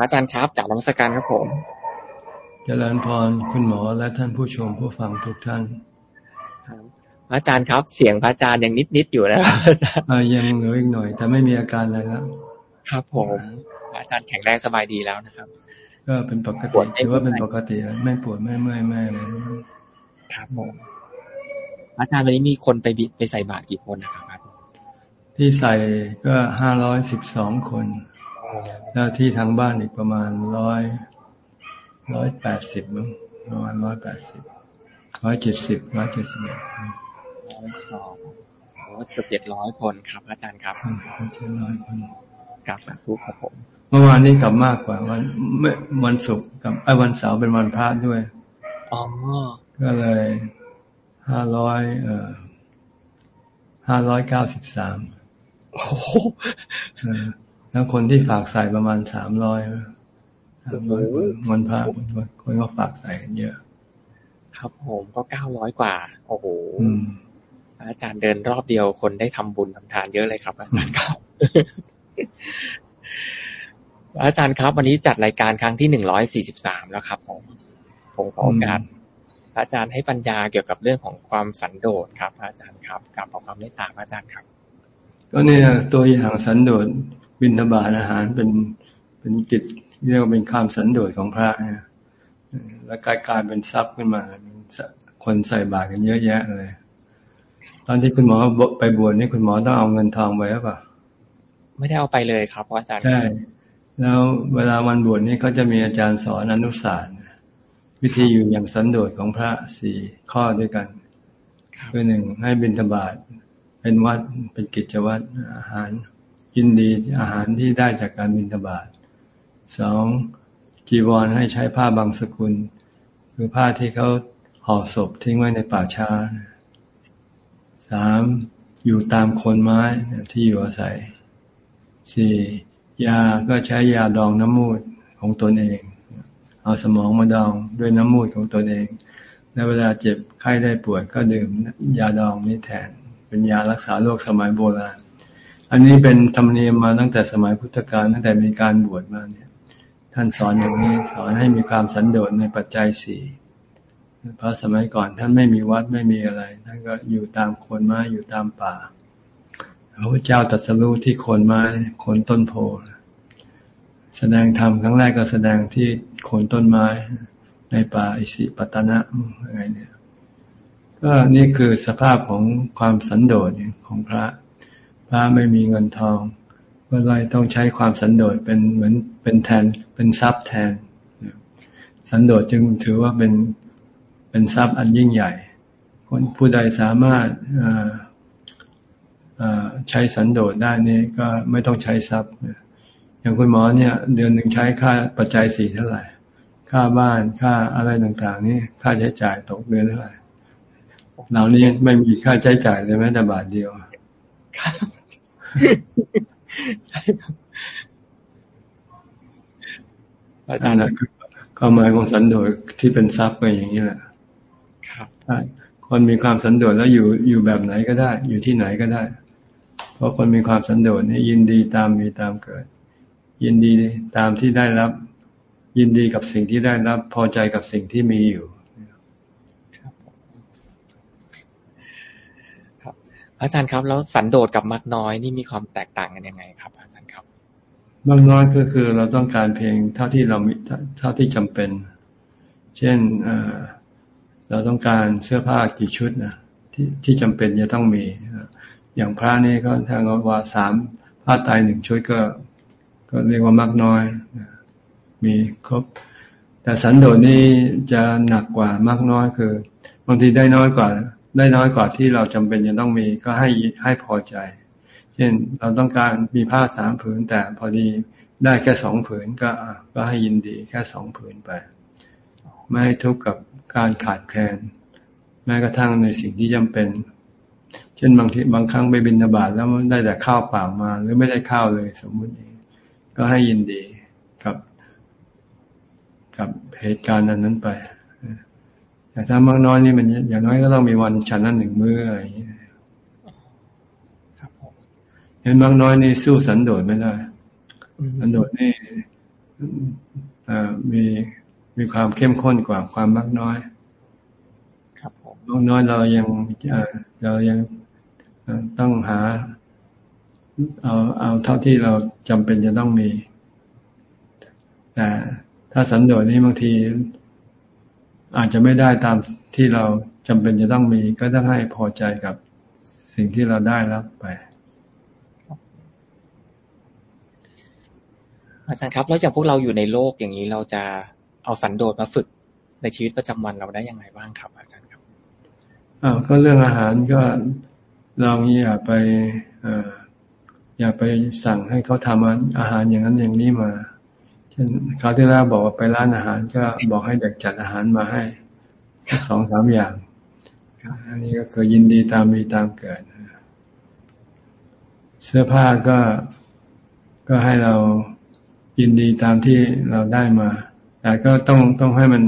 อาจารย์ครับจากนักสการครับผมเจริญพรคุณหมอและท่านผู้ชมผู้ฟังทุกท่านอาจารย์ครับ เสียงพระอาจารย์ยังนิดๆอยู่นะครับอาจารย์ยังเหลืออีกหน่อย แต่ไม่มีอาการอะไรแล้วครับผม อาจารย์แข็งแรงสบายดีแล้วนะครับ ก็เป็นปกติถือว่าเป็นปกติแล้วไม่ปวดไม่เมื่อยไม่อะไรครับผมอาจารย์วันนี้มีคนไปบิไปใส่บาตรกี่คนนะครับที่ใส่ก็ห้าร้อยสิบสองคน แล้วที่ทางบ้านอีกประมาณร้อยร้อยแปดสิบมั้งประมาณร้อยแปดสิบร้อยเจ็ดสิบร้อยเจ็ดสิบเอ็ดร้อยสองโอ้เกือบเจ็ดร้อยคนครับ อาจารย์ครับเจ็ดร้อยคนกลับมาทุกครับผม เมื่อวานนี้กลับมากกว่า วันวันศุกร์กับไอ้วันเสาร์เป็นวันพระด้วยอ๋อก็เลยห้าร้อยเอ่อห้าร้อยเก้าสิบสามโอ้โห แล้วคนที่ฝากใส่ประมาณสามร้อยมันพระคนก็ฝากใส่กันเยอะ ครับผมก็เก้าร้อยกว่า โอ้โหอาจารย์เดินรอบเดียวคนได้ทำบุญทำทานเยอะเลยครับ อาจารย์ครับ อาจารย์ครับ วันนี้จัดรายการครั้งที่หนึ่งร้อยสี่สิบสามแล้วครับ ผมผมขอโอกาสอาจารย์ให้ปัญญาเกี่ยวกับเรื่องของความสันโดษครับ อาจารย์ครับกับขอความเมตตาอาจารย์ครับ ก็เนี่ยตัวอย่างสันโดษ บิณฑบาตอาหารเป็นเป็นกิจเรียกว่าเป็นความสันโดษของพระเนี่ยแล้วกลายกลายเป็นทรัพย์ขึ้นมา คนใส่บาตรกันเยอะแยะเลย ตอนที่คุณหมอไปบวชนี่คุณหมอต้องเอาเงินทองไปหรือเปล่าไม่ได้เอาไปเลยครับอาจารย์ใช่แล้วเวลาวันบวชนี่เขาจะมีอาจารย์สอนอนุสารวิธีอยู่อย่างสันโดษของพระสี่ข้อด้วยกันคือหนึ่งให้บิณฑบาตเป็นวัดเป็นกิจวัตรอาหาร ยินดีอาหารที่ได้จากการบิณฑบาตสองจีวรให้ใช้ผ้าบางสกุล คือผ้าที่เขาห่อศพทิ้งไว้ในป่าช้าสามอยู่ตามคนไม้ที่อยู่อาศัยสี่ยาก็ใช้ยาดองน้ำมูดของตนเอง เอาสมองมาดองด้วยน้ำมูดของตนเอง และเวลาเจ็บไข้ได้ป่วยก็ดื่มยาดองนี้แทน เป็นยารักษาโรคสมัยโบราณ อันนี้เป็นธรรมเนียมมาตั้งแต่สมัยพุทธกาลตั้งแต่มีการบวชมาเนี่ย ท่านสอนอย่างนี้สอนให้มีความสันโดษในปัจจัยสี่เพราะสมัยก่อนท่านไม่มีวัดไม่มีอะไรท่านก็อยู่ตามโคนไม้อยู่ตามป่าพระพุทธเจ้าตรัสรู้ที่โคนไม้โคนต้นโพแสดงธรรมครั้งแรกก็แสดงที่โคนต้นไม้ ในป่าอิสิปตนะอะไรเนี่ย ก็นี่คือสภาพของความสันโดษของพระ พระไม่มีเงินทองก็เลยต้องใช้ความสันโดษเป็นเหมือนเป็นแทน เป็นทรัพย์แทน สันโดษจึงถือว่าเป็นเป็นทรัพย์อันยิ่งใหญ่ คนผู้ใดสามารถใช้สันโดษได้นี่ก็ไม่ต้องใช้ทรัพย์อย่างคุณหมอเนี่ย เดือนหนึ่งใช้ค่าปัจจัยสี่เท่าไหร่ ค่าบ้านค่าอะไรต่างๆ นี่ค่าใช้จ่ายตกเดือนเท่าไหร่เรานี่ไม่มีค่าใช้จ่ายเลยแม้แต่บาทเดียว ใช่ครับอาจารย์ความหมายของสันโดษที่เป็นทรัพย์ไปอย่างนี้แหละ ครับคนมีความสันโดษแล้วอยู่อยู่แบบไหนก็ได้ อยู่ที่ไหนก็ได้ เพราะคนมีความสันโดษนี่ยินดีตามมีตามเกิด ยินดีตามที่ได้รับ ยินดีกับสิ่งที่ได้รับ พอใจกับสิ่งที่มีอยู่ อาจารย์ครับ แล้วสันโดษกับมักน้อยนี่มีความแตกต่างกันยังไงครับ อาจารย์ครับมักน้อยก็คือเราต้องการเพียงเท่าที่เราเท่าที่จำเป็น เช่นเราต้องการเสื้อผ้ากี่ชุดนะที่ที่จำเป็นจะต้องมี อย่างพระนี่ก็ทางว่าสามผ้าตายหนึ่งชุดก็ ก็เรียกว่ามักน้อยมีครบ แต่สันโดษนี่จะหนักกว่ามากน้อยคือ บางทีได้น้อยกว่า ได้น้อยกว่าที่เราจำเป็นจะต้องมีก็ให้ให้พอใจ เช่นเราต้องการมีผ้าสามผืนแต่พอดีได้แค่สองผืนก็ก็ให้ยินดีแค่สองผืนไป ไม่ให้ทุกข์กับการขาดแคลนแม้กระทั่งในสิ่งที่จำเป็น เช่นบางทีบางครั้งไปบินบาตแล้วได้แต่ข้าวเปล่ามา หรือไม่ได้ข้าวเลยสมมุติก็ให้ยินดีกับ กับเหตุการณ์นั้นนั้นไป แต่ถ้ามากน้อยนี่มันอย่างน้อยก็ต้องมีวันฉันนั้นหนึ่งมื้ออะไรอย่างเงี้ยครับผมเห็นมากน้อยนี่สู้สันโดษไม่ได้สันโดษนี่มีมีความเข้มข้นกว่าความมากน้อย ครับผมมากน้อยเรายังเรายังต้องหา เอาเอาเท่าที่เราจำเป็นจะต้องมี แต่ถ้าสันโดษนี่บางที อาจจะไม่ได้ตามที่เราจำเป็นจะต้องมี ก็ต้องให้พอใจกับสิ่งที่เราได้รับไป อาจารย์ครับแล้วอย่างพวกเราอยู่ในโลกอย่างนี้เราจะเอาสันโดษมาฝึกในชีวิตประจำวันเราได้ยังไงบ้างครับ อาจารย์ครับอ้าวก็เรื่องอาหารก็เราอย่าไปออย่าไปสั่งให้เขาทำอาหารอย่างนั้นอย่างนี้มา เช่นคราวที่แล้วบอกว่าไปร้านอาหาร ก็บอกให้เด็กจัดอาหารมาให้สองสามอย่างอันนี้ก็คือยินดีตามมีตามเกิดเสื้อผ้าก็ก็ให้เรายินดีตามที่เราได้มา แต่ก็ต้องต้องให้มัน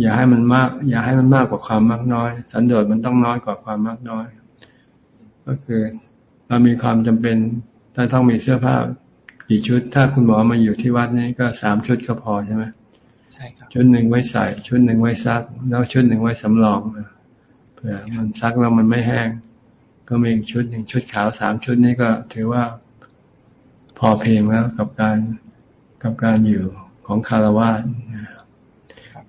อย่าให้มันมาก อย่าให้มันมากกว่าความมากน้อย สันโดษมันต้องน้อยกว่าความมากน้อย ก็คือ เรามีความจำเป็นถ้าต้องมีเสื้อผ้า กี่ชุด ถ้าคุณหมอมาอยู่ที่วัดนี้ก็สามชุดก็พอใช่ไหมใช่ครับชุดหนึ่งไว้ใส่ ชุดหนึ่งไว้ซัก แล้วชุดหนึ่งไว้สำรองเผื่อมันซักแล้วมันไม่แห้ง ก็มีชุดหนึ่งชุดขาวสามชุดนี้ก็ถือว่าพอเพียงแล้วกับการกับการอยู่ของคารวะ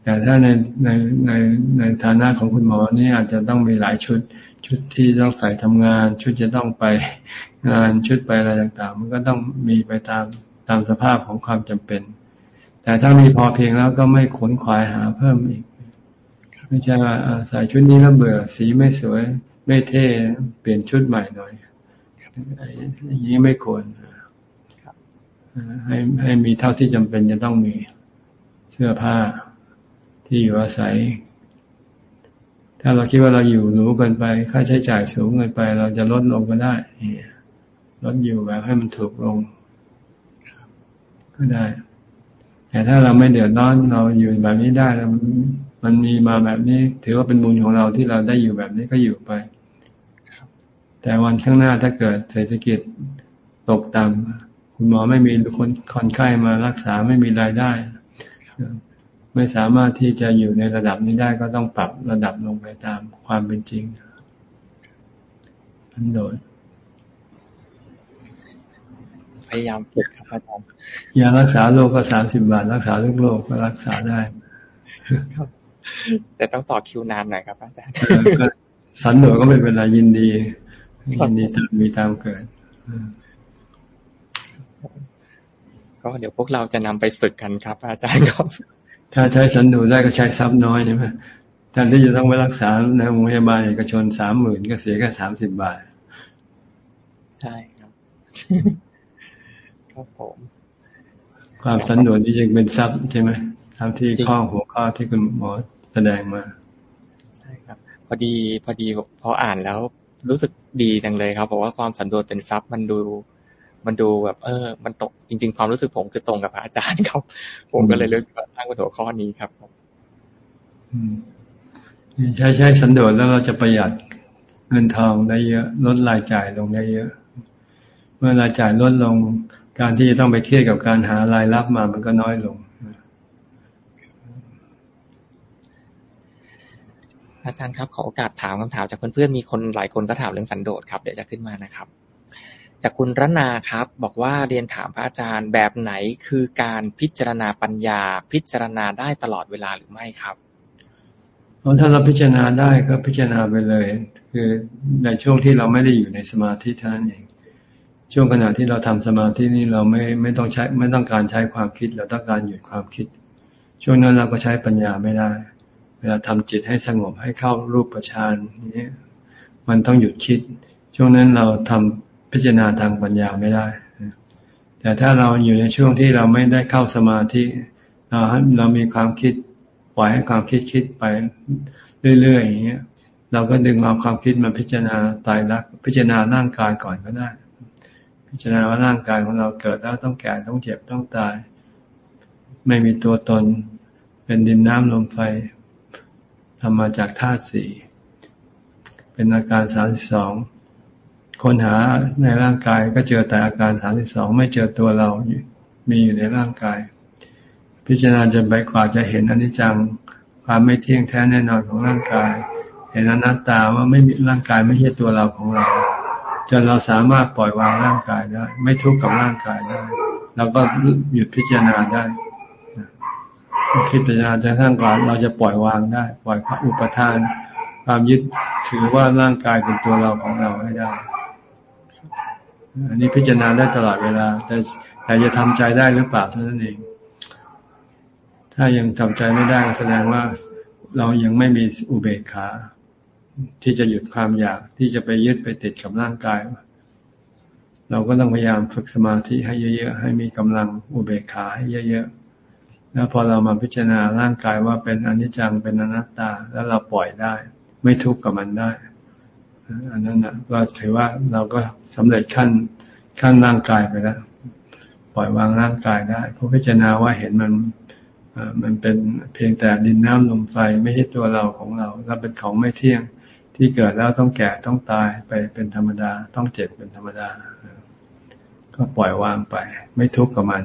แต่ถ้าในในในในฐานะของคุณหมอนี่อาจจะต้องมีหลายชุด ชุดที่ต้องใส่ทำงาน ชุดจะต้องไปงานชุดไปอะไรต่างๆ มันก็ต้องมีไปตามตามสภาพของความจำเป็น แต่ถ้ามีพอเพียงแล้วก็ไม่ขนขวายหาเพิ่มอีก ไม่ใช่ว่าใส่ชุดนี้แล้วเบื่อสีไม่สวย ไม่เท่เปลี่ยนชุดใหม่หน่อยอย่างนี้ไม่ควรให้ให้มีเท่าที่จำเป็นจะต้องมีเสื้อผ้าที่อยู่อาศัย ถ้าเราคิดว่าเราอยู่หรูเกินไป ค่าใช้จ่ายสูงเกินไป เราจะลดลงก็ได้ลดอยู่แบบให้มันถูกลง ก็ได้ แต่ถ้าเราไม่เดือดร้อนเราอยู่แบบนี้ได้แล้วมันมีมาแบบนี้ ถือว่าเป็นบุญของเราที่เราได้อยู่แบบนี้ก็อยู่ไปแต่วันข้างหน้าถ้าเกิดเศรษฐกิจตกต่ำคุณหมอไม่มีคนคนไข้มารักษาไม่มีรายได้ ไม่สามารถที่จะอยู่ในระดับนี้ได้ก็ต้องปรับระดับลงไปตามความเป็นจริงอันโดยพยายามฝึกครับอาจารย์ยารักษาโรคก็สามสิบบาท รักษาทุกโรคก็รักษาได้ครับ แต่ต้องต่อคิวนานหน่อยครับ อาจารย์สันโดษก็เป็นเวลายินดียินดีตามมีตามเกิดก็เดี๋ยวพวกเราจะนำไปฝึกกันครับ อาจารย์ครับ ถ้าใช้สันดูได้ก็ใช้ทรัพย์น้อยใช่ไหมแทนที่จะต้องไปรักษาในโรงพยาบาลเอกชนสามหมื่นก็เสียแค่สามสิบบาท ใช่ครับ ครับผม ความสันโดษที่จริงเป็นทรัพย์ใช่ไหมทำที่ข้อหัวข้อที่คุณหมอแสดงมา ใช่ครับ พอดีพอดีพออ่านแล้วรู้สึกดีจังเลยครับบอกว่าความสันโดษเป็นทรัพย์มันดู มันดูแบบ เออ มันตกจริง ๆ ความรู้สึกผมคือตรงกับพระอาจารย์ครับ ผมก็เลยเลือกตั้งเป็นหัวข้อนี้ครับใช้ใช้สันโดษแล้วเราจะประหยัดเงินทองได้เยอะ ลดรายจ่ายลงได้เยอะ เมื่อรายจ่ายลดลง การที่จะต้องไปเครียดกับการหารายรับมามันก็น้อยลงอาจารย์ครับขอโอกาสถามคำถามจากเพื่อนๆมีคนหลายคนก็ถามเรื่องสันโดษครับเดี๋ยวจะขึ้นมานะครับ จากคุณรนาครับ บอกว่าเรียนถามพระอาจารย์แบบไหนคือการพิจารณาปัญญา พิจารณาได้ตลอดเวลาหรือไม่ครับถ้าเราพิจารณาได้ก็พิจารณาไปเลย คือในช่วงที่เราไม่ได้อยู่ในสมาธิเท่านั้นเอง ช่วงขณะที่เราทำสมาธินี่เราไม่ไม่ต้องใช้ไม่ต้องการใช้ความคิด เราต้องการหยุดความคิด ช่วงนั้นเราก็ใช้ปัญญาไม่ได้ เวลาทำจิตให้สงบให้เข้ารูปประชานนี้มันต้องหยุดคิด ช่วงนั้นเราทำ พิจารณาทางปัญญาไม่ได้ แต่ถ้าเราอยู่ในช่วงที่เราไม่ได้เข้าสมาธิเราเรามีความคิดปล่อยให้ความคิดคิดไปเรื่อยๆอย่างเงี้ย เราก็ดึงเอาความคิดมาพิจารณาตายรักพิจารณาร่างกายก่อนก็ได้ พิจารณาว่าร่างกายของเราเกิดแล้วต้องแก่ต้องเจ็บต้องตาย ไม่มีตัวตน เป็นดินน้ำลมไฟทำมาจากธาตุสี่เป็นอาการสามสิบสอง ค้นหาในร่างกายก็เจอแต่อาการสามสิบสองไม่เจอตัวเรามีอยู่ในร่างกาย พิจารณาจนไปกว่าจะเห็นอนิจจังความไม่เที่ยงแท้แน่นอนของร่างกาย เห็นอนัตตาว่าไม่มีร่างกายไม่ใช่ตัวเราของเรา จนเราสามารถปล่อยวางร่างกายได้ ไม่ทุกข์กับร่างกายได้เราก็หยุดพิจารณาได้คิดพิจารณาจนทั้งกว่าเราจะปล่อยวางได้ ปล่อยความอุปทาน ความยึดถือว่าร่างกายเป็นตัวเราของเราให้ได้ อันนี้พิจารณาได้ตลอดเวลา แต่แต่จะทำใจได้หรือเปล่าเท่านั้นเอง ถ้ายังทำใจไม่ได้แสดงว่าเรายังไม่มีอุเบกขา ที่จะหยุดความอยากที่จะไปยึดไปติดกับร่างกาย เราก็ต้องพยายามฝึกสมาธิให้เยอะๆให้มีกำลังอุเบกขาให้เยอะๆแล้วพอเรามาพิจารณาร่างกายว่าเป็นอนิจจังเป็นอนัตตา แล้วเราปล่อยได้ ไม่ทุกข์กับมันได้ อันนั้นนะก็ถือว่าเราก็สำเร็จขั้นขั้นร่างกายไปแล้ว ปล่อยวางร่างกายได้เพราะพิจารณาว่าเห็นมันมันเป็นเพียงแต่ดินน้ำลมไฟไม่ใช่ตัวเราของเราเราเป็นของไม่เที่ยงที่เกิดแล้วต้องแก่ต้องตายไปเป็นธรรมดา ต้องเจ็บเป็นธรรมดา ก็ปล่อยวางไป ไม่ทุกข์กับมัน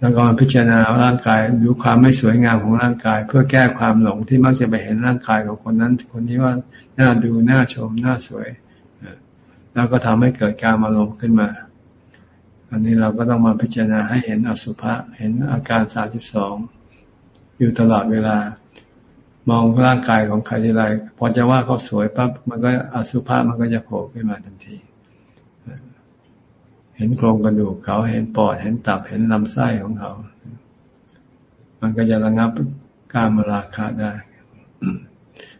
แล้วก็พิจารณาร่างกายดูความไม่สวยงามของร่างกาย เพื่อแก้ความหลงที่มักจะไปเห็นร่างกายของคนนั้น คนนี้ว่าน่าดูน่าชมน่าสวย แล้วก็ทำให้เกิดการมาลงขึ้นมา อันนี้เราก็ต้องมาพิจารณาให้เห็นอสุภะเห็นอาการสาสิบสองอยู่ตลอดเวลา มองร่างกายของใครทีไรพอจะว่าเขาสวยปั๊บมันก็อสุภะมันก็จะโผล่ขึ้นมาทันที เห็นโครงกระดูกเขา เห็นปอด เห็นตับ เห็นลำไส้ของเขา มันก็จะระงับการมาราคาได้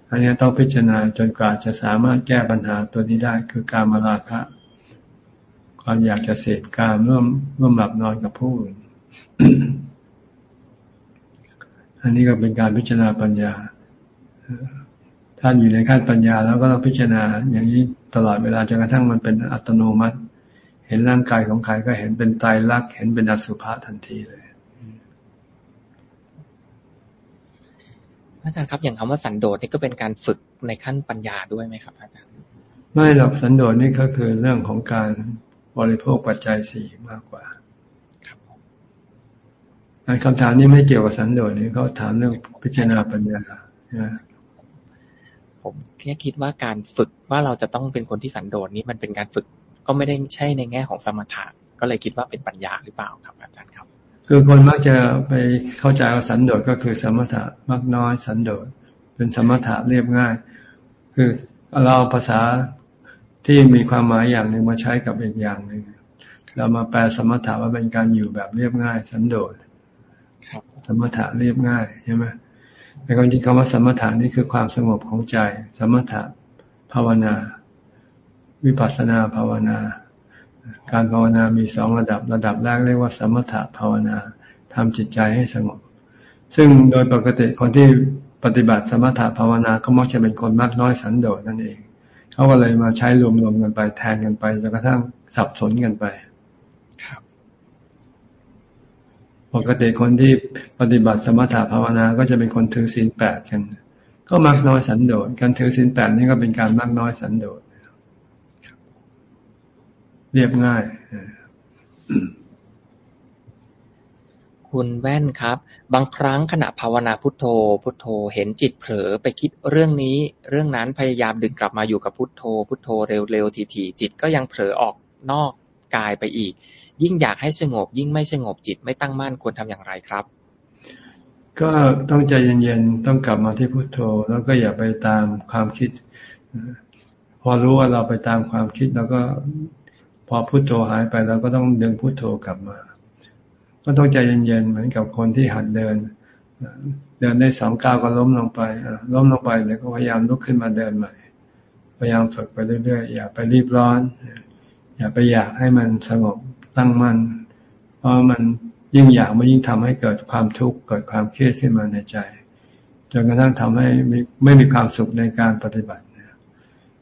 อันนี้ต้องพิจารณาจนกว่าจะสามารถแก้ปัญหาตัวนี้ได้ คือการมาราคะ ความอยากจะเสพการร่วมร่วมหลับนอนกับผู้อื่น อันนี้ก็เป็นการพิจารณาปัญญาท่านอยู่ในขั้นปัญญาแล้วก็ต้องพิจารณาอย่างนี้ตลอดเวลาจนกระทั่งมันเป็นอัตโนมัติ เห็นร่างกายของใครก็เห็นเป็นตายรัก เห็นเป็นอสุภะทันทีเลยอาจารย์ครับอย่างคำว่าสันโดษนี่ก็เป็นการฝึกในขั้นปัญญาด้วยไหมครับ อาจารย์ ไม่หรอกสันโดษนี่ก็คือเรื่องของการบริโภคปัจจัยสี่มากกว่าคำถามนี้ไม่เกี่ยวกับสันโดษนี่เขาถามเรื่องพิจารณาปัญญาผมแค่คิดว่าการฝึกว่าเราจะต้องเป็นคนที่สันโดษนี้มันเป็นการฝึก ก็ไม่ได้ใช่ในแง่ของสมถะก็เลยคิดว่าเป็นปัญญาหรือเปล่าครับอาจารย์ครับ คือคนมักจะไปเข้าใจว่าสันโดษก็คือสมถะมากน้อยสันโดษเป็นสมถะเรียบง่าย คือเราภาษาที่มีความหมายอย่างหนึ่งมาใช้กับอีกอย่างหนึ่งเรามาแปลสมถะว่าเป็นการอยู่แบบเรียบง่าย สันโดษสมถะเรียบง่ายใช่ไหมในความจริงคำว่าสมถะนี่คือความสงบของใจ สมถะภาวนา วิปัสสนาภาวนา การภาวนามีสองระดับ ระดับแรกเรียกว่า สมถะภาวนาทำจิตใจให้สงบ ซึ่งโดยปกติคนที่ปฏิบัติสมถะภาวนาก็มักจะเป็นคนมากน้อยสันโดษนั่นเอง เขาก็เลยมาใช้รวมๆกันไปแทนกันไปจนกระทั่งสับสนกันไปปกติคนที่ปฏิบัติสมถะภาวนาก็จะเป็นคนถือศีลแปดกัน ก็มากน้อยสันโดษการถือศีลแปดนี่ก็เป็นการมากน้อยสันโดษ เรียบง่ายคุณแว่นครับ บางครั้งขณะภาวนาพุทโธ พุทโธเห็นจิตเผลอไปคิดเรื่องนี้ เรื่องนั้นพยายามดึงกลับมาอยู่กับพุทโธ พุทโธเร็วๆทีๆจิตก็ยังเผลอออกนอกกายไปอีก ยิ่งอยากให้สงบ ยิ่งไม่สงบจิตไม่ตั้งมั่นควรทำอย่างไรครับ ก็ต้องใจเย็นๆต้องกลับมาที่พุทโธ แล้วก็อย่าไปตามความคิด พอรู้ว่าเราไปตามความคิดแล้วก็ พอพุทโธหายไปเราก็ต้องดึงพุทโธกลับมา ก็ต้องใจเย็นๆเหมือนกับคนที่หัดเดิน เดินได้สองก้าวก็ล้มลงไปล้มลงไปแล้วก็พยายามลุกขึ้นมาเดินใหม่ พยายามฝึกไปเรื่อยๆอย่าไปรีบร้อน อย่าไปอยากให้มันสงบตั้งมัน่นเพราะมันยิ่งอยากมันยิ่งทำให้เกิดความทุกข์เกิดความเครียดขึ้นมาในใจจนกระทั่งทำให้ไม่มีความสุขในการปฏิบัติ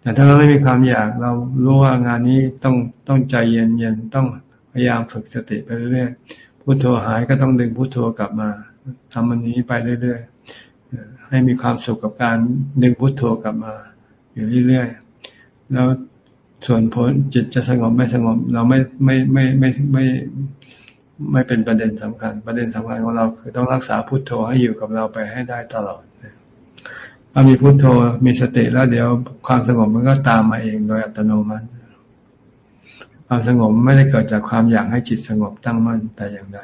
แต่ถ้าเราไม่มีความอยากเรารู้ว่างานนี้ต้องต้องใจเย็นๆต้องพยายามฝึกสติไปเรื่อยๆพุโทโธหายก็ต้องดึงพุโทโธกลับมาทำมันนี้ไปเรื่อยๆให้มีความสุขกับการดึงพุโทโธกลับมา อยู่เรื่อยๆแล้วส่วนผลจิตจะสงบไม่สงบ เราไม่ไม่ไม่ไม่ไม่ไม่เป็นประเด็นสำคัญ ประเด็นสำคัญของเราคือต้องรักษาพุทโธให้อยู่กับเราไปให้ได้ตลอด ถ้ามีพุทโธมีสติแล้วเดี๋ยวความสงบมันก็ตามมาเองโดยอัตโนมัติความสงบไม่ได้เกิดจากความอยากให้จิตสงบตั้งมั่นแต่อย่างใด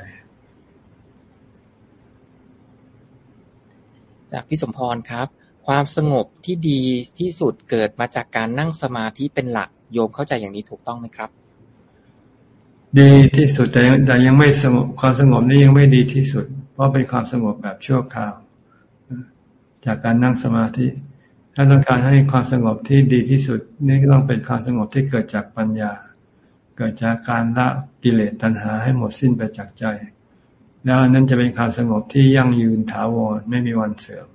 จากพี่สมพรครับ ความสงบที่ดีที่สุดเกิดมาจากการนั่งสมาธิเป็นหลักโยมเข้าใจอย่างนี้ถูกต้องไหมครับ ดีที่สุดแต่แต่ยังไม่สงบความสงบนี้ยังไม่ดีที่สุด เพราะเป็นความสงบแบบชั่วคราว จากการนั่งสมาธิ ถ้าต้องการให้ความสงบที่ดีที่สุด นี่ต้องเป็นความสงบที่เกิดจากปัญญา เกิดจากการละกิเลสตัณหาให้หมดสิ้นไปจากใจ แล้วอันนั้นจะเป็นความสงบที่ยั่งยืนถาวรไม่มีวันเสื่อม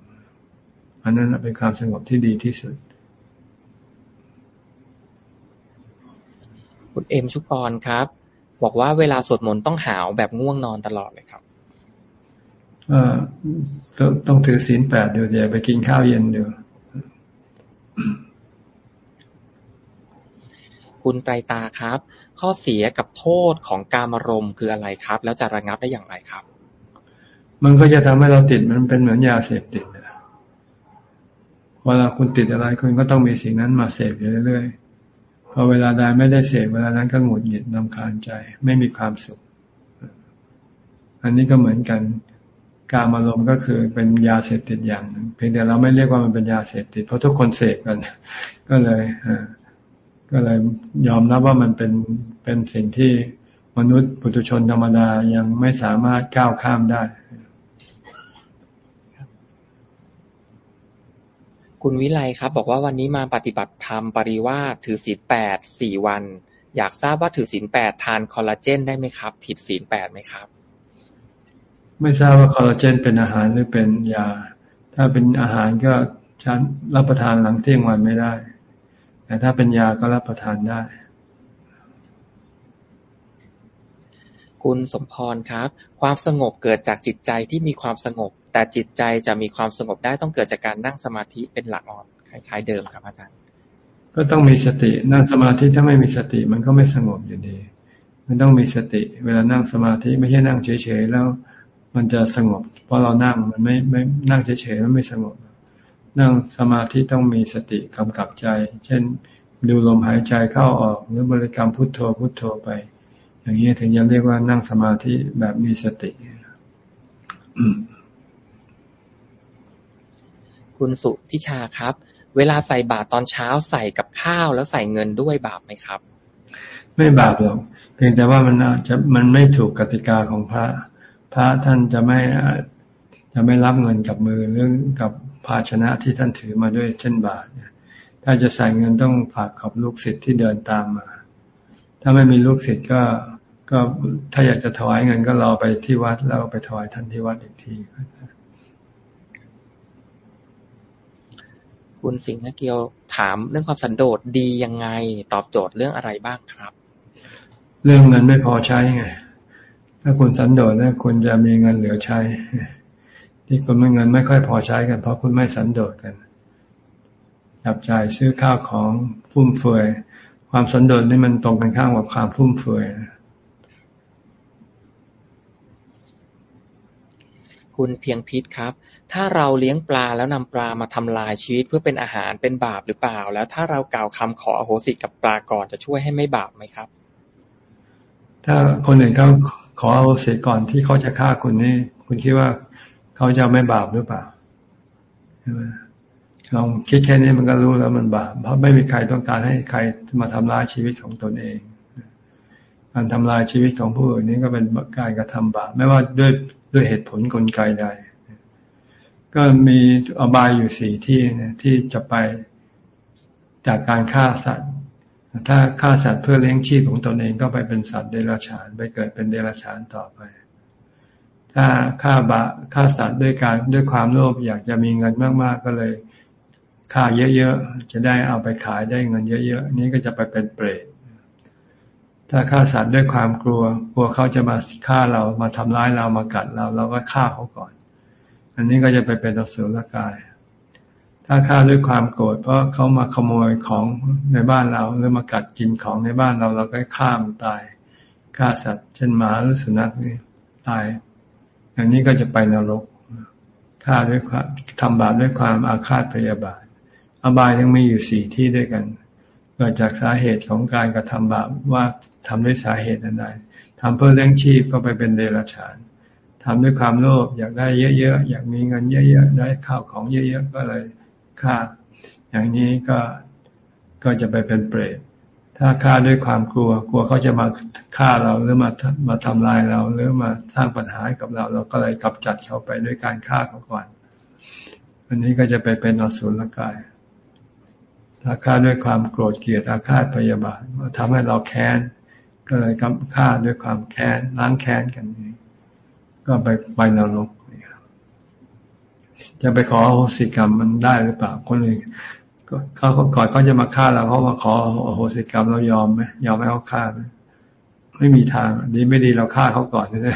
อันนั้นเป็นความสงบที่ดีที่สุดคุณเอ็มชุกรครับ บอกว่าเวลาสวดมนต์ต้องหาวแบบง่วงนอนตลอดเลย ต้องถือศีลแปดเดี๋ยวอย่าไปกินข้าวเย็นเดี๋ยวคุณไตรตาครับ ข้อเสียกับโทษของการมารมคืออะไรครับ แล้วจะระงับได้อย่างไรครับ มันก็จะทำให้เราติดมันเป็นเหมือนยาเสพติดเวลาคุณติดอะไรคุณก็ต้องมีสิ่งนั้นมาเสพอยู่เรื่อยๆพอเวลาใดไม่ได้เสพเวลานั้นก็หงุดหงิดนำคาญใจ ไม่มีความสุข อันนี้ก็เหมือนกัน การอารมณ์ก็คือเป็นยาเสพติดอย่างหนึ่งเพียงแต่เราไม่เรียกว่ามันเป็นยาเสพติด เพราะทุกคนเสพกัน ก็เลยก็เลยยอมรับว่ามันเป็นเป็นสิ่งที่มนุษย์ปุถุชนธรรมดายังไม่สามารถก้าวข้ามได้ คุณวิไลครับ บอกว่าวันนี้มาปฏิบัติธรรมปริวาสถือศีลแปดสี่วัน อยากทราบว่าถือศีลแปดทานคอลลาเจนได้ไหมครับ ผิดศีลแปดไหมครับ ไม่ทราบว่าคอลลาเจนเป็นอาหารหรือเป็นยา ถ้าเป็นอาหารก็ฉันรับประทานหลังเที่ยงวันไม่ได้ แต่ถ้าเป็นยาก็รับประทานได้ คุณสมพรครับ ความสงบเกิดจากจิตใจที่มีความสงบ แต่จิตใจจะมีความสงบได้ต้องเกิดจากการนั่งสมาธิเป็นหลักอ่อนคล้ายๆเดิมครับอาจารย์ ก็ต้องมีสตินั่งสมาธิถ้าไม่มีสติมันก็ไม่สงบอยู่ดี มันต้องมีสติ เวลานั่งสมาธิไม่ใช่นั่งเฉยๆแล้ว มันจะสงบ เพราะเรานั่งมันไม่ไม่นั่งเฉยๆมันไม่สงบ นั่งสมาธิต้องมีสติกำกับใจ เช่น ดูลมหายใจเข้าออกหรือบริกรรมพุทโธพุทโธไป อย่างนี้ถึงจะเรียกว่านั่งสมาธิแบบมีสติคุณสุทิชาครับ เวลาใส่บาตรตอนเช้าใส่กับข้าวแล้วใส่เงินด้วยบาปไหมครับ ไม่บาปหรอกเพียงแต่ว่ามันจะมันไม่ถูกกติกาของพระ พระท่านจะไม่จะไม่รับเงินกับมือเรื่องกับภาชนะที่ท่านถือมาด้วยเช่นบาทเนี่ยถ้าจะใส่เงินต้องฝากกับลูกศิษย์ที่เดินตามมา ถ้าไม่มีลูกศิษย์ก็ก็ถ้าอยากจะถวายเงินก็รอไปที่วัดแล้วไปถวายท่านที่วัดอีกทีคุณสิงห์เกียวถามเรื่องความสันโดษดียังไงตอบโจทย์เรื่องอะไรบ้างครับ เรื่องเงินไม่พอใช้ไง ถ้าคุณสันโดษแล้วคุณจะมีเงินเหลือใช้ ที่คุณไม่เงินไม่ค่อยพอใช้กัน เพราะคุณไม่สันโดษกันจับจ่ายซื้อข้าวของฟุ่มเฟือย ความสันโดษนี่มันตรงกันข้ามกับความฟุ่มเฟือยคุณเพียงพิษครับ ถ้าเราเลี้ยงปลาแล้วนำปลามาทำลายชีวิตเพื่อเป็นอาหารเป็นบาปหรือเปล่า แล้วถ้าเรากล่าวคำขออโหสิกับปลาก่อนจะช่วยให้ไม่บาปไหมครับ ถ้าคนอื่นเขา ขออโหสิก่อนที่เขาจะฆ่าคุณนี่คุณคิดว่าเขาจะไม่บาปหรือเปล่าลองคิดแค่นี้มันก็รู้แล้วมันบาปเพราะไม่มีใครต้องการให้ใครมาทำลายชีวิตของตนเอง การทำลายชีวิตของผู้อื่นนี้ก็เป็นการกระทำบาปไม่ว่าด้วยด้วยเหตุผลกลไกใดก็มีอบายอยู่สี่ที่ที่จะไปจากการฆ่าสัตว์ ถ้าฆ่าสัตว์เพื่อเลี้ยงชีพของตนเองก็ไปเป็นสัตว์เดรัจฉานไปเกิดเป็นเดรัจฉานต่อไป ถ้าฆ่าบะฆ่าสัตว์ด้วยการด้วยความโลภอยากจะมีเงินมากๆก็เลยฆ่าเยอะๆจะได้เอาไปขายได้เงินเยอะๆนี้ก็จะไปเป็นเปรตถ้าฆ่าสัตว์ด้วยความกลัวกลัวเขาจะมาฆ่าเรามาทำร้ายเรามากัดเรา เราก็ฆ่าเขาก่อน อันนี้ก็จะไปเป็นอสุรกาย ถ้าฆ่าด้วยความโกรธเพราะเขามาขโมยของในบ้านเราหรือมากัดกินของในบ้านเราเราก็ฆ่ามันตายฆ่าสัตว์เช่นหมาหรือสุนัขนี่ตายอย่างนี้ก็จะไปนรกฆ่าด้วยความทำบาปด้วยความอาฆาตพยาบาท อบายยังมีอยู่สี่ที่ด้วยกันเกิดจากสาเหตุของการกระทำบาปว่าทำด้วยสาเหตุใดทำเพื่อเลี้ยงชีพก็ไปเป็นเดรัจฉานทำด้วยความโลภอยากได้เยอะๆอยากมีเงินเยอะๆได้ข้าวของเยอะๆก็เลย ฆ่า อย่างนี้ก็ก็จะไปเป็นเปรต ถ้าฆ่าด้วยความกลัว กลัวเขาจะมาฆ่าเราหรือมามาทำลายเราหรือมาสร้างปัญหากับเรา เราก็เลยกำจัดเขาไปด้วยการฆ่าเขาก่อน อันนี้ก็จะไปเป็นอสุรกาย ถ้าฆ่าด้วยความโกรธเกลียดอาฆาตพยาบาทมาทำให้เราแค้น ก็เลยฆ่าด้วยความแค้นล้างแค้นกันนี้ก็ไปไปนรก จะไปขอโหสิกรรมมันได้หรือเปล่าคนอื่นเขาก่อนเขาจะมาฆ่าเราเขามาขอโหสิกรรมเรายอมไหมยอมให้เขาฆ่าไหมไม่มีทางดีไม่ดีเราฆ่าเขาก่อนใช่ไหม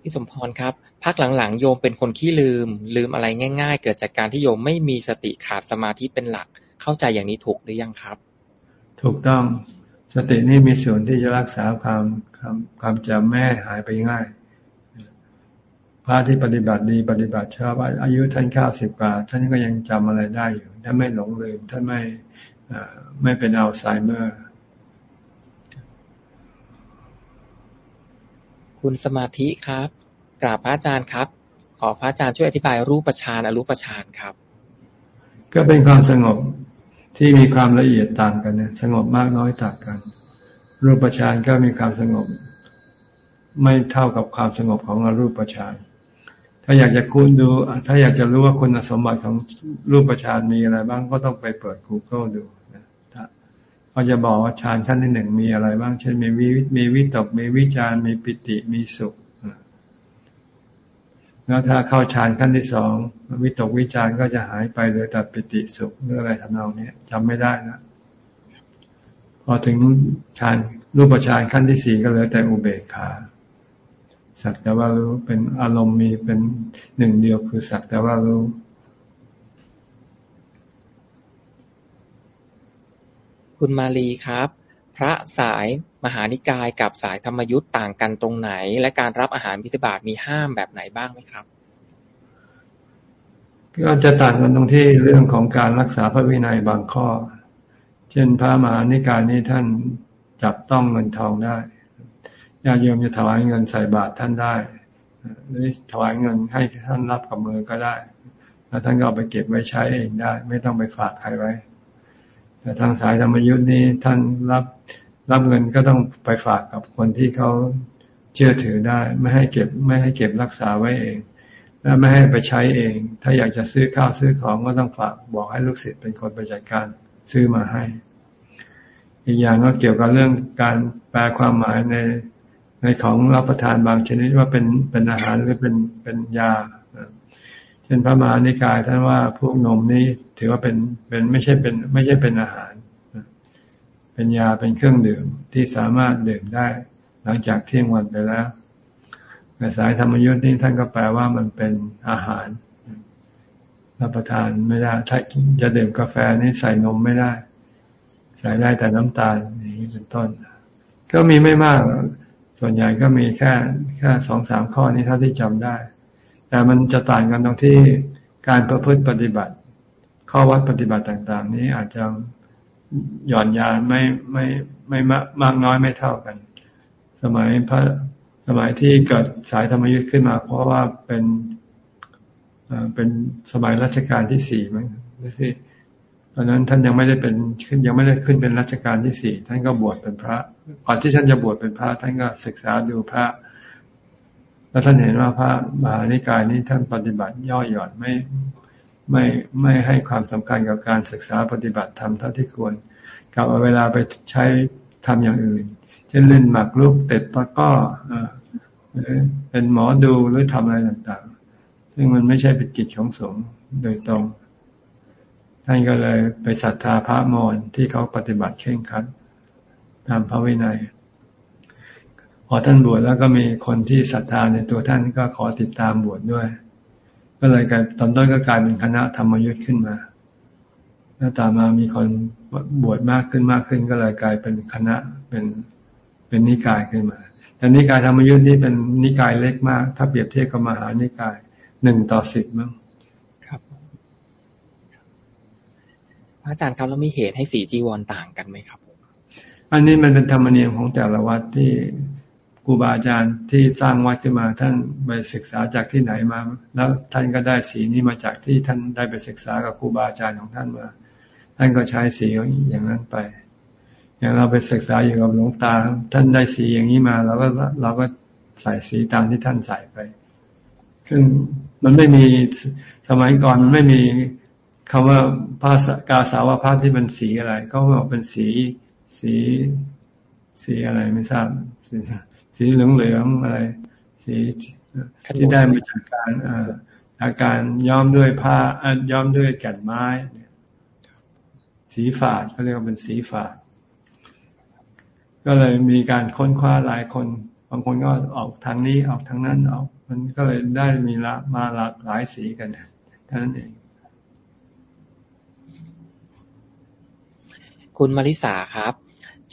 พี่สมพรครับพักหลังๆ โยมเป็นคนขี้ลืม ลืมอะไรง่าย ๆ เกิดจากการที่โยมไม่มีสติขาดสมาธิเป็นหลัก เข้าใจอย่างนี้ถูกหรือยังครับ ถูกต้องสตินี่มีส่วนที่จะรักษาความ ความความจำแม่หายไปง่าย พระที่ปฏิบัติดีปฏิบัติชอบอายุท่านเก้าสิบกว่า ท่านก็ยังจำอะไรได้อยู่ท่านไม่หลงลืมท่านไม่ไม่เป็นอัลไซเมอร์ คุณสมาธิครับกราบพระอาจารย์ครับ ขอพระอาจารย์ช่วยอธิบายรูปฌานอรูปฌานครับ ก็เป็นความสงบที่มีความละเอียดต่างกันเนี่ยสงบมากน้อยต่างกัน รูปฌานก็มีความสงบ ไม่เท่ากับความสงบของอรูปฌานถ้าอยากจะคุณดู ถ้าอยากจะรู้ว่าคุณสมบัติของรูปฌานมีอะไรบ้างก็ต้องไปเปิด Google ดูนะเขาจะบอกว่าฌานขั้นที่หนึ่งมีอะไรบ้าง เช่นมีวิมีวิตกมีวิจารมีปิติมีสุขแล้วถ้าเข้าฌานขั้นที่สองวิตกวิจารก็จะหายไปเลยแต่ปิติสุขหรืออะไรทำนองนี้จำไม่ได้นะ พอถึงฌานรูปฌานขั้นที่สี่ก็เหลือแต่อุเบกขาสักแต่ว่ารู้เป็นอารมณ์มีเป็นหนึ่งเดียวคือสักแต่ว่ารู้คุณมาลีครับ พระสายมหานิกายกับสายธรรมยุทธ์ต่างกันตรงไหน และการรับอาหารพิธบาตมีห้ามแบบไหนบ้างไหมครับ ก็จะต่างกันตรงที่เรื่องของการรักษาพระวินัยบางข้อ เช่นพระมหานิกายนี้ท่านจับต้องเงินทองได้ญาติโยมจะถวายเงินใส่บาตรท่านได้หรือถวายเงินให้ท่านรับกับมือก็ได้ แล้วท่านก็เอาไปเก็บไว้ใช้เองได้ ไม่ต้องไปฝากใครไว้ แต่ทางสายธรรมยุทธ์นี้ท่านรับรับเงินก็ต้องไปฝากกับคนที่เขาเชื่อถือได้ ไม่ให้เก็บไม่ให้เก็บรักษาไว้เอง และไม่ให้ไปใช้เอง ถ้าอยากจะซื้อข้าวซื้อของก็ต้องฝากบอกให้ลูกศิษย์เป็นคนไปจัดการ ซื้อมาให้ อีกอย่างก็เกี่ยวกับเรื่องการแปลความหมายในในของรับประทานบางชนิดว่าเป็นเป็นอาหารหรือเป็นเป็นยาเช่นพระมหานิกายท่านว่าพวกนมนี้ถือว่าเป็นเป็นไม่ใช่เป็นไม่ใช่เป็นอาหาร เป็นยาเป็นเครื่องดื่มที่สามารถดื่มได้ หลังจากเที่ยงวันไปแล้วแต่สายธรรมยุทธ์นี่ท่านก็แปลว่ามันเป็นอาหาร รับประทานไม่ได้ ถ้าจะดื่มกาแฟนี่ใส่นมไม่ได้ ใส่ได้แต่น้ำตาลนี่เป็นต้น ก็มีไม่มาก ส่วนใหญ่ก็มีแค่แค่สองสามข้อนี้เท่าที่จำได้ แต่มันจะต่างกันตรงที่การประพฤติปฏิบัติ ข้อวัดปฏิบัติต่าง ๆ นี้อาจจะหย่อนยานไม่ไม่ไม่มากน้อยไม่เท่ากัน สมัยพระสมัยที่เกิดสายธรรมยุทธ์ขึ้นมา เพราะว่าเป็น เป็นสมัยรัชกาลที่สี่มั้งที่ตอนนั้นท่านยังไม่ได้เป็นขึ้นยังไม่ได้ขึ้นเป็นรัชกาลที่สี่ท่านก็บวชเป็นพระก่อนที่ท่านจะบวชเป็นพระ ท่านก็ศึกษาดูพระ แล้วท่านเห็นว่าพระมหานิกายนี้ท่านปฏิบัติย่อหย่อนไม่ไม่ไม่ให้ความสำคัญกับการศึกษาปฏิบัติธรรมเท่าที่ควรกลับเอาเวลาไปใช้ทำอย่างอื่น เช่นเล่นหมากรุกเตะตะก้อเป็นหมอดูหรือทำอะไรต่าง ซึ่งมันไม่ใช่เป็นกิจของสงฆ์โดยตรง ท่านก็เลยไปศรัทธาพระมอญที่เขาปฏิบัติเข่งคัดตามพระวินัย พอท่านบวชแล้วก็มีคนที่ศรัทธาในตัวท่านก็ขอติดตามบวชดด้วย ก็เลยกลายตอนต้นก็กลายเป็นคณะธรรมยุทธ์ขึ้นมา แล้วต่อมามีคนบวชมากขึ้นมากขึ้น ก็เลยกลายเป็นคณะเป็นเป็นนิกายขึ้นมาแต่นิกายธรรมยุทธ์นี่เป็นนิกายเล็กมาก ถ้าเปรียบเทียบกับมหานิกาย หนึ่งต่อสิบมั้งครับอาจารย์ครับแล้วมีเหตุให้สีจีวรต่างกันไหมครับ อันนี้มันเป็นธรรมเนียมของแต่ละวัดที่ครูบาอาจารย์ที่สร้างวัดขึ้นมา ท่านไปศึกษาจากที่ไหนมา แล้วท่านก็ได้สีนี้มาจากที่ท่านได้ไปศึกษากับครูบาอาจารย์ของท่านมา ท่านก็ใช้สีอย่างนั้นไป อย่างเราไปศึกษาอยู่กับหลวงตา ท่านได้สีอย่างนี้มาเราก็เราก็ใส่สีตามที่ท่านใส่ไป ซึ่ง มันไม่มีสมัยก่อนมันไม่มีคำว่าภาษากาสาวพาที่เป็นสีอะไร ก็บอกเป็นสีสีสีอะไรไม่ทราบ สีเหลืองๆอะไร สีที่ได้มาจากการอาการย้อมด้วยผ้าย้อมด้วยแก่นไม้ สีฝาดเขาเรียกว่าเป็นสีฝาด ก็เลยมีการค้นคว้าหลายคน บางคนก็ออกทางนี้ออกทางนั้นออก มันก็เลยได้มีละมาหลากหลายสีกันเท่านั้นเอง คุณมาริสาครับ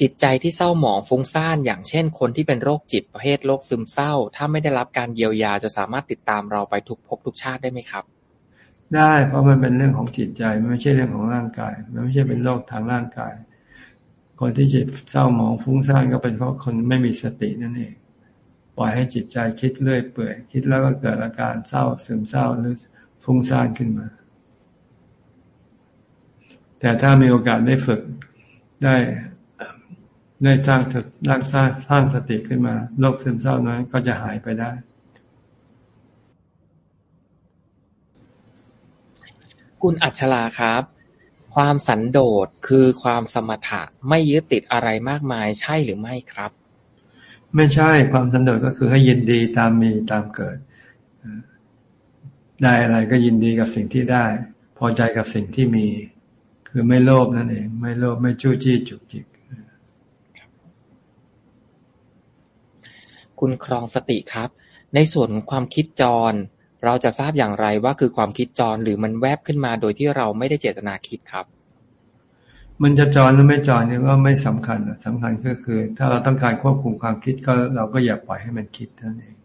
จิตใจที่เศร้าหมองฟุ้งซ่านอย่างเช่น คนที่เป็นโรคจิตประเภทโรคซึมเศร้า ถ้าไม่ได้รับการเยียวยาจะสามารถติดตามเราไปทุกภพทุกชาติได้ไหมครับ ได้เพราะมันเป็นเรื่องของจิตใจมันไม่ใช่เรื่องของร่างกายมันไม่ใช่เป็นโรคทางร่างกายคนที่จิตเศร้าหมองฟุ้งซ่านก็เป็นเพราะคนไม่มีสตินั่นเอง ปล่อยให้จิตใจคิดเรื่อยเปื่อย คิดแล้วก็เกิดอาการเศร้าซึมเศร้าหรือฟุ้งซ่านขึ้นมา แต่ถ้ามีโอกาสได้ฝึกได้ได้สร้างรักสร้างสร้างสติขึ้นมาโรคซึมเศร้านั้นก็จะหายไปได้ คุณอัชราครับ ความสันโดษคือความสมถะไม่ยึดติดอะไรมากมายใช่หรือไม่ครับ ไม่ใช่ความสันโดษก็คือให้ยินดีตามมีตามเกิด ได้อะไรก็ยินดีกับสิ่งที่ได้ พอใจกับสิ่งที่มี คือไม่โลภนั่นเอง ไม่โลภไม่จู้จี้จุกจิกคุณครองสติครับ ในส่วนความคิดจร เราจะทราบอย่างไรว่าคือความคิดจรหรือมันแวบขึ้นมาโดยที่เราไม่ได้เจตนาคิดครับ มันจะจรหรือไม่จรนี่ก็ไม่สำคัญสำคัญก็คือ ถ้าเราต้องการควบคุมความคิดก็เราก็อย่าปล่อยให้มันคิดเท่านั้นเอง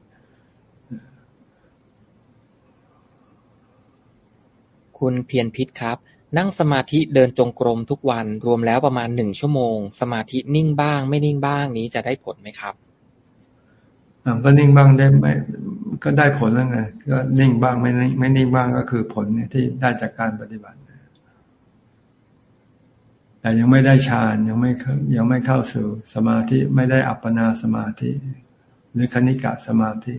คุณเพียรพิษครับ นั่งสมาธิเดินจงกรมทุกวันรวมแล้วประมาณหนึ่งชั่วโมง สมาธินิ่งบ้าง ไม่นิ่งบ้างนี้จะได้ผลไหมครับก็นิ่งบ้างได้ไม่ก็ได้ผลแล้วไงก็นิ่งบ้างไม่ไม่นิ่งบ้างก็คือผลที่ได้จากการปฏิบัติ แต่ยังไม่ได้ฌานยังไม่ยังไม่เข้าสู่สมาธิไม่ได้อัปปนาสมาธิ หรือคณิกะสมาธิ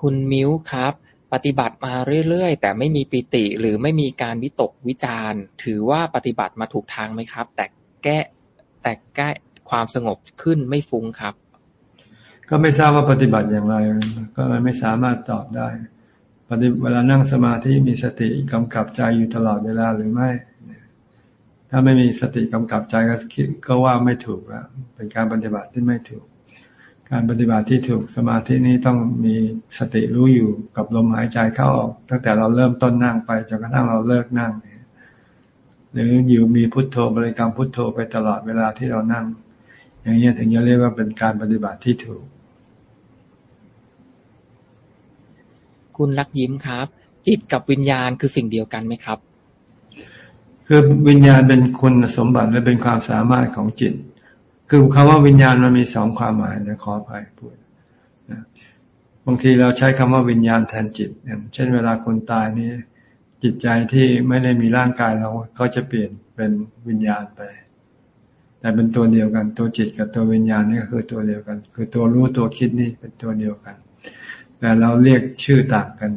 คุณมิ้วครับ ปฏิบัติมาเรื่อยๆ แต่ไม่มีปิติหรือไม่มีการวิตกวิจารถือว่าปฏิบัติมาถูกทางไหมครับ แต่แก้แต่แก้ความสงบขึ้นไม่ฟุ้งครับ ก็ไม่ทราบว่าปฏิบัติอย่างไร ก็เลยไม่สามารถตอบได้ป ฏิเวลานั่งสมาธิมีสติกำกับใจอยู่ตลอดเวลาหรือไม่ ถ้าไม่มีสติกำกับใจก็คิดก็ว่าไม่ถูกแล้วเป็นการปฏิบัติที่ไม่ถูก การปฏิบัติที่ถูกสมาธินี้ต้องมีสติรู้อยู่กับลมหายใจเข้าออก ตั้งแต่เราเริ่มต้นนั่งไปจนกระทั่งเราเลิกนั่งหรืออยู่มีพุทโธบริกรรมพุทโธไปตลอดเวลาที่เรานั่ง อย่างนี้ถึงจะเรียกว่าเป็นการปฏิบัติที่ถูก คุณรักยิ้มครับ จิตกับวิญญาณคือสิ่งเดียวกันไหมครับ คือวิญญาณเป็นคุณสมบัติและเป็นความสามารถของจิต คือคำว่าวิญญาณมันมีสองความหมายนะขออภัยพูดบางทีเราใช้คำว่าวิญญาณแทนจิตอย่างเช่นเวลาคนตายนี่จิตใจที่ไม่ได้มีร่างกายเราก็จะเปลี่ยนเป็นวิญญาณไป แต่เป็นตัวเดียวกัน ตัวจิตกับตัววิญญาณนี่ก็คือตัวเดียวกัน คือตัวรู้ตัวคิดนี่เป็นตัวเดียวกัน แต่เราเรียกชื่อต่างกัน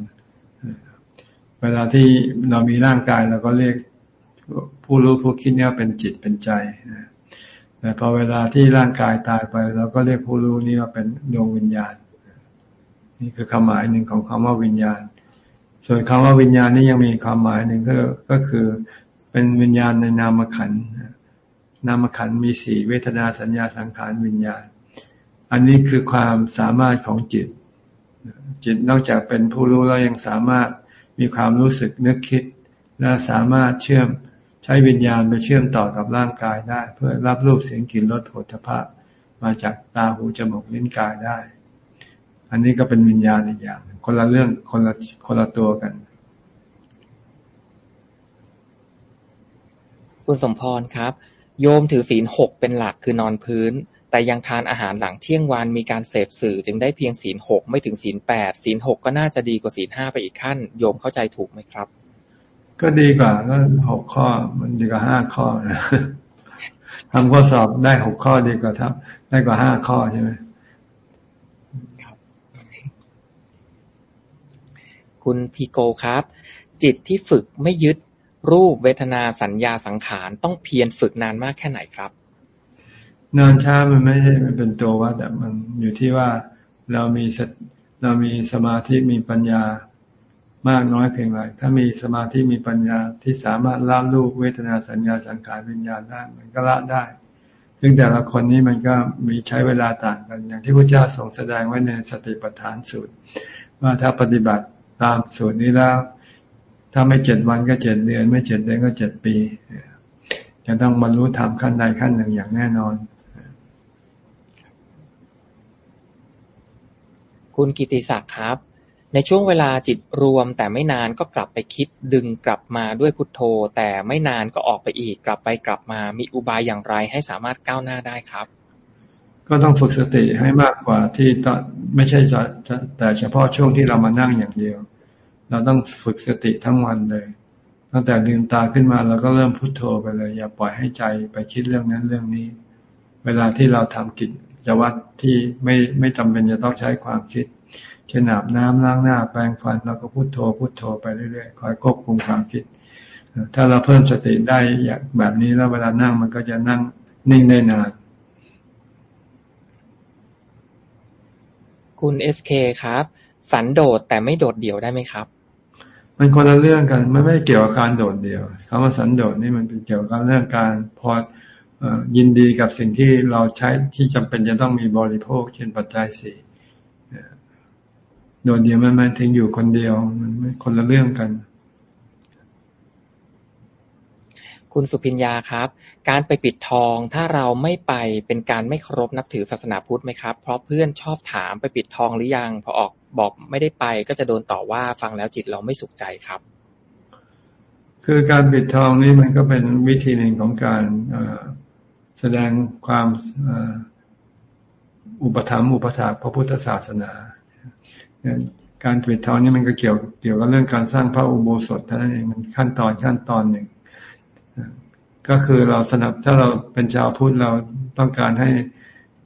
เวลาที่เรามีร่างกายเราก็เรียกผู้รู้ผู้คิดเนี่ยเป็นจิตเป็นใจแต่พอเวลาที่ร่างกายตายไปเราก็เรียกผู้รู้นี่ว่าเป็นดวงวิญญาณ นี่คือคำหมายหนึ่งของคำว่าวิญญาณ ส่วนคำว่าวิญญาณนี่ยังมีความหมายหนึ่งก็ก็คือเป็นวิญญาณในนามขันนามขันมีสี่เวทนาสัญญาสังขารวิญญาณ อันนี้คือความสามารถของจิต จิตนอกจากเป็นผู้รู้แล้วยังสามารถมีความรู้สึกนึกคิด และสามารถเชื่อมใช้วิญญาณไปเชื่อมต่อกับร่างกายได้ เพื่อรับรูปเสียงกลิ่นรสผลิภัณฑ์มาจากตาหูจมูกลิ้นกายได้ อันนี้ก็เป็นวิญญาณอีกอย่าง คนละเรื่องคนละคนละตัวกัน คุณสมพรครับ โยมถือศีลหกเป็นหลักคือนอนพื้น แต่ยังทานอาหารหลังเที่ยงวันมีการเสพสื่อจึงได้เพียงศีลหกไม่ถึงศีลแปดศีลหกก็น่าจะดีกว่าศีลห้าไปอีกขั้น โยมเข้าใจถูกไหมครับ ก็ดีกว่าก็หกข้อมันดีกว่าห้าข้อนะทำข้อสอบได้หกข้อดีกว่าทำได้กว่าห้าข้อใช่ไหมครับคุณพีโกครับ จิตที่ฝึกไม่ยึดรูปเวทนาสัญญาสังขารต้องเพียรฝึกนานมากแค่ไหนครับ นานช้ามันไม่ใช่มันเป็นตัวว่าแต่มันอยู่ที่ว่าเรามีเรามีสมาธิมีปัญญามากน้อยเพียงไรถ้ามีสมาธิมีปัญญาที่สามารถละลูกเวทนาสัญญาสังขารวิญญาณได้มันก็ละได้ ซึ่งแต่ละคนนี้มันก็มีใช้เวลาต่างกัน อย่างที่พระเจ้าทรงแสดงไว้ในสติปัฏฐานสูตร ว่าถ้าปฏิบัติตามสูตรนี้แล้ว ถ้าไม่เจ็ดวันก็เจ็ดเดือน ไม่เจ็ดเดือนก็เจ็ดปี จะต้องบรรลุธรรมขั้นใดขั้นหนึ่งอย่างแน่นอน คุณกิติศักดิ์ครับ ในช่วงเวลาจิตรวมแต่ไม่นานก็กลับไปคิดดึงกลับมาด้วยพุทโธ แต่ไม่นานก็ออกไปอีกกลับไปกลับมามีอุบายอย่างไรให้สามารถก้าวหน้าได้ครับ ก็ต้องฝึกสติให้มากกว่าที่ตอนไม่ใช่แต่เฉพาะช่วงที่เรามานั่งอย่างเดียว เราต้องฝึกสติทั้งวันเลยตั้งแต่ลืมตาขึ้นมาเราก็เริ่มพุทโธไปเลย อย่าปล่อยให้ใจไปคิดเรื่องนั้นเรื่องนี้ เวลาที่เราทำกิจ วัตรที่ไม่ไม่จำเป็นจะต้องใช้ความคิด เช่นอาบน้ำล้างหน้าแปรงฟันแล้วก็พุโทโธพุโทโธไปเรื่อยๆคอยควบคุมความคิด ถ้าเราเพิ่มสติได้อย่างแบบนี้แล้วเวลานั่งมันก็จะนั่งนิ่งได้นานคุณเอสเคครับ สันโดษแต่ไม่โดดเดี่ยวได้ไหมครับ มันคนละเรื่องกันไม่ไม่เกี่ยวกับการโดดเดี่ยวคำว่าสันโดษนี่มันเป็นเกี่ยวกับเรื่องการพอ ยินดีกับสิ่งที่เราใช้ที่จำเป็นจะต้องมีบริโภค เช่นปัจจัยสี่โดดเดี่ยวมันหมายถึงอยู่คนเดียว มันไม่คนละเรื่องกัน คุณสุพิญญาครับ การไปปิดทองถ้าเราไม่ไปเป็นการไม่เคารพนับถือศาสนาพุทธไหมครับ เพราะเพื่อนชอบถามไปปิดทองหรือยัง พอออกบอกไม่ได้ไปก็จะโดนต่อว่าฟังแล้วจิตเราไม่สุขใจครับ คือการปิดทองนี่มันก็เป็นวิธีหนึ่งของการ แสดงความอุปถัมภ์อุปถากพระพุทธศาสนา การปิดทองนี่มันก็เกี่ยวเกี่ยวกับเรื่องการสร้างพระอุโบสถเท่านั้นเองมันขั้นตอนขั้นตอนหนึ่ง ก็คือเราสนับถ้าเราเป็นชาวพุทธเราต้องการให้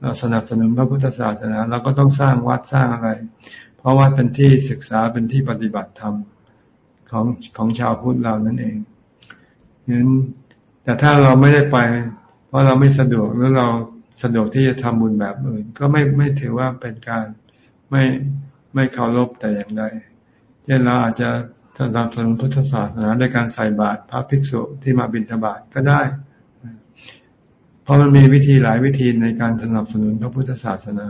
เราสนับสนุนพระพุทธศาสนาเราก็ต้องสร้างวัดสร้างอะไร เพราะว่าเป็นที่ศึกษาเป็นที่ปฏิบัติธรรมของของชาวพุทธเรานั่นเองงั้นแต่ถ้าเราไม่ได้ไป เพราะเราไม่สะดวกหรือเราสะดวกที่จะทำบุญแบบอื่น ก็ไม่ไม่ถือว่าเป็นการไม่ไม่เคารพแต่อย่างใดเช่นเราอาจจะสนับสนุนพุทธศาสนาด้วยการใส่บาตรพระภิกษุที่มาบิณฑบาตก็ได้ เพราะมันมีวิธีหลายวิธีในการสนับสนุนพระพุทธศาสนา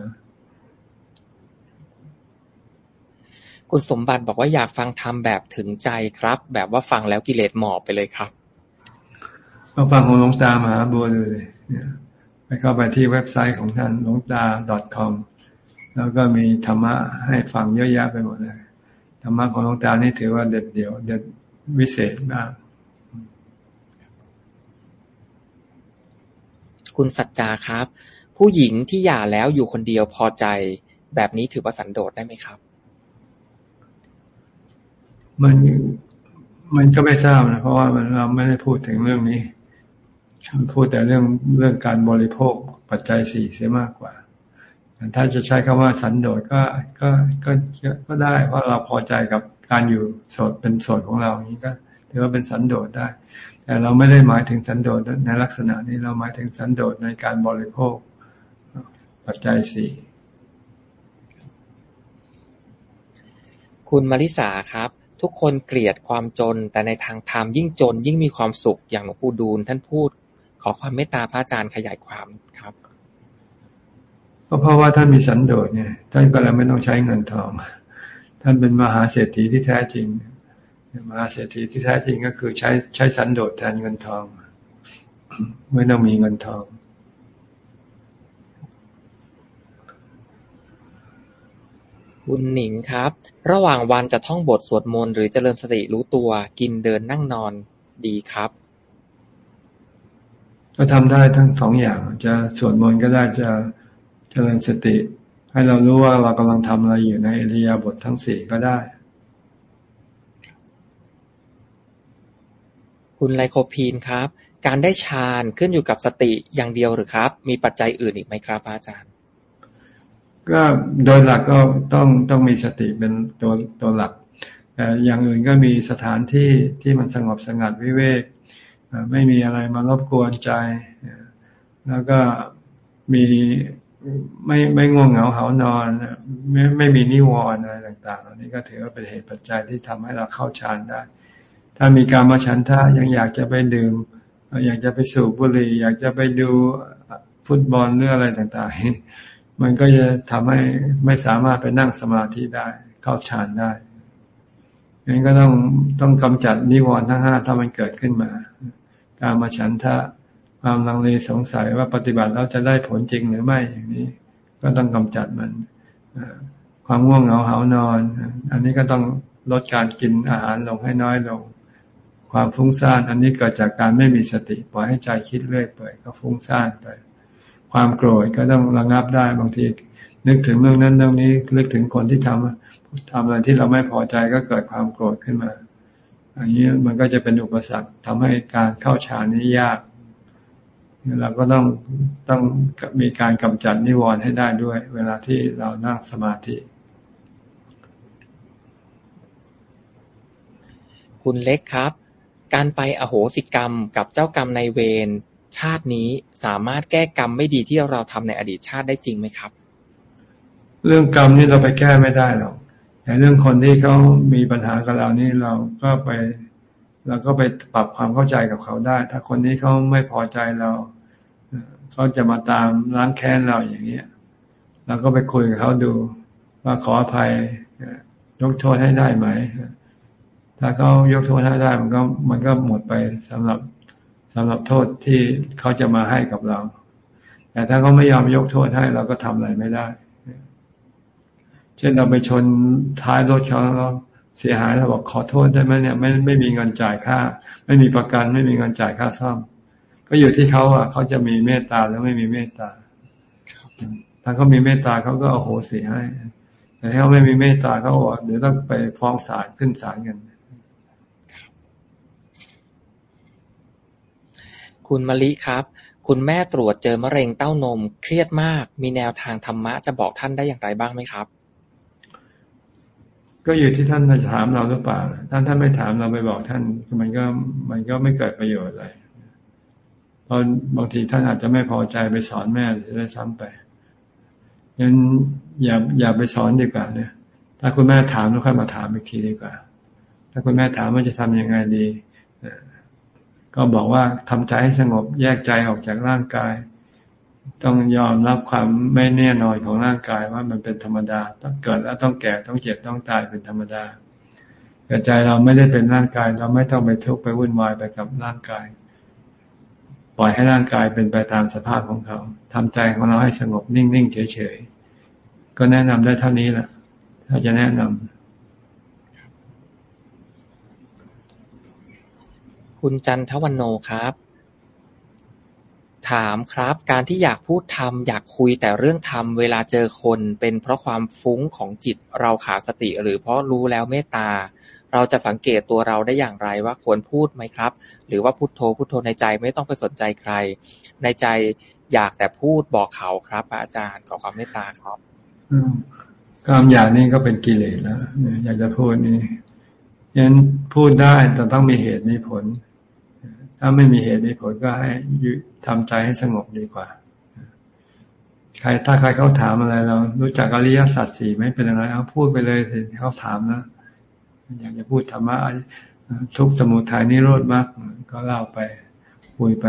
คุณสมบัติบอกว่าอยากฟังธรรมแบบถึงใจครับ แบบว่าฟังแล้วกิเลสหมอบไปเลยครับ ก็ฟังของหลวงตามหาบัวเลยไปเข้าไปที่เว็บไซต์ของท่านหลวงตา .com แล้วก็มีธรรมะให้ฟังเยอะแยะไปหมดเลยธรรมะของหลวงตานี่ถือว่าเด็ดเดี่ยว เด็ดวิเศษมาก คุณสัจจาครับ ผู้หญิงที่หย่าแล้วอยู่คนเดียวพอใจ แบบนี้ถือว่าสันโดษได้ไหมครับ มันมันก็ไม่ทราบนะเพราะว่ามันเราไม่ได้พูดถึงเรื่องนี้ พูดแต่เรื่องเรื่องการบริโภคปัจจัยสี่เสียมากกว่า ถ้าจะใช้คำว่าสันโดษก็ก็ก็ก็ได้เพราะเราพอใจกับการอยู่โสดเป็นโสดของเราอย่างนี้ก็ถือว่าเป็นสันโดษได้ แต่เราไม่ได้หมายถึงสันโดษในลักษณะนี้เราหมายถึงสันโดษในการบริโภคปัจจัยสี่คุณมาริสาครับ ทุกคนเกลียดความจน แต่ในทางธรรมยิ่งจนยิ่งมีความสุขอย่างหลวงปู่ดูลท่านพูด ขอความเมตตาพระอาจารย์ขยายความครับก็เพราะว่าท่านมีสันโดษเนี่ยท่านก็เลยไม่ต้องใช้เงินทอง ท่านเป็นมหาเศรษฐีที่แท้จริง มหาเศรษฐีที่แท้จริงก็คือใช้ใช้สันโดษแทนเงินทอง ไม่ต้องมีเงินทองคุณหนิงครับ ระหว่างวันจะท่องบทสวดมนต์หรือเจริญสติรู้ตัวกินเดินนั่งนอนดีครับ ก็ทำได้ทั้งสองอย่าง จะสวดมนต์ก็ได้จะเจริญสติ ให้เรารู้ว่าเรากำลังทำอะไรอยู่ในอริยบททั้งสี่ก็ได้ คุณไลโคพีนครับ การได้ฌานขึ้นอยู่กับสติอย่างเดียวหรือครับ มีปัจจัยอื่นอีกไหมครับอาจารย์ ก็โดยหลักก็ต้องต้องมีสติเป็นตัวตัวหลักแต่อย่างอื่นก็มีสถานที่ที่มันสงบสงัดวิเวก ไม่มีอะไรมารบกวนใจ แล้วก็มีไม่ไม่ง่วงเหงาเหานอน ไม่ไม่มีนิวรณ์อะไรต่างๆอันนี้ก็ถือว่าเป็นเหตุปัจจัยที่ทำให้เราเข้าฌานได้ ถ้ามีการมาฉันทะยังอยากจะไปดื่ม อยากจะไปสูบบุหรี่ อยากจะไปดูฟุตบอลหรืออะไรต่างๆ มันก็จะทำให้ไม่สามารถไปนั่งสมาธิได้ เข้าฌานได้งั้นก็ต้องต้องกำจัดนิวรณ์ทั้งห้าถ้ามันเกิดขึ้นมา การมาฉันทะ ความลังเลสงสัยว่าปฏิบัติแล้วจะได้ผลจริงหรือไม่อย่างนี้ ก็ต้องกำจัดมันความง่วงเหงาเหานอน อันนี้ก็ต้องลดการกินอาหารลงให้น้อยลง ความฟุ้งซ่าน อันนี้เกิดจากการไม่มีสติปล่อยให้ใจคิดเรื่อยเปื่อยก็ฟุ้งซ่านไป ความโกรธก็ต้องระงับได้บางที นึกถึงเรื่องนั้นเรื่องนี้นึกถึงคนที่ทำทำอะไรที่เราไม่พอใจก็เกิดความโกรธขึ้นมา อันนี้มันก็จะเป็นอุปสรรคทำให้การเข้าฌานนี้ยากเราก็ต้องต้องมีการกำจัดนิวรณ์ให้ได้ด้วย เวลาที่เรานั่งสมาธิ คุณเล็กครับ การไปอโหสิกรรมกับเจ้ากรรมในเวรชาตินี้สามารถแก้กรรมไม่ดีที่เราทำในอดีตชาติได้จริงไหมครับ เรื่องกรรมนี่เราไปแก้ไม่ได้หรอก แต่เรื่องคนที่เขามีปัญหากับเรานี่เราก็ไปเราก็ไปปรับความเข้าใจกับเขาได้ ถ้าคนนี้เขาไม่พอใจเราเขาจะมาตามล้างแค้นเราอย่างเงี้ยเราก็ไปคุยกับเขาดู ว่าขออภัยยกโทษให้ได้ไหม ถ้าเขายกโทษให้ได้มันก็มันก็หมดไปสำหรับสำหรับโทษที่เขาจะมาให้กับเรา แต่ถ้าเขาไม่ยอมยกโทษให้เราก็ทำอะไรไม่ได้ ช่นเราไปชนท้ายรถเขาเราเสียหายเราบอกขอโทษได้ไหมเนี่ยไม่ไม่มีเงินจ่ายค่า ไม่มีประกันไม่มีเงินจ่ายค่าซ่อมก็อยู่ที่เขาอะเขาจะมีเมตตาหรือไม่มีเมตตาถ้าเขามีเมตตาเขาก็เอาโหสิให้ แต่ถ้าเขาไม่มีเมตตาเขาบอกเดี๋ยวต้องไปฟ้องศาลขึ้นศาลกันคุณมะลิครับ คุณแม่ตรวจเจอมะเร็งเต้านมเครียดมาก มีแนวทางธรรมะจะบอกท่านได้อย่างไรบ้างไหมครับ ก็อยู่ที่ท่านจะถามเราหรือเปล่าท่านท่านไม่ถามเราไปบอกท่านมันก็มันก็ไม่เกิดประโยชน์อะไรเพราะบางทีท่านอาจจะไม่พอใจไปสอนแม่จะได้ซ้ำไปงั้นอย่าอย่าไปสอนดีกว่าเนี่ย ถ้าคุณแม่ถามแล้วค่อยมาถามอีกทีดีกว่า ถ้าคุณแม่ถามว่าจะทํำยังไงดีก็บอกว่าทำใจให้สงบแยกใจออกจากร่างกาย ต้องยอมรับความไม่แน่นอนของร่างกายว่ามันเป็นธรรมดาต้องเกิดแล้วต้องแก่ต้องเจ็บต้องตายเป็นธรรมดาแต่ใจเราไม่ได้เป็นร่างกาย เราไม่ต้องไปทุกข์ไปวุ่นวายไปกับร่างกาย ปล่อยให้ร่างกายเป็นไปตามสภาพของเขาทำใจของเราให้สงบนิ่งๆเฉยๆก็แนะนำได้เท่านี้แหละถ้าจะแนะนำคุณจันทวันโนครับ ถามครับ การที่อยากพูดทำอยากคุยแต่เรื่องทำเวลาเจอคน เป็นเพราะความฟุ้งของจิตเราขาดสติ หรือเพราะรู้แล้วเมตตา เราจะสังเกตตัวเราได้อย่างไรว่าควรพูดไหมครับ หรือว่าพุโทโธพุโทโธในใจไม่ต้องไปสนใจใคร ในใจอยากแต่พูดบอกเขาครับอาจารย์ขอความเมตตาครับความอยากนี่ก็เป็นกิเลสแล้วอยากจะพูดนี่ยันพูดได้แต่ต้องมีเหตุมีผล ถ้าไม่มีเหตุมีผลก็ให้ทำใจให้สงบดีกว่า ใครถ้าใครเขาถามอะไรเรา รู้จักอริยสัจสี่ไหมเป็นอะไรเอาพูดไปเลยสิเขาถามนะอยากจะพูดธรรมะทุกสมุทัยนิโรธมากก็เล่าไปคุยไป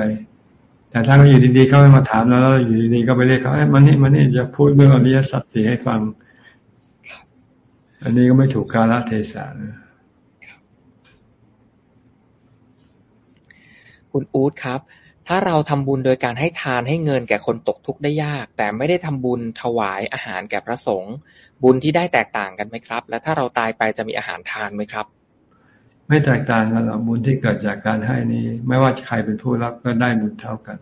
แต่ถ้าเขาอยู่ดีๆเขาไม่มาถามแล้วอยู่ดีๆก็ไปเรียกเขาไอ้มันนี่มันนี่จะพูดเรื่องอริยสัจสี่ให้ฟัง อันนี้ก็ไม่ถูกกาลเทศะนะ คุณอู๊ดครับ ถ้าเราทำบุญโดยการให้ทานให้เงินแก่คนตกทุกข์ได้ยาก แต่ไม่ได้ทำบุญถวายอาหารแก่พระสงฆ์บุญที่ได้แตกต่างกันไหมครับ และถ้าเราตายไปจะมีอาหารทานไหมครับ ไม่แตกต่างกันหรอกบุญที่เกิดจากการให้นี้ ไม่ว่าใครเป็นผู้รับก็ได้บุญเท่ากัน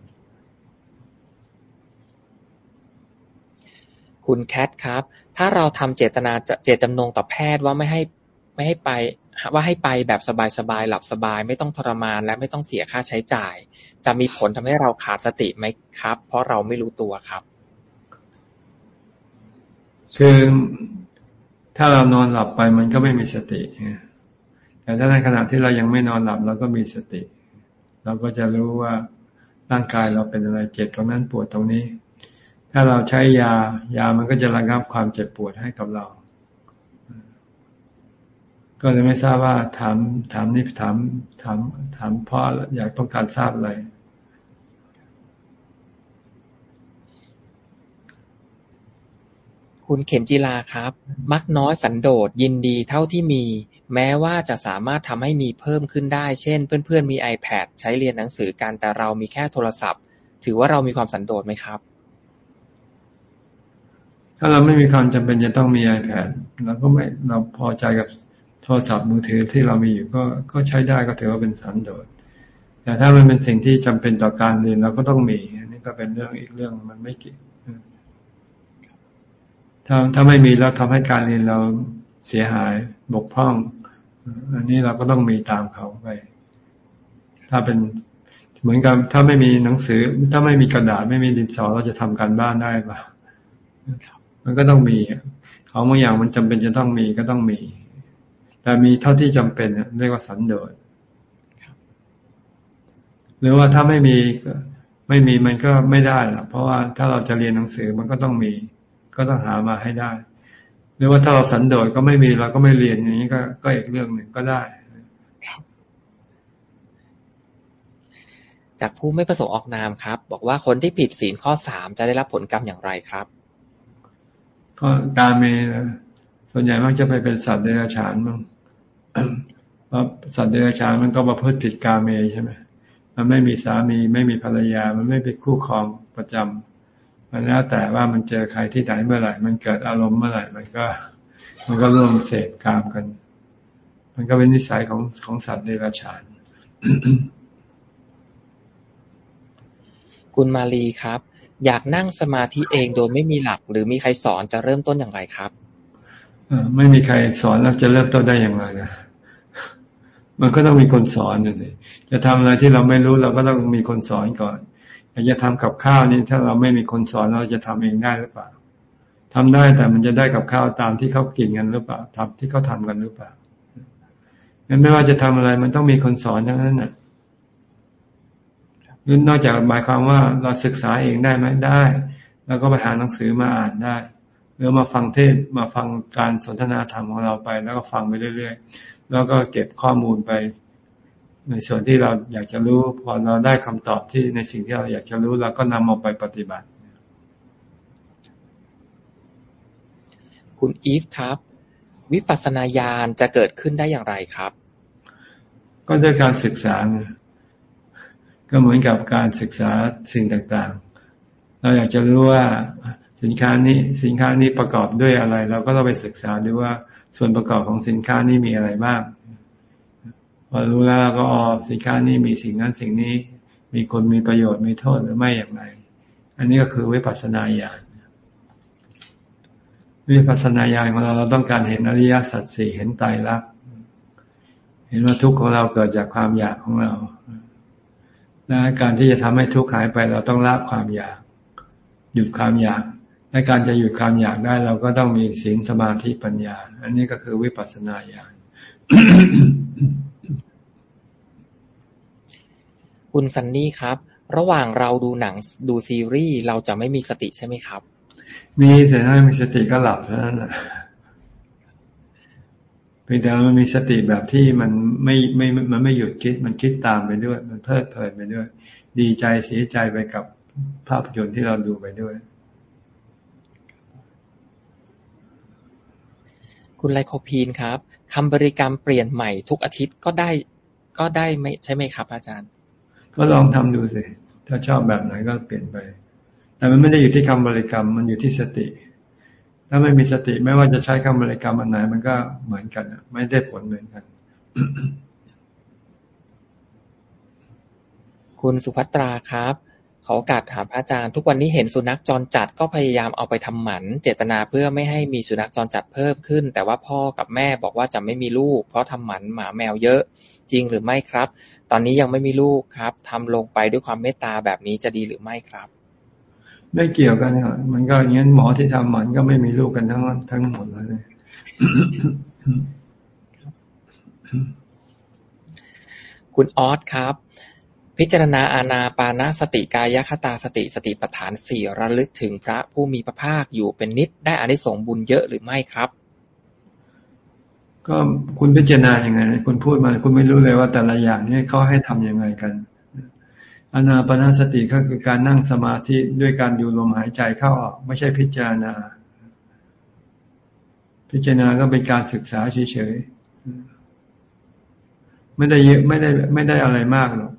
คุณแคทครับ ถ้าเราทำเจตนาเจตจำนงต่อแพทย์ว่าไม่ให้ไม่ให้ไป ว่าให้ไปแบบสบายๆหลับสบาย ไม่ต้องทรมานและไม่ต้องเสียค่าใช้จ่าย จะมีผลทำให้เราขาดสติไหมครับ เพราะเราไม่รู้ตัวครับ คือถ้าเรานอนหลับไปมันก็ไม่มีสติแต่ถ้าในขณะที่เรายังไม่นอนหลับเราก็มีสติ เราก็จะรู้ว่าร่างกายเราเป็นอะไรเจ็บตรงนั้นปวดตรงนี้ ถ้าเราใช้ยายามันก็จะระงับความเจ็บปวดให้กับเรา ก็เลยไม่ทราบว่าถามถามนี่ถามถามถามพ่ออยากต้องการทราบอะไรคุณเข็มจีลาครับ มักน้อยสันโดษยินดีเท่าที่มี แม้ว่าจะสามารถทำให้มีเพิ่มขึ้นได้ เช่น เพื่อนๆมี iPad ใช้เรียนหนังสือกันแต่เรามีแค่โทรศัพท์ ถือว่าเรามีความสันโดษไหมครับ ถ้าเราไม่มีความจำเป็นจะต้องมี iPad เราก็ไม่เราพอใจกับ โทรศัพท์มือถือที่เรามีอยู่ก็ก็ใช้ได้ก็ถือว่าเป็นสันโดษแต่ถ้ามันเป็นสิ่งที่จำเป็นต่อการเรียนเราก็ต้องมีอันนี้ก็เป็นเรื่องอีกเรื่องมันไม่เกี่ยวถ้าถ้าไม่มีแล้วทำให้การเรียนเราเสียหายบกพร่อง อันนี้เราก็ต้องมีตามเขาไป ถ้าเป็นเหมือนกับถ้าไม่มีหนังสือ ถ้าไม่มีกระดาษไม่มีดินสอเราจะทำการบ้านได้ปะมันก็ต้องมีของบางอย่างมันจำเป็นจะต้องมีก็ต้องมี แต่มีเท่าที่จำเป็นเรียกว่าสันโดษหรือว่าถ้าไม่มีไม่มีมันก็ไม่ได้ละเพราะว่าถ้าเราจะเรียนหนังสือมันก็ต้องมี ก็ต้องหามาให้ได้ หรือว่าถ้าเราสันโดษก็ไม่มีเราก็ไม่เรียนอย่างนี้ก็ก็อีกเรื่องหนึ่งก็ได้จากผู้ไม่ประสงค์ออกนามครับ บอกว่าคนที่ผิดศีลข้อสามจะได้รับผลกรรมอย่างไรครับ ก็การเม ส่วนใหญ่มักจะไปเป็นสัตว์เดรัจฉานมั้งเพราะสัตว์เดรัจฉานมันก็ประพฤติผิดกาเมใช่ไหมมันไม่มีสามีไม่มีภรรยา มันไม่เป็นคู่ครองประจำมันแล้วแต่ว่ามันเจอใครที่ไหนเมื่อไหร่ มันเกิดอารมณ์เมื่อไหร่ มันก็ มันก็ร่วมเสพกามกัน มันก็เป็นนิสัยของของสัตว์เดรัจฉาน คุณมาลีครับ อยากนั่งสมาธิเองโดยไม่มีหลัก หรือมีใครสอนจะเริ่มต้นอย่างไรครับ ไม่มีใครสอนแล้วจะเริ่มต้นได้อย่างไรนะมันก็ต้องมีคนสอนน่สิจะทำอะไรที่เราไม่รู้เราก็ต้องมีคนสอนก่อนอยากจะทำกับข้าวนี่ถ้าเราไม่มีคนสอนเราจะทำเองได้หรือเปล่าทำได้แต่มันจะได้กับข้าวตามที่เขากินกันหรือเปล่าทำที่เขาทากันหรือเปล่างั้นไม่ว่าจะทำอะไรมันต้องมีคนสอนทั้งนั้นน่ะนอกจากหมายความว่าเราศึกษาเองได้ไหมได้ แล้วก็ไปหาหนังสือมาอ่านได้ รือมาฟังเทศมาฟังการสนทนาธรรมของเราไป แล้วก็ฟังไปเรื่อยๆ แล้วก็เก็บข้อมูลไป ในส่วนที่เราอยากจะรู้ พอเราได้คำตอบที่ในสิ่งที่เราอยากจะรู้เราก็นำเอาไปปฏิบัติ คุณอีฟครับ วิปัสสนาญาณจะเกิดขึ้นได้อย่างไรครับ ก็ด้วยการศึกษา ก็เหมือนกับการศึกษาสิ่งต่างๆ เราอยากจะรู้ว่า สินค้านี้สินค้านี้ประกอบด้วยอะไร เราก็ต้องไปศึกษาดูว่าส่วนประกอบของสินค้านี้มีอะไรบ้างพอรู้แล้วก็อ๋อสินค้านี้มีสิ่งนั้นสิ่งนี้ มีคนมีประโยชน์มีโทษหรือไม่อย่างไร อันนี้ก็คือวิปัสสนาญาณวิปัสสนาญาณของเราเราต้องการเห็นอริยสัจสี่เห็นไตรลักษณ์เห็นว่าทุกข์ของเราเกิดจากความอยากของเราและการที่จะทำให้ทุกข์หายไปเราต้องละความอยาก หยุดความอยาก ในการจะหยุดความอยากได้เราก็ต้องมีศีลสมาธิปัญญา อันนี้ก็คือวิปัสสนาญาณคุณซันนี่ครับ ระหว่างเราดูหนังดูซีรีส์เราจะไม่มีสติใช่ไหมครับ มีแต่ถ้ามีสติก็หลับเท่านั้นแหละเพียงแต่มันมีสติแบบที่มันไม่ไม่มันไม่หยุดคิด มันคิดตามไปด้วย มันเพลิดเพลินไปด้วย ดีใจเสียใจไปกับภาพยนตร์ที่เราดูไปด้วย คุณไลโคพีนครับคำบริกรรมเปลี่ยนใหม่ทุกอาทิตย์ก็ได้ ก็ได้ไม่ใช่ไหมครับ อาจารย์ ก็ลองทำดูสิ ถ้าชอบแบบไหนก็เปลี่ยนไป แต่มันไม่ได้อยู่ที่คำบริกรรม มันอยู่ที่สติ ถ้าไม่มีสติไม่ว่าจะใช้คำบริกรรมอันไหน มันก็เหมือนกันไม่ได้ผลเหมือนกัน คุณสุภัตราครับ ขอโอกาสถามพระอาจารย์ ทุกวันนี้เห็นสุนัขจรจัดก็พยายามเอาไปทำหมัน เจตนาเพื่อไม่ให้มีสุนัขจรจัดเพิ่มขึ้น แต่ว่าพ่อกับแม่บอกว่าจะไม่มีลูก เพราะทำหมันหมาแมวเยอะ จริงหรือไม่ครับ ตอนนี้ยังไม่มีลูกครับทำลงไปด้วยความเมตตาแบบนี้จะดีหรือไม่ครับ ไม่เกี่ยวกันเนี่ยมันก็อย่างนี้หมอที่ทำหมันก็ไม่มีลูกกันทั้งทั้งหมดเลยคุณออสครับ พิจารณาอาณาปานาสติ กายคตาสติ สติปัฏฐานสี่ระลึกถึงพระผู้มีพระภาคอยู่เป็นนิดได้อานิสงส์บุญเยอะหรือไม่ครับ ก็คุณพิจารณาอย่างไง คุณพูดมา คุณไม่รู้เลยว่าแต่ละอย่างนี้เขาให้ทํำยังไงกันอานาปานาสติก็คือการนั่งสมาธิด้วยการดูลมหายใจเข้าออกไม่ใช่พิจารณา พิจารณาก็เป็นการศึกษาเฉยๆไม่ได้เยอะไม่ได้ไม่ได้อะไรมากหรอก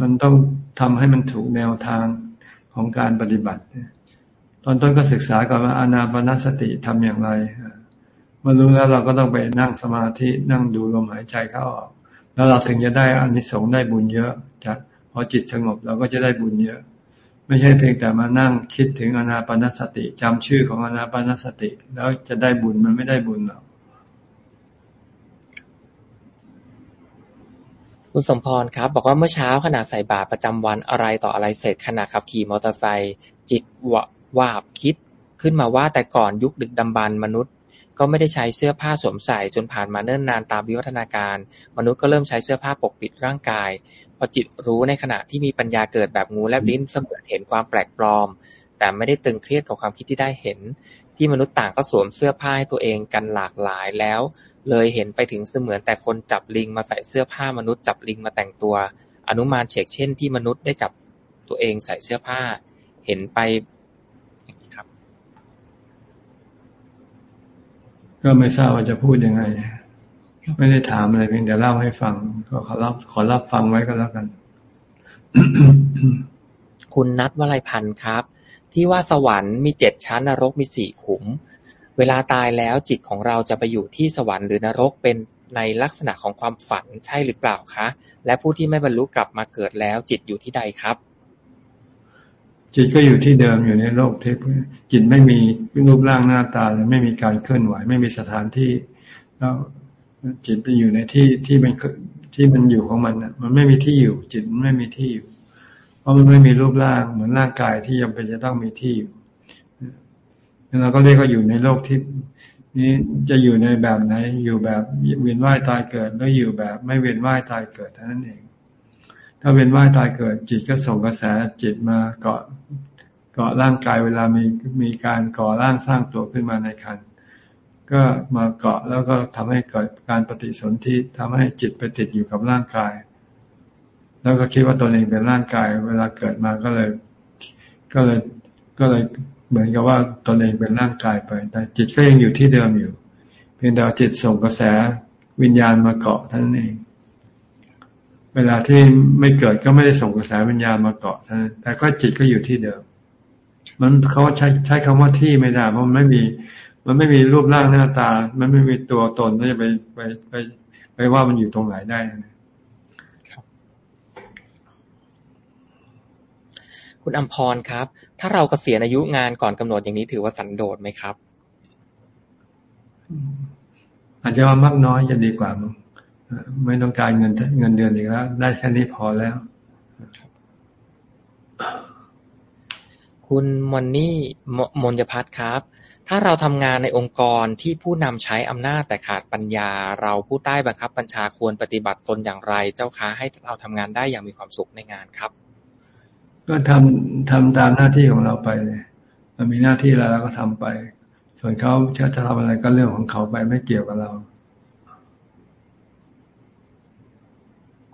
มันต้องทำให้มันถูกแนวทางของการปฏิบัติตอนต้นก็ศึกษาก่อนว่าอานาปนาสติทำอย่างไรเมื่อรู้แล้วเราก็ต้องไปนั่งสมาธินั่งดูลมหายใจเข้าออก แล้วเราถึงจะได้อานิสงส์ได้บุญเยอะจากพอจิตสงบเราก็จะได้บุญเยอะ ไม่ใช่เพียงแต่มานั่งคิดถึงอนาปนสติจำชื่อของอนาปนสติ แล้วจะได้บุญมันไม่ได้บุญหรอก คุณสมพรครับ บอกว่าเมื่อเช้าขณะใส่บาตรประจำวันอะไรต่ออะไรเสร็จขณะขับขี่มอเตอร์ไซค์จิตววาบคิด ขึ้นมาว่าแต่ก่อนยุคดึกดำบรรมนุษย์ ก็ไม่ได้ใช้เสื้อผ้าสวมใส่จนผ่านมาเนิ่นนานตามวิวัฒนาการ มนุษย์ก็เริ่มใช้เสื้อผ้าปกปิดร่างกาย พอจิตรู้ในขณะที่มีปัญญาเกิดแบบงูแลบลิ้นเสมือนเห็นความแปลกปลอม แต่ไม่ได้ตึงเครียดกับความคิดที่ได้เห็น ที่มนุษย์ต่างก็สวมเสื้อผ้าให้ตัวเองกันหลากหลายแล้ว เลยเห็นไปถึงเสมือนแต่คนจับลิงมาใส่เสื้อผ้ามนุษย์จับลิงมาแต่งตัว อนุมานเฉกเช่นที่มนุษย์ได้จับตัวเองใส่เสื้อผ้า เห็นไปอย่างนี้ครับ ก็ไม่ทราบว่าจะพูดยังไง ไม่ได้ถามอะไรเพียงแต่เล่าให้ฟัง ก็ขอรับขอรับฟังไว้ก็แล้วกัน คุณนัทวลัยพันธ์ครับ ที่ว่าสวรรค์มีเจ็ดชั้นนรกมีสี่ขุม เวลาตายแล้วจิตของเราจะไปอยู่ที่สวรรค์หรือนรกเป็นในลักษณะของความฝันใช่หรือเปล่าคะ และผู้ที่ไม่บรรลุกลับมาเกิดแล้ว จิตอยู่ที่ใดครับ จิตก็อยู่ที่เดิมอยู่ในโลกทิพย์จิตไม่มีรูปร่างหน้าตาไม่มีการเคลื่อนไหว ไม่มีสถานที่แล้วจิตไปอยู่ในที่ที่มันที่มันอยู่ของมันมันไม่มีที่อยู่ จิตมันไม่มีที่อยู่ เพราะมันไม่มีรูปร่างเหมือนร่างกายที่ยังเป็นจะต้องมีที่อยู่ เราก็เรียกว่าอยู่ในโลกที่นี้จะอยู่ในแบบไหน อยู่แบบเวียนว่ายตายเกิดแล้วอยู่แบบไม่เวียนว่ายตายเกิดเท่านั้นเอง ถ้าเวียนว่ายตายเกิด จิตก็ส่งกระแสจิตมาเกาะเกาะร่างกายเวลามีมีการก่อร่างสร้างตัวขึ้นมาในคันก็มาเกาะแล้วก็ทำให้เกิดการปฏิสนธิทำให้จิตไปติดอยู่กับร่างกาย แล้วก็คิดว่าตัวเองเป็นร่างกาย เวลาเกิดมาก็เลย ก็เลยก็เลย เหมือนกับว่าตนเองเป็นร่างกายไป แต่จิตก็ยังอยู่ที่เดิมอยู่ เพียงแต่จิตส่งกระแสวิญญาณมาเกาะท่านเอง เวลาที่ไม่เกิดก็ไม่ได้ส่งกระแสวิญญาณมาเกาะท่านแต่ก็จิตก็อยู่ที่เดิม มันเขาใช้ใช้คำว่าที่ไม่ได้เพราะมันไม่มี มันไม่มีรูปร่างหน้าตา มันไม่มีตัวตนที่จะไปไปไปไปว่ามันอยู่ตรงไหนได้นะ คุณอัมพรครับ ถ้าเรากเกษียณอายุงานก่อนกำหนดอย่างนี้ถือว่าสันโดษไหมครับ อาจจะว่ามากน้อยจะดีกว่ามั้งไม่ต้องการเงินเงินเดือนอีกแล้ว ได้แค่นี้พอแล้ว คุณมอนนี่มนยพัฒครับ ถ้าเราทำงานในองค์กรที่ผู้นำใช้อำนาจแต่ขาดปัญญา เราผู้ใต้บังคับบัญชาควรปฏิบัติตนอย่างไร เจ้าค้าให้เราทำงานได้อย่างมีความสุขในงานครับ ก็ทำทำตามหน้าที่ของเราไปเลยเรามีหน้าที่แล้วเราก็ทำไป ส่วนเขาจะทำอะไรก็เรื่องของเขาไปไม่เกี่ยวกับเรา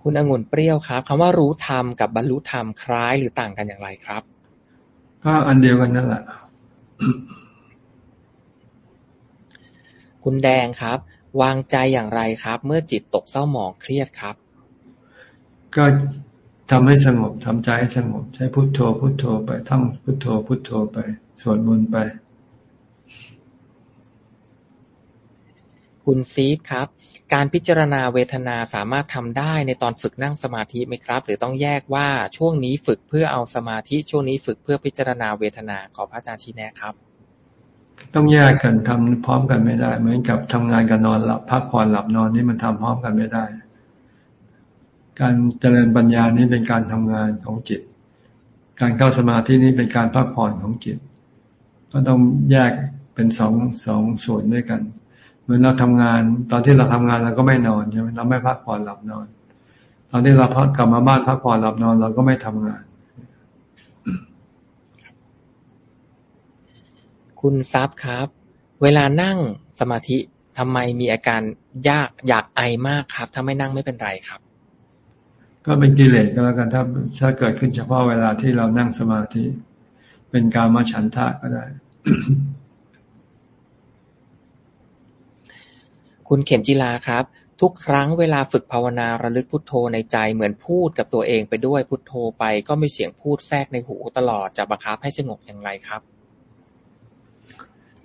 คุณองุ่นเปรี้ยวครับคำว่ารู้ธรรมกับบรรลุธรรมคล้ายหรือต่างกันอย่างไรครับ ก็อันเดียวกันนั่นแหละคุณแดงครับ วางใจอย่างไรครับ เมื่อจิตตกเศร้าหมองเครียดครับ ก็ ทำให้สงบทำใจให้สงบ ใช้พุโทโธพุโทโธไปท่องพุโทโธพุโทโธไป สวดมนต์ไป คุณซีดครับ การพิจารณาเวทนาสามารถทำได้ในตอนฝึกนั่งสมาธิไหมครับ หรือต้องแยกว่าช่วงนี้ฝึกเพื่อเอาสมาธิช่วงนี้ฝึกเพื่อพิจารณาเวทนาขอพระอาจารย์ชี้แนะครับ ต้องแยกกันทำพร้อมกันไม่ได้ เหมือนกับทำงานกับนอนหลับพักผ่อนหลับนอนนี่มันทำพร้อมกันไม่ได้ การเจริญปัญญานี้เป็นการทำงานของจิต การเข้าสมาธินี้เป็นการพักผ่อนของจิต ก็ต้องแยกเป็นสองสองส่วนด้วยกัน เหมือนเราทำงาน ตอนที่เราทำงานเราก็ไม่นอนใช่ไหมเราไม่พักผ่อนหลับนอน ตอนที่เราพักกลับมาบ้านพักผ่อนหลับนอนเราก็ไม่ทำงาน คุณซับครับ เวลานั่งสมาธิทำไมมีอาการยากอยากไอมากครับ ถ้าไม่นั่งไม่เป็นไรครับ ก็เป็นกิเลสก็แล้วกันถ้าถ้าเกิดขึ้นเฉพาะเวลาที่เรานั่งสมาธิ เป็นการมาฉันทะก็ได้ คุณเข็มจิลาครับ ทุกครั้งเวลาฝึกภาวนาระลึกพุทโธในใจเหมือนพูดกับตัวเองไปด้วยพุทโธไป ก็มีเสียงพูดแทรกในหูตลอดจะบังคับให้สงบอย่างไรครับ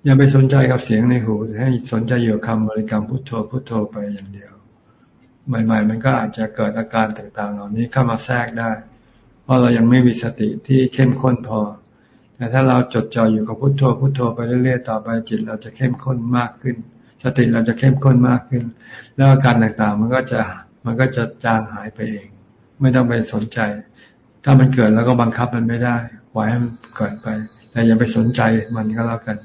อย่าไปสนใจกับเสียงในหู ให้สนใจอยู่คำบริกรรมพุทโธพุทโธไปอย่างเดียว ใหม่ ๆ มันก็อาจจะเกิดอาการต่างๆ เหล่านี้เข้ามาแทรกได้ เพราะเรายังไม่มีสติที่เข้มข้นพอ แต่ถ้าเราจดจ่ออยู่กับพุโทโธพุโทโธไปเรื่อยๆ ต่อไปจิตเราจะเข้มข้นมากขึ้น สติเราจะเข้มข้นมากขึ้น แล้วอาการต่างๆ มันก็จะมันก็จะจางหายไปเอง ไม่ต้องไปสนใจ ถ้ามันเกิดแล้วก็บังคับมันไม่ได้ปล่อยให้มันเกิดไป แต่อย่าไปสนใจมันก็แล้วกัน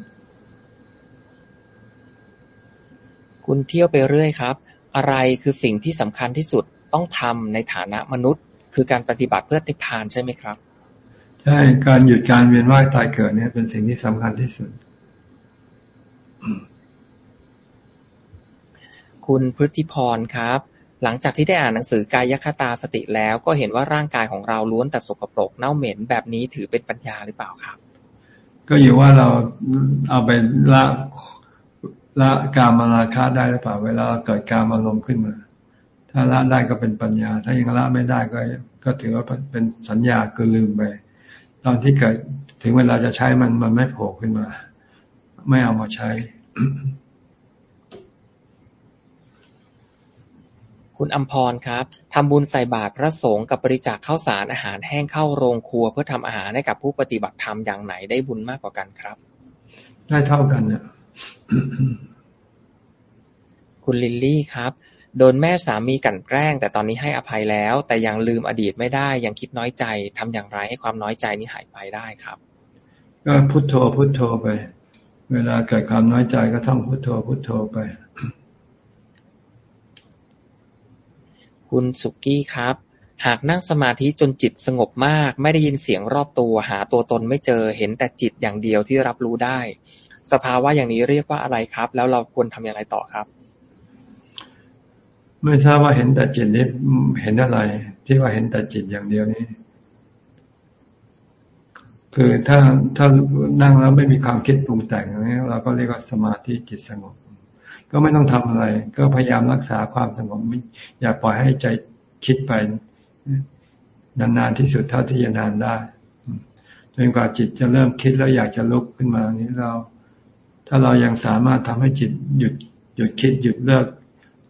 คุณเที่ยวไปเรื่อยครับ อะไรคือสิ่งที่สำคัญที่สุดต้องทำในฐานะมนุษย์ คือการปฏิบัติเพื่อติพานใช่ไหมครับ ใช่ การหยุดการเวียนว่ายตายเกิดเนี่ยเป็นสิ่งที่สำคัญที่สุด คุณพฤติพรครับ หลังจากที่ได้อ่านหนังสือกายคตาสติแล้วก็เห็นว่าร่างกายของเราล้วนแต่สกปรกเน่าเหม็นแบบนี้ถือเป็นปัญญาหรือเปล่าครับ ก็อยู่ว่าเราเอาไปละ ละกามาราคะได้หรือเปล่า เวลาเกิดการอารมณ์ขึ้นมา ถ้าละได้ก็เป็นปัญญา ถ้ายังละไม่ได้ก็ก็ถือว่าเป็นสัญญาคือลืมไป ตอนที่เกิดถึงเวลาจะใช้มันมันไม่โผล่ขึ้นมา ไม่เอามาใช้ คุณอัมพรครับทำบุญใส่บาตรพระสงฆ์กับบริจาคข้าวสารอาหารแห้งเข้าโรงครัว เพื่อทำอาหารให้กับผู้ปฏิบัติธรรมอย่างไหนได้บุญมากกว่ากันครับ ได้เท่ากันเนี่ย คุณลิลลี่ครับ โดนแม่สามีกันแกล้ง แต่ตอนนี้ให้อภัยแล้ว แต่ยังลืมอดีตไม่ได้ ยังคิดน้อยใจทำอย่างไรให้ความน้อยใจนี้หายไปได้ครับ ก็พุโทโธพุโทโธไป เวลาเกิดความน้อยใจก็ท่องพุโทโธพุโทโธไป คุณสุกี้ครับหากนั่งสมาธิจนจิตสงบมาก ไม่ได้ยินเสียงรอบตัวหาตัวตนไม่เจอเห็นแต่จิตอย่างเดียวที่รับรู้ได้ สภาวะอย่างนี้เรียกว่าอะไรครับ แล้วเราควรทำอย่างไรต่อครับ ไม่ทราบว่าเห็นแต่จิตนี้เห็นอะไร ที่ว่าเห็นแต่จิตอย่างเดียวนี้ คือถ้าถ้านั่งแล้วไม่มีความคิดปรุงแต่งอย่างนี้เราก็เรียกว่าสมาธิจิตสงบ ก็ไม่ต้องทำอะไร ก็พยายามรักษาความสงบอย่าปล่อยให้ใจคิดไปนานๆที่สุดเท่าที่จะนานได้จนกว่าจิตจะเริ่มคิดแล้วอยากจะลุกขึ้นมานี้เรา ถ้าเรายังสามารถทำให้จิตหยุดหยุดคิดหยุดเลิก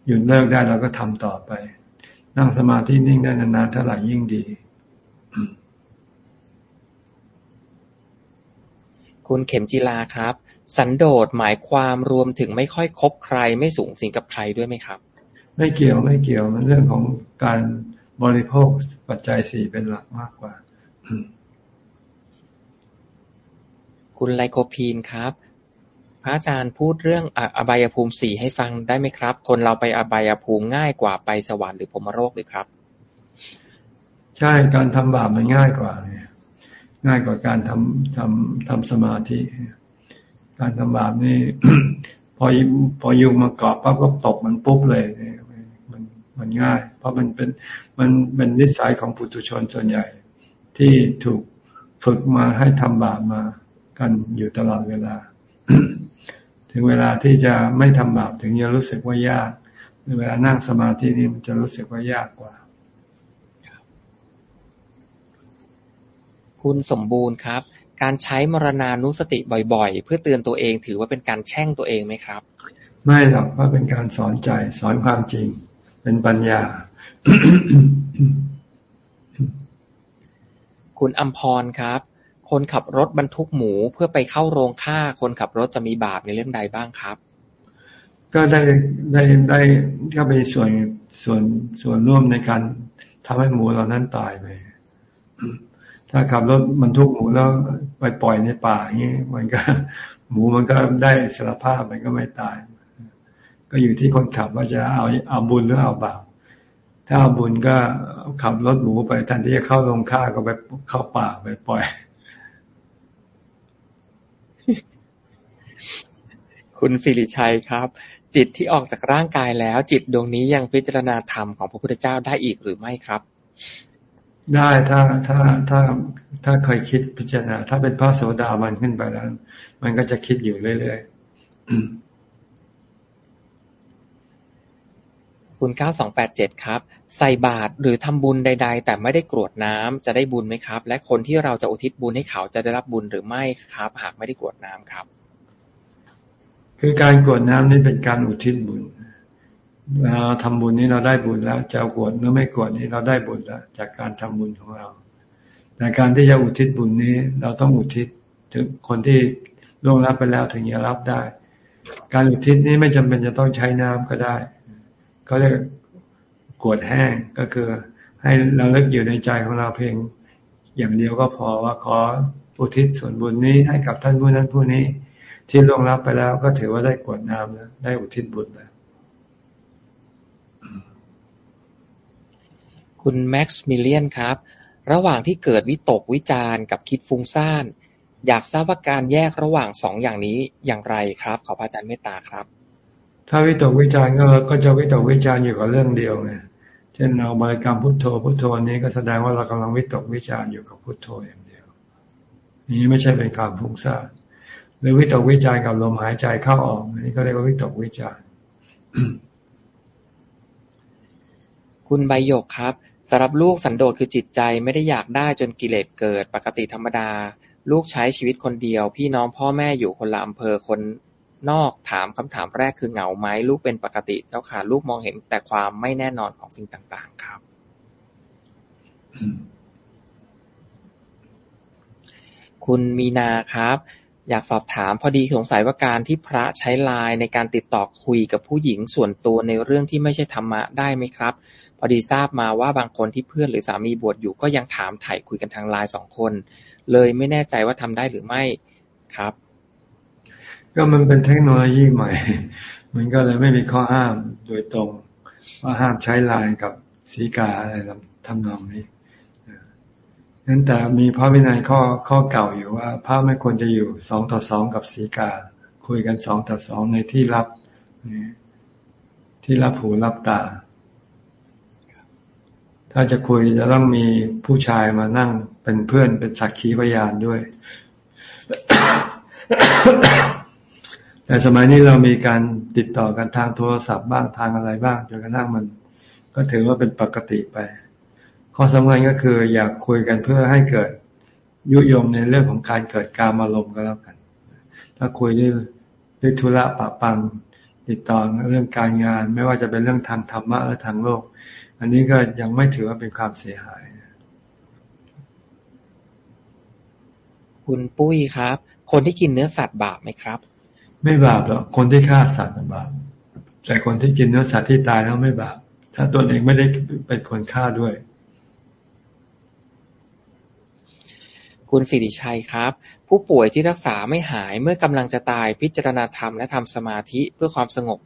หยุดเลิกได้เราก็ทำต่อไป นั่งสมาธินิ่งได้นานๆเท่าไหร่ยิ่งดี คุณเข็มจีลาครับ สันโดษหมายความรวมถึงไม่ค่อยคบใคร ไม่สูงสิงกับใครด้วยไหมครับ ไม่เกี่ยวไม่เกี่ยวมันเรื่องของการบริโภคปัจจัยสี่เป็นหลักมากกว่า คุณไลโคพีนครับ พระอาจารย์พูดเรื่องอบายภูมิสี่ให้ฟังได้ไหมครับ คนเราไปอบายภูมิง่ายกว่าไปสวรรค์หรือพรมโลกหรือครับ ใช่การทำบาปมันง่ายกว่าเนี่ยง่ายกว่าการทำทำทำสมาธิ การทำบาปนี่ พอพอยุงมาเกาะปั๊บก็ตกมันปุ๊บเลยมันมันง่าย เพราะมันเป็นมันเป็นนิสัยของปุถุชนส่วนใหญ่ ที่ถูกฝึกมาให้ทำบาปมา กันอยู่ตลอดเวลา ถึงเวลาที่จะไม่ทำบาปถึงจะรู้สึกว่ายากเวลานั่งสมาธินี่มันจะรู้สึกว่ายากกว่าคุณสมบูรณ์ครับ การใช้มรณานุสติบ่อยๆ เพื่อเตือนตัวเองถือว่าเป็นการแช่งตัวเองไหมครับ ไม่หรอกก็เป็นการสอนใจสอนความจริง เป็นปัญญา คุณอัมพรครับ คนขับรถบรรทุกหมูเพื่อไปเข้าโรงฆ่า คนขับรถจะมีบาปในเรื่องใดบ้างครับ ก็ได้ได้ได้ก็เป็นส่วนส่วนส่วนร่วมในการทำให้หมูเหล่านั้นตายไปถ้าขับรถบรรทุกหมูแล้วไปปล่อยในป่าอย่างนี้มันก็หมูมันก็ได้สารภาพมันก็ไม่ตาย ก็อยู่ที่คนขับว่าจะเอาเอาบุญหรือเอาบาปถ้าเอาบุญก็ขับรถหมูไปแทนที่จะเข้าโรงฆ่าก็ไปเข้าป่าไปปล่อย คุณสิริชัยครับ จิตที่ออกจากร่างกายแล้ว จิตดวงนี้ยังพิจารณาธรรมของพระพุทธเจ้าได้อีกหรือไม่ครับ ได้ถ้าถ้าถ้าถ้าเคยคิดพิจารณา ถ้าเป็นพระโสดาบันขึ้นไปแล้ว มันก็จะคิดอยู่เรื่อยๆคุณเก้าสองแปดเจ็ดครับ ใส่บาตรหรือทำบุญใด ๆ แต่ไม่ได้กรวดน้ำจะได้บุญไหมครับ และคนที่เราจะอุทิศบุญให้เขาจะได้รับบุญหรือไม่ครับ หากไม่ได้กรวดน้ำครับ คือการกรวดน้ำนี่เป็นการอุทิศบุญเราทำบุญนี้เราได้บุญแล้วจะกวดหรือไม่กวดนี้เราได้บุญแล้วจากการทำบุญของเราแต่การที่จะอุทิศบุญนี้ เราต้องอุทิศถึงคนที่ล่วงรับไปแล้วถึงจะรับได้ การอุทิศนี้ไม่จำเป็นจะต้องใช้น้ำก็ได้ ก็เรียกกวดแห้งก็คือ ให้เราเลิกอยู่ในใจของเราเพียงอย่างเดียวก็พอว่าขออุทิศส่วนบุญนี้ให้กับท่านผู้นั้นผู้นี้ ที่ล่วงรับไปแล้วก็ถือว่าได้กวดน้ำแล้ว ได้อุทิศบุญแล้วคุณแม็กซ์มิเลียนครับ ระหว่างที่เกิดวิตกวิจารกับคิดฟุ้งซ่าน อยากทราบว่าการแยกระหว่างสองอย่างนี้อย่างไรครับ ขอพระอาจารย์เมตตาครับ ถ้าวิตกวิจารก็ก็จะวิตกวิจารอยู่กับเรื่องเดียวไงเช่นเราบริกรรมพุทโธพุทโธนี้ก็แสดงว่าเรากำลังวิตกวิจารอยู่กับพุทโธอย่างเดียว นี้ไม่ใช่เป็นการฟุ้งซ่าน หรือวิตกวิจารกับลมหายใจเข้าออกนี่ก็เรียกว่าวิตกวิจารคุณใบหยกครับสำหรับลูกสันโดษคือจิตใจไม่ได้อยากได้จนกิเลสเกิด ปกติธรรมดา ลูกใช้ชีวิตคนเดียว พี่น้องพ่อแม่อยู่คนละอำเภอคนนอกถามคำถามแรกคือเหงาไหมลูกเป็นปกติเจ้าค่ะลูกมองเห็นแต่ความไม่แน่นอนของสิ่งต่าง ๆ ครับ คุณมีนาครับ อยากสอบถามพอดีสงสัยว่าการที่พระใช้ไลน์ในการติดต่อคุยกับผู้หญิงส่วนตัวในเรื่องที่ไม่ใช่ธรรมะได้ไหมครับ พอดีทราบมาว่าบางคนที่เพื่อนหรือสามีบวชอยู่ก็ยังถามถ่ายคุยกันทางไลน์สองคน เลยไม่แน่ใจว่าทำได้หรือไม่ครับ ก็มันเป็นเทคโนโลยีใหม่ มันก็เลยไม่มีข้อห้ามโดยตรงว่าห้ามใช้ไลน์กับสีกาอะไรทำนองนี้ นั้นแต่มีพระวินัยข้อข้อเก่าอยู่ว่า พระไม่ควรจะอยู่สองต่อสองกับสีกา คุยกันสองต่อสองในที่รับที่รับหูรับตา ถ้าจะคุยจะต้องมีผู้ชายมานั่งเป็นเพื่อนเป็นสักขีพยานด้วย แต่สมัยนี้เรามีการติดต่อกันทางโทรศัพท์บ้างทางอะไรบ้างจนกระทั่งมัน ก็ถือว่าเป็นปกติไป ข้อสำคัญก็คือ อยากคุยกันเพื่อให้เกิดยุยงในเรื่องของการเกิดการอารมณ์ก็แล้วกัน ถ้าคุยด้วยด้วยธุระปะปังติดต่อเรื่องการงาน ไม่ว่าจะเป็นเรื่องทางธรรมะและทางโลก อันนี้ก็ยังไม่ถือว่าเป็นความเสียหาย คุณปุ้ยครับ คนที่กินเนื้อสัตว์บาปไหมครับ ไม่บาปหรอกคนที่ฆ่าสัตว์บาปแต่คนที่กินเนื้อสัตว์ที่ตายแล้วไม่บาปถ้าตนเองไม่ได้เป็นคนฆ่าด้วย คุณสิริชัยครับ ผู้ป่วยที่รักษาไม่หายเมื่อกำลังจะตายพิจารณาธรรมและทำสมาธิเพื่อความสงบ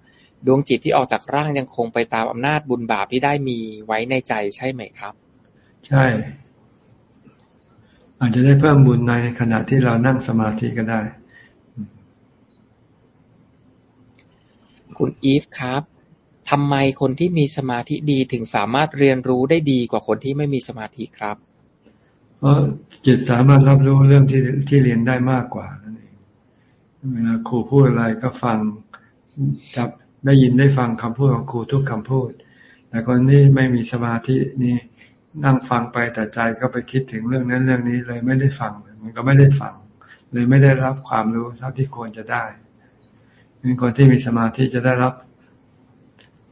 ดวงจิตที่ออกจากร่างยังคงไปตามอำนาจบุญบาปที่ได้มีไว้ในใจใช่ไหมครับ ใช่ อาจจะได้เพิ่มบุญในขณะที่เรานั่งสมาธิก็ได้ คุณอีฟครับทำไมคนที่มีสมาธิดีถึงสามารถเรียนรู้ได้ดีกว่าคนที่ไม่มีสมาธิครับเพ ราะจิตสามารถรับรู้เรื่องที่ที่เรียนได้มากกว่านั่นเองเวลาครูพูดอะไรก็ฟังจับได้ยินได้ฟังคำพูดของครูทุกคำพูด แต่คนที่ไม่มีสมาธินี่นั่งฟังไปแต่ใจก็ไปคิดถึงเรื่องนั้นเรื่องนี้เลยไม่ได้ฟังมันก็ไม่ได้ฟัง เลยไม่ได้รับความรู้เท่าที่ควรจะได้เป็นคนที่มีสมาธิจะได้รับ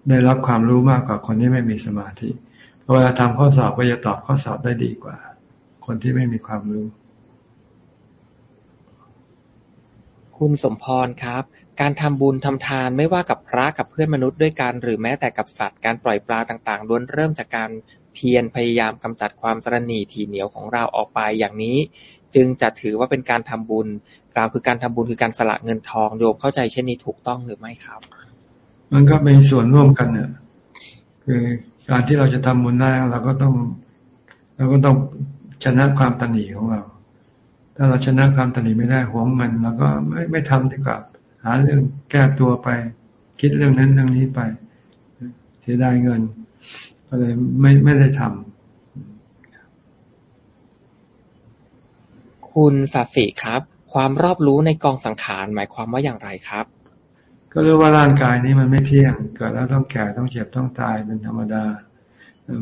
ได้รับความรู้มากกว่าคนที่ไม่มีสมาธิเวลาทำข้อสอบก็จะตอบข้อสอบได้ดีกว่า คนที่ไม่มีความรู้ คุณสมพรครับ การทำบุญทำทานไม่ว่ากับพระกับเพื่อนมนุษย์ด้วยกันหรือแม้แต่กับสัตว์การปล่อยปลาต่างๆล้วนเริ่มจากการเพียรพยายามกำจัดความตรณีทีเหนียวของเราออกไปอย่างนี้ จึงจะถือว่าเป็นการทำบุญกล่าวคือการทำบุญคือการสละเงินทองโยมเข้าใจเช่นนี้ถูกต้องหรือไม่ครับ มันก็เป็นส่วนร่วมกันเนี่ยคือการที่เราจะทำบุญได้เราก็ต้อง เราก็ต้อง ชนะความตนีของเรา ถ้าเราชนะความตนีไม่ได้หวงมันเราก็ไม่ไม่ทำดีกว่าหาเรื่องแก้ตัวไป คิดเรื่องนั้นเรื่องนี้ไป เสียดายเงินก็เลยไม่ไม่ได้ทำคุณสาสิครับ ความรอบรู้ในกองสังขารหมายความว่าอย่างไรครับ ก็รู้ว่าร่างกายนี้มันไม่เที่ยงเกิดแล้วต้องแก่ต้องเจ็บต้องตายเป็นธรรมดา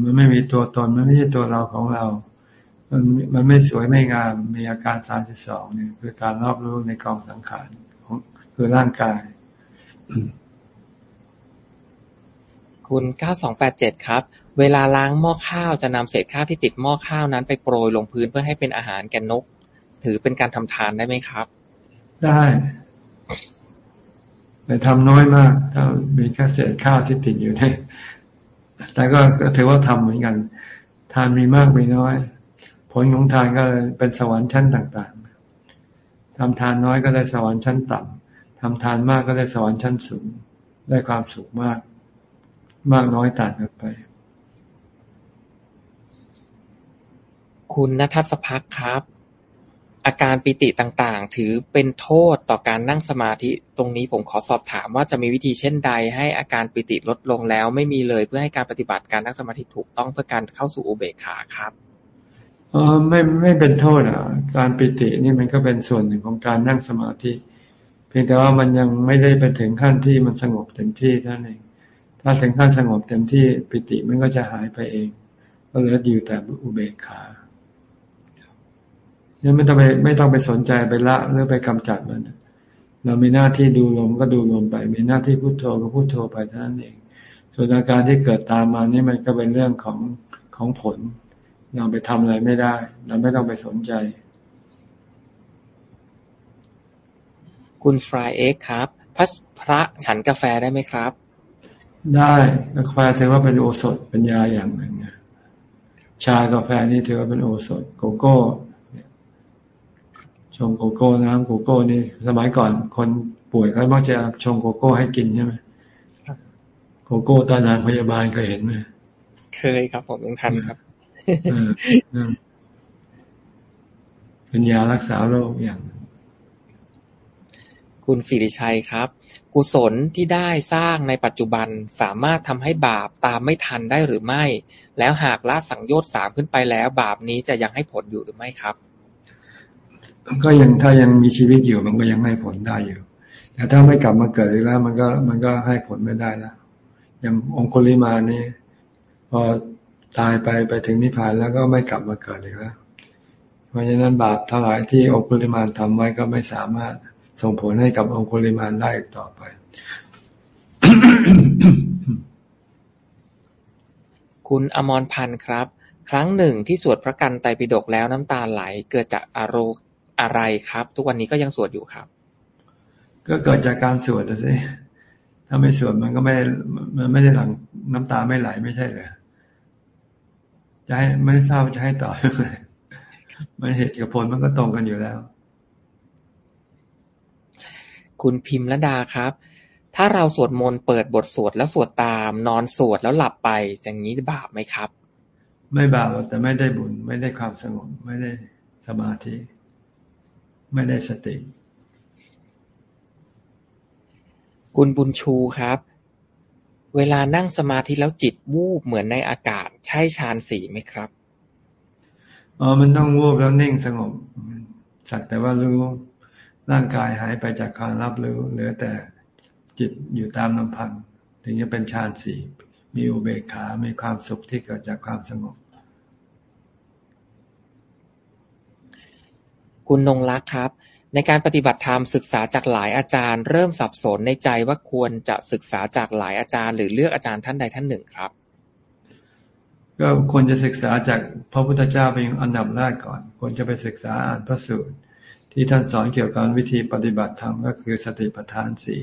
มันไม่มีตัวตนมันไม่ใช่ตัวเราของเรา มันมันไม่สวยไม่งามมีอาการสามสิบสองเนี่ยคือการรอบรู้ในกองสังขารของคือร่างกาย คุณเก้าสองแปดเจ็ดครับ เวลาล้างหม้อข้าวจะนำเศษข้าวที่ติดหม้อข้าวนั้นไปโปรยลงพื้นเพื่อให้เป็นอาหารแก่นก ถือเป็นการทำทานได้ไหมครับ ได้แต่ทำน้อยมาก ถ้ามีแค่เศษข้าวที่ติดอยู่ในแต่ก็ถือว่าทำเหมือนกัน ทานมีมากมีน้อย ผลของทานก็เป็นสวรรค์ชั้นต่างๆทำทานน้อยก็ได้สวรรค์ชั้นต่ำทำทานมากก็ได้สวรรค์ชั้นสูง ได้ความสุขมาก มากน้อยต่างกันไป คุณนัทศพักครับ อาการปิติต่างๆ ถือเป็นโทษต่อการนั่งสมาธิ ตรงนี้ผมขอสอบถามว่าจะมีวิธีเช่นใด ให้อาการปิติลดลงแล้วไม่มีเลยเพื่อให้การปฏิบัติการนั่งสมาธิถูกต้องเพื่อการเข้าสู่อุเบกขาครับ ออไม่ไม่เป็นโทษอะ การปิตินี่มันก็เป็นส่วนหนึ่งของการนั่งสมาธิ เพียงแต่ว่ามันยังไม่ได้ไปถึงขั้นที่มันสงบเต็มที่เท่านั้นเองถ้าถึงขั้นสงบเต็มที่ปิติมันก็จะหายไปเอง ก็เหลืออยู่แต่อุเบกขาเนี่ยไม่ต้องไปไม่ต้องไปสนใจไปละหรือไปกำจัดมัน เรามีหน้าที่ดูลมก็ดูลมไป มีหน้าที่พุโทโธก็พุโทโธไปเท่านั้นเอง ส่วนอาการที่เกิดตามมานี่มันก็เป็นเรื่องของของผล เราไปทำอะไรไม่ได้ เราไม่ต้องไปสนใจ คุณฟรายเอ็กครับพระพระฉันกาแฟได้ไหมครับ ได้กาแฟถือว่าเป็นโอสถเป็นยาอย่างหนึ่งชากาแฟนี่ถือว่าเป็นโอสถโกโก้ชงโกโก้น้ำโกโก้นี่สมัยก่อนคนป่วยเขามักจะชงโกโก้ให้กินใช่ไหมโกโก้ตานางพยาบาลเคยเห็นไหมเคยครับผมยังทันครับเป็นยารักษาโรคอย่าง คุณสิริชัยครับ กุศลที่ได้สร้างในปัจจุบันสามารถทำให้บาปตามไม่ทันได้หรือไม่ แล้วหากละสังโยชน์สามขึ้นไปแล้ว บาปนี้จะยังให้ผลอยู่หรือไม่ครับก็ยังถ้ายังมีชีวิตอยู่มันก็ยังให้ผลได้อยู่ แต่ถ้าไม่กลับมาเกิดอีกแล้ว มันก็มันก็ให้ผลไม่ได้แล้วอย่างองคุลิมานี่พอ ตายไปไปถึงนิพพานแล้วก็ไม่กลับมาเกิดอีกแล้ว เพราะฉะนั้นบาปทั้งหลายที่องคุลิมานทำไว้ก็ไม่สามารถส่งผลให้กับองคุลิมานได้อีกต่อไป คุณอมรพันธ์ครับ ครั้งหนึ่งที่สวดพระกันไตรปิฎกแล้วน้ำตาไหลเกิดจากอารมณ์อะไรครับ ทุกวันนี้ก็ยังสวดอยู่ครับ ก็เกิดจากการสวดสิถ้าไม่สวดมันก็ไม่มันไม่ได้หลังน้ำตาไม่ไหลไม่ใช่เหรอ จะให้ไม่ทราบจะให้ต่อเลยมันเหตุกับผลมันก็ตรงกันอยู่แล้ว คุณพิมพ์ละดาครับ ถ้าเราสวดมนต์เปิดบทสวดแล้วสวดตาม นอนสวดแล้วหลับไปอย่างนี้บาปไหมครับ ไม่บาปแต่ไม่ได้บุญ ไม่ได้ความสงบไม่ได้สมาธิ ไม่ได้สติ คุณบุญชูครับ เวลานั่งสมาธิแล้วจิตวูบเหมือนในอากาศ ใช่ฌานสี่ไหมครับอ๋อมันต้องวูบแล้วนิ่งสงบ สักแต่ว่ารู้ ร่างกายหายไปจากการรับรู้ เหลือแต่จิตอยู่ตามลำพัง ถึงจะเป็นฌานสี่ มีอุเบกขา มีความสุขที่เกิดจากความสงบ คุณนงรักครับ ในการปฏิบัติธรรมศึกษาจากหลายอาจารย์ เริ่มสับสนในใจว่าควรจะศึกษาจากหลายอาจารย์ หรือเลือกอาจารย์ท่านใดท่านหนึ่งครับ ก็ควรจะศึกษาจากพระพุทธเจ้าเป็นอันดับแรกก่อน ควรจะไปศึกษาอ่านพระสูตร ที่ท่านสอนเกี่ยวกับวิธีปฏิบัติธรรมก็คือสติปัฏฐานสี่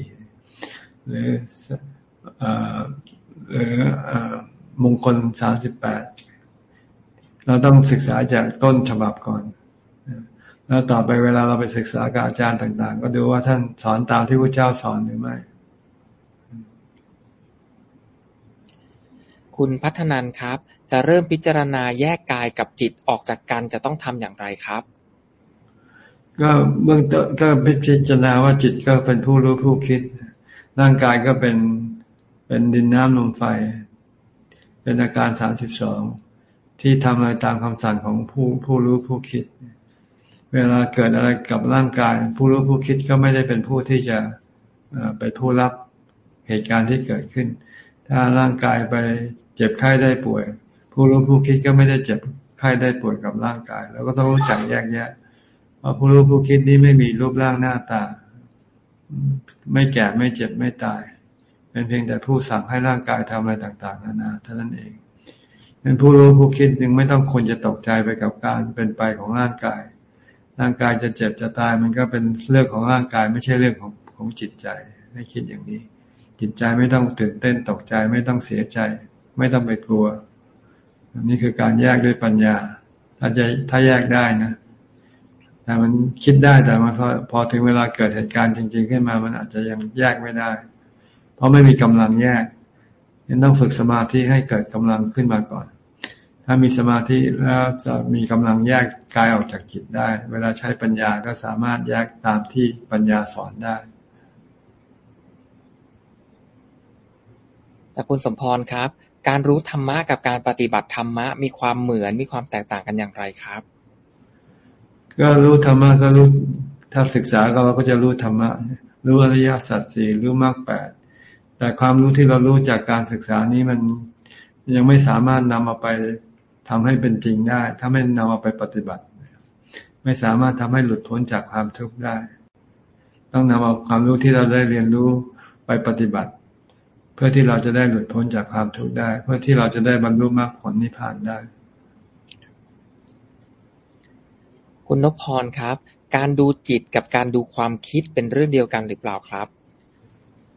หรือหรือมงคลสามสิบแปดเราต้องศึกษาจากต้นฉบับก่อน แล้วต่อไปเวลาเราไปศึกษากับอาจารย์ต่าง ๆ ก็ดูว่าท่านสอนตามที่พระเจ้าสอนหรือไม่ คุณพัฒนันครับ จะเริ่มพิจารณาแยกกายกับจิตออกจากกันจะต้องทำอย่างไรครับ ก็เบื้องต้นก็พิจารณาว่าจิตก็เป็นผู้รู้ผู้คิด ร่างกายก็เป็นเป็นดินน้ำลมไฟ เป็นอาการสามสิบสองที่ทำอะไรตามคำสั่งของผู้ผู้รู้ผู้คิด เวลาเกิดอะไรกับร่างกาย ผู้รู้ผู้คิดก็ไม่ได้เป็นผู้ที่จะไปผู้รับเหตุการณ์ที่เกิดขึ้น ถ้าร่างกายไปเจ็บไข้ได้ป่วย ผู้รู้ผู้คิดก็ไม่ได้เจ็บไข้ได้ป่วยกับร่างกาย แล้วก็ต้องรู้จักแยกแยะว่าผู้รู้ผู้คิดนี้ไม่มีรูปร่างหน้าตา ไม่แก่ไม่เจ็บไม่ตาย เป็นเพียงแต่ผู้สั่งให้ร่างกายทำอะไรต่าง ๆ นานาเท่านั้นเองเป็นผู้รู้ผู้คิดยังไม่ต้องควรจะตกใจไปกับการเป็นไปของร่างกาย ร่างกายจะเจ็บจะตายมันก็เป็นเรื่องของร่างกายไม่ใช่เรื่องของของจิตใจ ให้คิดอย่างนี้ จิตใจไม่ต้องตื่นเต้นตกใจไม่ต้องเสียใจ ไม่ต้องไปกลัวนี่คือการแยกด้วยปัญญา ถ้าจะถ้าแยกได้นะแต่มันคิดได้แต่มาพอพอถึงเวลาเกิดเหตุการณ์จริง ๆ ขึ้นมา มันอาจจะยังแยกไม่ได้ เพราะไม่มีกำลังแยกยังต้องฝึกสมาธิให้เกิดกำลังขึ้นมาก่อน ถ้ามีสมาธิแล้วจะมีกำลังแยกกายออกจากจิตได้ เวลาใช้ปัญญาก็สามารถแยกตามที่ปัญญาสอนได้ จากคุณสมพรครับ การรู้ธรรมะกับการปฏิบัติธรรมะมีความเหมือนมีความแตกต่างกันอย่างไรครับ ก็รู้ธรรมะก็รู้ถ้าศึกษาก็เราก็จะรู้ธรรมะรู้อริยสัจสี่รู้มรรคแปดแต่ความรู้ที่เรารู้จากการศึกษานี้มันยังไม่สามารถนำเอาไป ทำให้เป็นจริงได้ ถ้าไม่นำเอาไปปฏิบัติ ไม่สามารถทำให้หลุดพ้นจากความทุกข์ได้ ต้องนำเอาความรู้ที่เราได้เรียนรู้ไปปฏิบัติ เพื่อที่เราจะได้หลุดพ้นจากความทุกข์ได้ เพื่อที่เราจะได้บรรลุมรรคผลนิพพานได้ คุณนพพรครับ การดูจิตกับการดูความคิดเป็นเรื่องเดียวกันหรือเปล่าครับ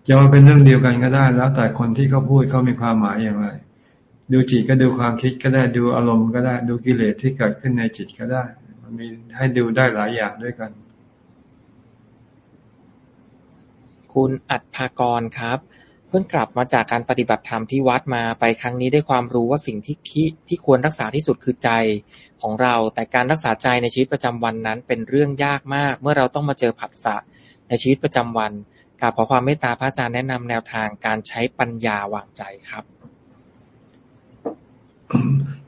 จะว่าเป็นเรื่องเดียวกันก็ได้แล้ว แต่คนที่เขาพูดเขามีความหมายอย่างไร ดูจิตก็ดูความคิดก็ได้ดูอารมณ์ก็ได้ดูกิเลสที่เกิดขึ้นในจิตก็ได้ มันมีให้ดูได้หลายอย่างด้วยกัน คุณอัดภากรครับ เพิ่งกลับมาจากการปฏิบัติธรรมที่วัดมาไปครั้งนี้ได้ความรู้ว่าสิ่งที่คิดที่ควรรักษาที่สุดคือใจของเรา แต่การรักษาใจในชีวิตประจำวันนั้น เป็นเรื่องยากมาก เมื่อเราต้องมาเจอผัสสะในชีวิตประจำวันกราบขอความเมตตาพระอาจารย์แนะนำแนวทางการใช้ปัญญาวางใจครับ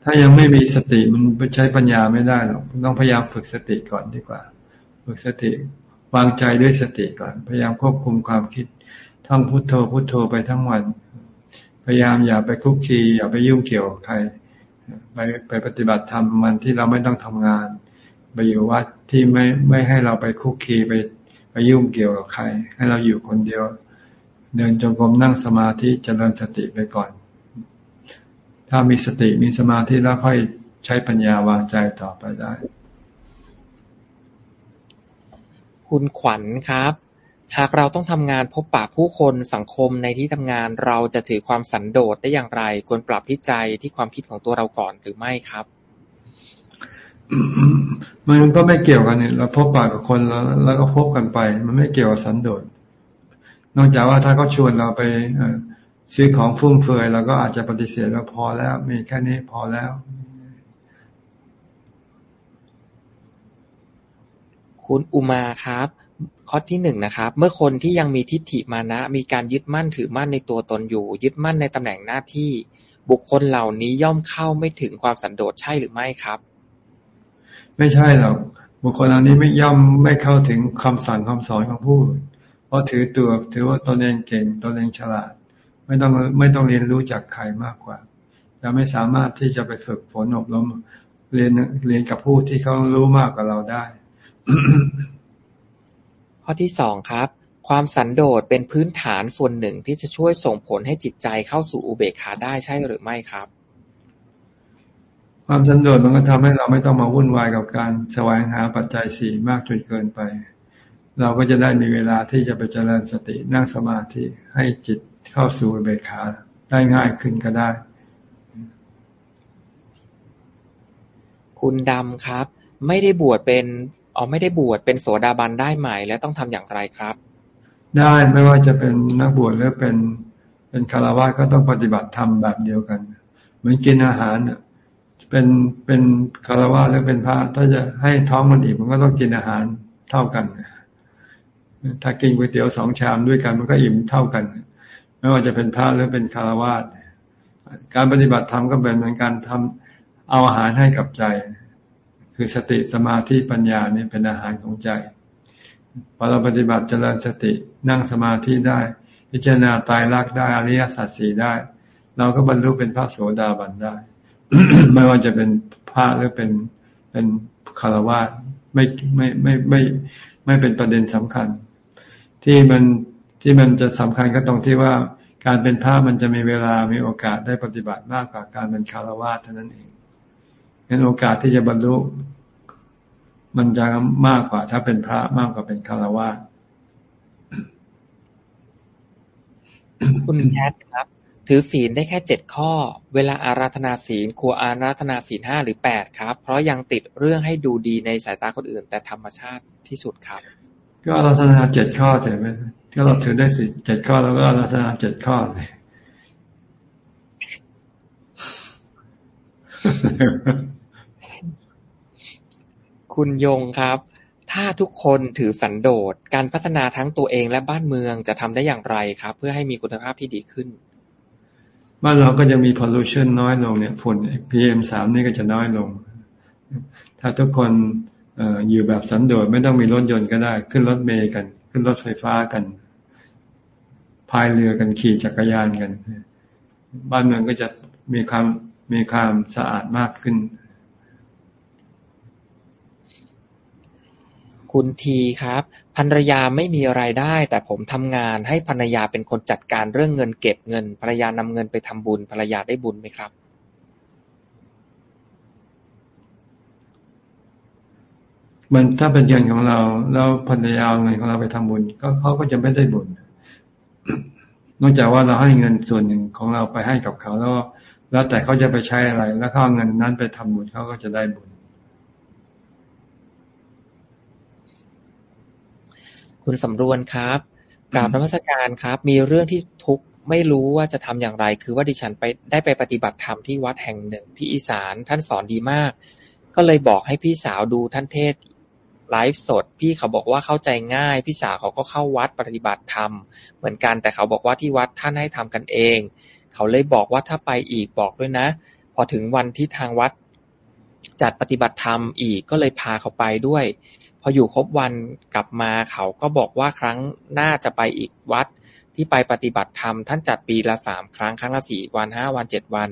ถ้ายังไม่มีสติมันใช้ปัญญาไม่ได้หรอกต้องพยายามฝึกสติก่อนดีกว่า ฝึกสติวางใจด้วยสติก่อน พยายามควบคุมความคิดท่องพุโทโธพุโทโธไปทั้งวัน พยายามอย่าไปคุกคีอย่าไปยุ่งเกี่ยวกับใคร ไปไปปฏิบัติธรรมมันที่เราไม่ต้องทำงาน ไปอยู่วัดที่ไม่ไม่ให้เราไปคุกคีไปไปยุ่งเกี่ยวกับใคร ให้เราอยู่คนเดียว เดินจงกรมนั่งสมาธิเจริญสติไปก่อน ถ้ามีสติมีสมาธิแล้วค่อยใช้ปัญญาวางใจต่อไปได้ คุณขวัญครับ หากเราต้องทำงานพบปะผู้คนสังคมในที่ทำงานเราจะถือความสันโดษได้อย่างไร ควรปรับที่ใจที่ความคิดของตัวเราก่อนหรือไม่ครับมันก็ไม่เกี่ยวกันเนี่ยเราพบปากกับคนแล้วแล้วก็พบกันไป มันไม่เกี่ยวกับสันโดษนอกจากว่าถ้าเขาชวนเราไป ซื้อของฟุ่มเฟือยเราก็อาจจะปฏิเสธว่าพอแล้ว มีแค่นี้พอแล้ว คุณอุมาครับข้อที่หนึ่งนะครับ เมื่อคนที่ยังมีทิฏฐิมานะ มีการยึดมั่นถือมั่นในตัวตนอยู่ ยึดมั่นในตำแหน่งหน้าที่ บุคคลเหล่านี้ย่อมเข้าไม่ถึงความสันโดษใช่หรือไม่ครับ ไม่ใช่หรอกบุคคลเหล่านี้ไม่ย่อมไม่เข้าถึงคำสั่งคำสอนของผู้เพราะถือตัวถือว่าตนเองเก่งตนเองฉลาด ไม่ต้องไม่ต้องเรียนรู้จากใครมากกว่าจะไม่สามารถที่จะไปฝึกฝนอบรมเรียนเรียนกับผู้ที่เขารู้มากกว่าเราได้เพข้อที่สองครับ ความสันโดษเป็นพื้นฐานส่วนหนึ่งที่จะช่วยส่งผลให้จิตใจเข้าสู่อุเบกขาได้ใช่หรือไม่ครับ ความสันโดษมันก็ทำให้เราไม่ต้องมาวุ่นวายกับการแสวงหาปัจจัยสี่มากจนเกินไป เราก็จะได้มีเวลาที่จะไปเจริญสตินั่งสมาธิให้จิต เข้าสู่อุเบกขาได้ง่ายขึ้นก็ได้ คุณดำครับ ไม่ได้บวชเป็นอ๋อไม่ได้บวชเป็นโสดาบันได้ไหมและต้องทำอย่างไรครับ ได้ไม่ว่าจะเป็นนักบวชหรือเป็นเป็นคารวะก็ต้องปฏิบัติธรรมแบบเดียวกัน เหมือนกินอาหารเป็นเป็นคารวะหรือเป็นพระถ้าจะให้ท้องมันอีกมันก็ต้องกินอาหารเท่ากันถ้ากินก๋วยเตี๋ยวสองชามด้วยกันมันก็อิ่มเท่ากัน ไม่ว่าจะเป็นพระหรือเป็นคารวะการปฏิบัติธรรมก็เป็นเหมือนการทำเอาอาหารให้กับใจ คือสติสมาธิปัญญาเนี่ยเป็นอาหารของใจพอเราปฏิบัติเจริญสตินั่งสมาธิได้ พิจารณาตายรักได้อริยสัจสี่ได้ เราก็บรรลุเป็นพระโสดาบันได้ ไม่ว่าจะเป็นพระหรือเป็นเป็นคารวะไม่ไม่ไม่ไม่ไม่เป็นประเด็นสำคัญ ที่มัน ที่มันจะสำคัญก็ตรงที่ว่าการเป็นพระมันจะมีเวลามีโอกาสได้ปฏิบัติมากกว่าการเป็นคารวะเท่านั้นเองงั้นโอกาสที่จะบรรลุมันจะมากกว่า ถ้าเป็นพระมากกว่าเป็นคารวะคุณแคทครับ ถือศีลได้แค่เจ็ดข้อ เวลาอาราธนาศีลควรอาราธนาศีลห้าหรือแปดครับ เพราะยังติดเรื่องให้ดูดีในสายตาคนอื่น แต่ธรรมชาติที่สุดครับ ก็อาราธนาเจ็ดข้อเสร็จไหม ก็เราถือได้สิเจ็ดข้อแล้วก็อาราธนาเจ็ดข้อเลยคุณยงครับ ถ้าทุกคนถือสันโดษการพัฒนาทั้งตัวเองและบ้านเมืองจะทำได้อย่างไรครับ เพื่อให้มีคุณภาพที่ดีขึ้น บ้านเราก็จะมี pollution น้อยลงเนี่ยฝุ่น PM สามนี่ก็จะน้อยลง ถ้าทุกคนออยู่แบบสันโดษไม่ต้องมีรถยนต์ก็ได้ ขึ้นรถเมย์กัน ขึ้นรถไฟฟ้ากัน พายเรือกันขี่จักรยานกัน บ้านเมืองก็จะมีความมีความสะอาดมากขึ้น คุณทีครับภรรยาไม่มีไรายได้ แต่ผมทำงานให้ภรรยาเป็นคนจัดการเรื่องเงินเก็บเงิน ภรรยานำเงินไปทำบุญภรรยาได้บุญไหมครับ มันถ้าเป็นเงินของเรา แล้วภรรยาเอาเงินของเราไปทำบุญ ก็เขาก็จะไม่ได้บุญ นอกจากว่าเราให้เงินส่วนหนึ่งของเราไปให้กับเขาแล้ว แล้วแต่เขาจะไปใช้อะไร แล้วเขาเอาเงินนั้นไปทำบุญเขาก็จะได้บุญ คุณสำรวนครับกราบนมัสการครับ มีเรื่องที่ทุกไม่รู้ว่าจะทำอย่างไร คือว่าดิฉันไปได้ไปปฏิบัติธรรมที่วัดแห่งหนึ่งที่อีสานท่านสอนดีมาก ก็เลยบอกให้พี่สาวดูท่านเทศ ไลฟ์สด พี่เขาบอกว่าเข้าใจง่าย พี่สาวเขาก็เข้าวัดปฏิบัติธรรมเหมือนกันแต่เขาบอกว่าที่วัดท่านให้ทำกันเอง เขาเลยบอกว่าถ้าไปอีกบอกด้วยนะ พอถึงวันที่ทางวัดจัดปฏิบัติธรรมอีกก็เลยพาเขาไปด้วย พออยู่ครบวันกลับมาเขาก็บอกว่าครั้งหน้าจะไปอีกวัดที่ไปปฏิบัติธรรมท่านจัดปีละสามครั้งครั้งละสี่วันห้าวันเจ็ดวัน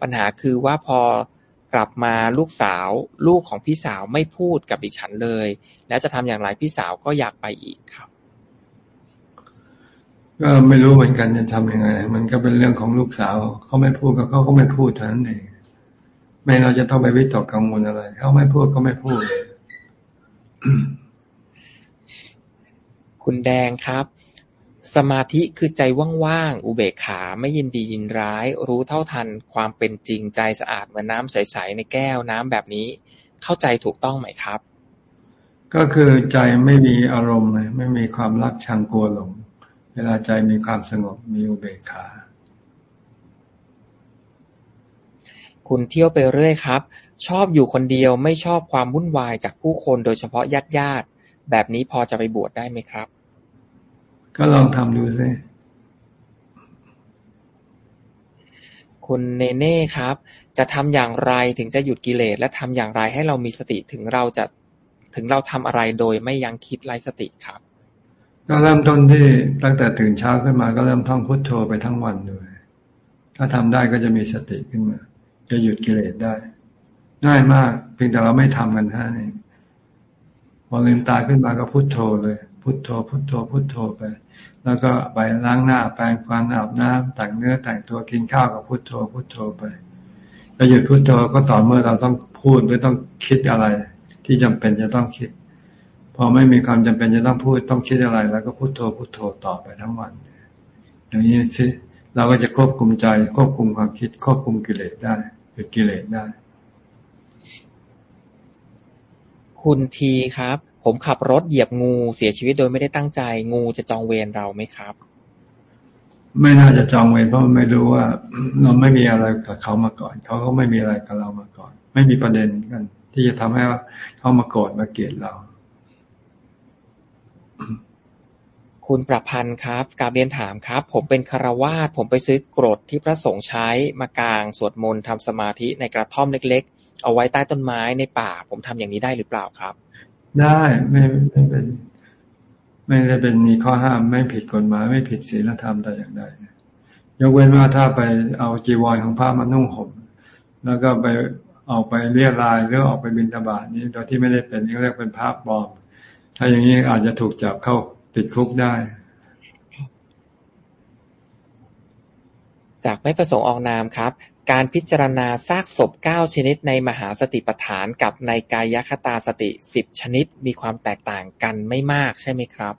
ปัญหาคือว่าพอ กลับมาลูกสาวลูกของพี่สาวไม่พูดกับดิฉันเลย และจะทำอย่างไรพี่สาวก็อยากไปอีกครับก็ไม่รู้เหมือนกันจะทํำยังไง มันก็เป็นเรื่องของลูกสาว เขาไม่พูดก็เขาก็ไม่พูดเท่านั้นเองไม่เราจะต้องไปวิตกกังวลอะไร เขาไม่พูดก็ไม่พูด คุณแดงครับ สมาธิคือใจว่างๆ อุเบกขาไม่ยินดียินร้าย รู้เท่าทันความเป็นจริงใจสะอาดเหมือนน้ำใสๆในแก้วน้ำแบบนี้ เข้าใจถูกต้องไหมครับ ก็คือใจไม่มีอารมณ์เลยไม่มีความรักชังกลัวหลง เวลาใจมีความสงบมีอุเบกขา คุณเที่ยวไปเรื่อยครับ ชอบอยู่คนเดียวไม่ชอบความวุ่นวายจากผู้คนโดยเฉพาะญาติญาติแบบนี้พอจะไปบวชได้ไหมครับ ก็ลองทำดูสิคุณเนเน่ครับ จะทำอย่างไรถึงจะหยุดกิเลสและทำอย่างไรให้เรามีสติถึงเราจะถึงเราทำอะไรโดยไม่ยังคิดไร้สติครับ ก็เริ่มต้นที่ตั้งแต่ตื่นเช้าขึ้นมาก็เริ่มท่องพุทโธไปทั้งวันเลยถ้าทำได้ก็จะมีสติขึ้นมา จะหยุดกิเลสได้ ง่ายมาก เพียงแต่เราไม่ทำกันท่านี้พอลืมตาขึ้นมาก็พุโทโธเลย พุโทโธ พุโทโธ พุโทโธไป แล้วก็ไปล้างหน้าแปรงฟันอาบน้ำแต่งเนื้อแต่งตัวกินข้าวกับพุโทโธพุโทโธไปแล้วหยุดพุโทโธก็ต่อเมื่อเราต้องพูดหรือต้องคิดอะไร ที่จำเป็นจะต้องคิด พอไม่มีความจำเป็นจะต้องพูดต้องคิดอะไร แล้วก็พุโทโธพุโทโธต่อไปทั้งวัน อย่างนี้สิเราก็จะควบคุมใจควบคุมความคิด ควบคุมกิเลสได้หยุดกิเลสได้ คุณทีครับ ผมขับรถเหยียบงูเสียชีวิตโดยไม่ได้ตั้งใจ งูจะจองเวรเราไหมครับ ไม่น่าจะจองเวรเพราะไม่รู้ว่า เราไม่มีอะไรกับเขามาก่อน เขาก็ไม่มีอะไรกับเรามาก่อน ไม่มีประเด็นกัน ที่จะทำให้เขามาโกรธมาเกลียดเรา คุณประพันธ์ครับกาบเรียนถามครับ ผมเป็นคารวาสผมไปซื้อกรดที่พระสงฆ์ใช้มากางสวดมนต์ทำสมาธิในกระท่อมเล็ก ๆ เอาไว้ใต้ต้นไม้ในป่า ผมทำอย่างนี้ได้หรือเปล่าครับ ได้ไม่ไม่เป็น ไม่ได้เป็นมีข้อห้ามไม่ผิดกฎหมาย ไม่ผิดศีลธรรมแต่อย่างใดยกเว้นว่าถ้าไปเอาจีวรของพระมานุ่งห่มแล้วก็ไปเอาไปเรียรายหรือออกไปบินตบาทนี้โดยที่ไม่ได้เป็นเรียกเป็นภาพบอม ถ้าอย่างนี้อาจจะถูกจับเข้าติดคุกได้ จากไม่ประสงค์ออกนามครับ การพิจารณาซากศพเก้าชนิดในมหาสติปัฏฐานกับในกายคตาสติสิบชนิดมีความแตกต่างกันไม่มากใช่ไหมครับ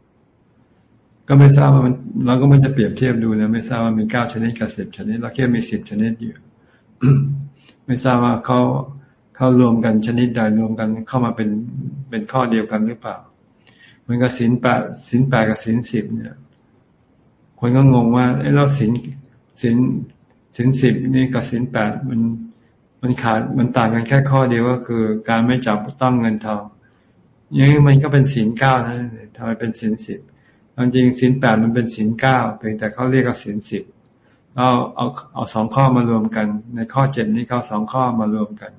ก็ไม่ทราบว่ามันเราก็ไม่จะเปรียบเทียบดูนะไม่ทราบว่ามีเก้าชนิดกับสิบชนิดเราแค่มีสิบชนิดอยู่ ไม่ทราบว่าเขาเขารวมกันชนิดใดรวมกันเข้ามาเป็นเป็นข้อเดียวกันหรือเปล่ามันก็สินแปดสินแปดกับสินสิบเนี่ยคนก็งงว่าไอ้เราสิน สินสินสิบนี่กับสินแปดมันมันขาดมันต่างกันแค่ข้อเดียวก็คือ การไม่จับต้องเงินทองอยังนี้มันก็เป็นสินเก้านะทำไมเป็นสินสิบจริงสินแปดมันเป็นสินเก้าเพียงแต่เขาเรียกว่าสินสิบเอาเอาเอาสองข้อมารวมกัน ในข้อเจ็ดนี้เขาสองข้อมารวมกัน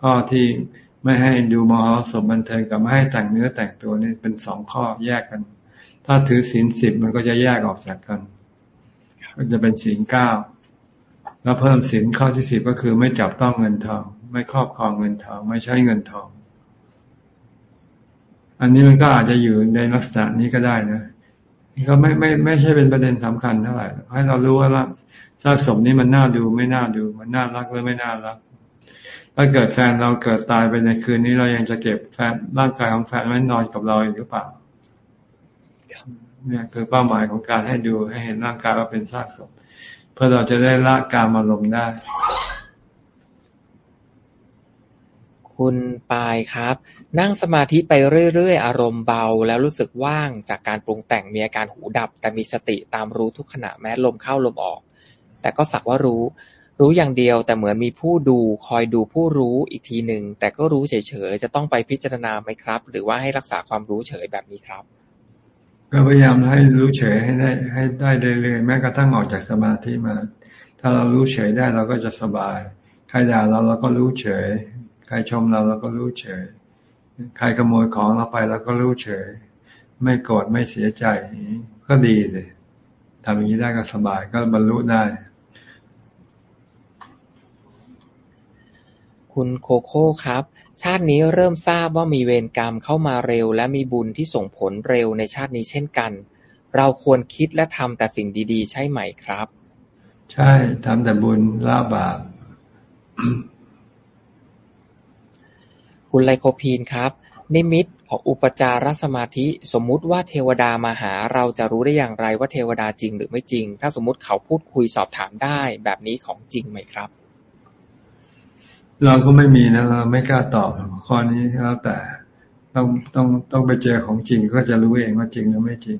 ข้อที่ไม่ให้ดูมหรสพบันเทิงกับไม่ให้แต่งเนื้อแต่งตัวนี่เป็นสองข้อแยกกัน ถ้าถือศีลสิบมันก็จะแยกออกจากกัน ก็จะเป็นศีลเก้าแล้วเพิ่มศีลข้อที่สิบก็คือไม่จับต้องเงินทอง ไม่ครอบครองเงินทอง ไม่ใช้เงินทอง อันนี้มันก็อาจจะอยู่ในลักษณะนี้ก็ได้นะก็ไม่ไม่ไม่ใช่เป็นประเด็นสำคัญเท่าไหร่ให้เรารู้ว่าซากศพนี้มันน่าดูไม่น่าดู มันน่ารักหรือไม่น่ารัก ถ้าเกิดแฟนเราเกิดตายไปในคืนนี้เรายังจะเก็บแฟนร่างกายของแฟนไว้นอนกับเราอีกหรือเปล่า เนี่ยคือเป้าหมายของการให้ดูให้เห็นร่างกายว่าเป็นซากศพ เพื่อเราจะได้ละการอารมณ์ได้ คุณปายครับ นั่งสมาธิไปเรื่อยๆ อารมณ์เบา แล้วรู้สึกว่างจากการปรุงแต่งมีอาการหูดับ แต่มีสติตามรู้ทุกขณะแม้ลมเข้าลมออก แต่ก็สักว่ารู้รู้อย่างเดียวแต่เหมือนมีผู้ดูคอยดูผู้รู้อีกทีหนึ่งแต่ก็รู้เฉยๆจะต้องไปพิจารณาไหมครับ หรือว่าให้รักษาความรู้เฉยแบบนี้ครับ ก็พยายามให้รู้เฉยให้ได้ ให้ได้เรื่อยๆแม้กระทั่งออกจากสมาธิมา ถ้าเรารู้เฉยได้เราก็จะสบาย ใครด่าเราเราก็รู้เฉย ใครชมเราเราก็รู้เฉย ใครขโมยของเราไปเราก็รู้เฉย ไม่โกรธไม่เสียใจก็ดีเลยทำอย่างนี้ได้ก็สบายก็บรรลุได้ คุณโคโค่ครับ ชาตินี้เริ่มทราบว่ามีเวรกรรมเข้ามาเร็วและมีบุญที่ส่งผลเร็วในชาตินี้เช่นกัน เราควรคิดและทำแต่สิ่งดีๆ ใช่ไหมครับ ใช่ทำแต่บุญละบาปคุณไลโคพีนครับ นิมิตของอุปจารสมาธิ สมมุติว่าเทวดามาหา เราจะรู้ได้อย่างไรว่าเทวดาจริงหรือไม่จริง ถ้าสมมติเขาพูดคุยสอบถามได้ แบบนี้ของจริงไหมครับ เราก็ไม่มีนะเราไม่กล้าตอบข้อนี้แล้วแต่ต้องต้องต้องไปเจอของจริงก็จะรู้เองว่าจริงหรือไม่จริง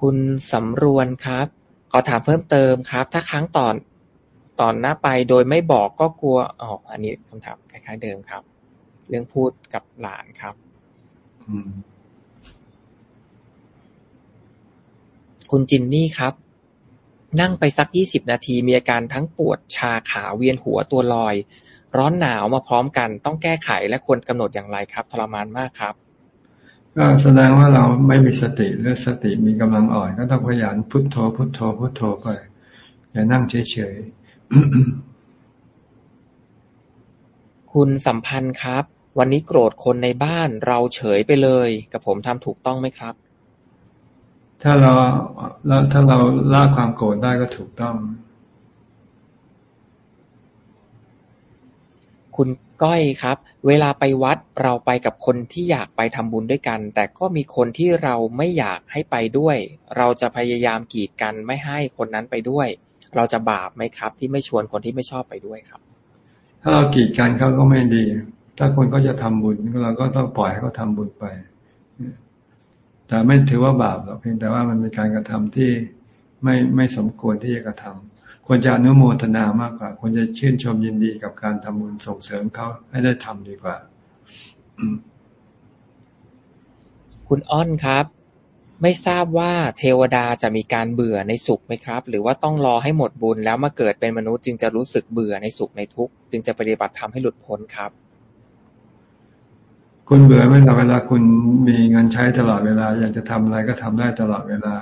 คุณสำรวนครับ ขอถามเพิ่มเติมครับ ถ้าครั้งตอนตอนหน้าไปโดยไม่บอกก็กลัวอ๋ออันนี้คำถามคล้ายๆเดิมครับ เรื่องพูดกับหลานครับคุณจินนี่ครับ นั่งไปสักยี่สิบนาทีมีอาการทั้งปวดชาขาเวียนหัวตัวลอย ร้อนหนาวมาพร้อมกัน ต้องแก้ไขและควรกำหนดอย่างไรครับ ทรมานมากครับ ก็แสดงว่าเราไม่มีสติหรือสติมีกำลังอ่อน ก็ต้องพยายามพุทโธพุทโธพุทโธไปอย่านั่งเฉยๆคุณสัมพันธ์ครับ วันนี้โกรธคนในบ้านเราเฉยไปเลย กับผมทำถูกต้องไหมครับ ถ้าเราแล้วถ้าเราละความโกรธได้ก็ถูกต้อง คุณก้อยครับ เวลาไปวัดเราไปกับคนที่อยากไปทำบุญด้วยกัน แต่ก็มีคนที่เราไม่อยากให้ไปด้วย เราจะพยายามกีดกันไม่ให้คนนั้นไปด้วย เราจะบาปไหมครับ ที่ไม่ชวนคนที่ไม่ชอบไปด้วยครับ ถ้าเรากีดกันเขาก็ไม่ดี ถ้าคนก็จะทำบุญเราก็ต้องปล่อยให้เขาทาบุญไป แต่ไม่ถือว่าบาปหรอกเพียงแต่ว่ามันเป็นการกระทำที่ไม่ไม่สมควรที่จะกระทำควรจะอนุโมทนามากกว่าควรจะชื่นชมยินดีกับการทำบุญส่งเสริมเขาให้ได้ทำดีกว่า คุณอ้อนครับ ไม่ทราบว่าเทวดาจะมีการเบื่อในสุขไหมครับ หรือว่าต้องรอให้หมดบุญแล้วมาเกิดเป็นมนุษย์จึงจะรู้สึกเบื่อในสุขในทุกข์จึงจะปฏิบัติธรรมให้หลุดพ้นครับ คุณเบื่อไหมล่ะเวลาคุณมีเงินใช้ตลอดเวลา อยากจะทำอะไรก็ทำได้ตลอดเวลา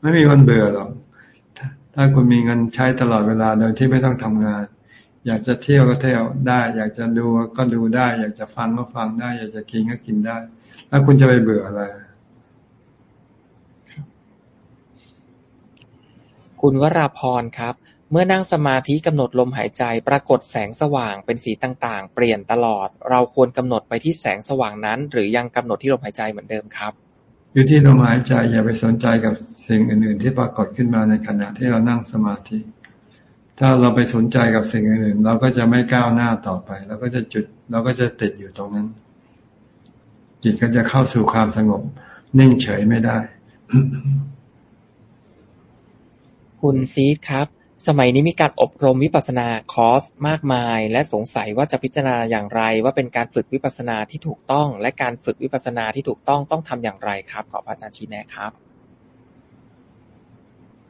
ไม่มีวันเบื่อหรอกถ้าคุณมีเงินใช้ตลอดเวลาโดยที่ไม่ต้องทำงาน อยากจะเที่ยวก็เที่ยวได้ อยากจะดูก็ดูได้ อยากจะฟังก็ฟังได้ อยากจะกินก็กินได้ แล้วคุณจะไปเบื่ออะไรคุณวราพรครับ เมื่อนั่งสมาธิกำหนดลมหายใจ ปรากฏแสงสว่างเป็นสีต่าง ๆ เปลี่ยนตลอด เราควรกำหนดไปที่แสงสว่างนั้น หรือยังกำหนดที่ลมหายใจเหมือนเดิมครับ อยู่ที่ลมหายใจอย่าไปสนใจกับสิ่งอื่น ๆ ที่ปรากฏขึ้นมาในขณะที่เรานั่งสมาธิ ถ้าเราไปสนใจกับสิ่งอื่น ๆ เราก็จะไม่ก้าวหน้าต่อไป เราก็จะจุด เราก็จะติดอยู่ตรงนั้น จิตก็จะเข้าสู่ความสงบ นิ่งเฉยไม่ได้ คุณซีดครับ สมัยนี้มีการอบรมวิปัสนา คอร์ส มากมาย และสงสัยว่าจะพิจารณาอย่างไร ว่าเป็นการฝึกวิปัสนาที่ถูกต้อง และการฝึกวิปัสนาที่ถูกต้องต้องทำอย่างไรครับ ขอพระอาจารย์ชี้แนะครับ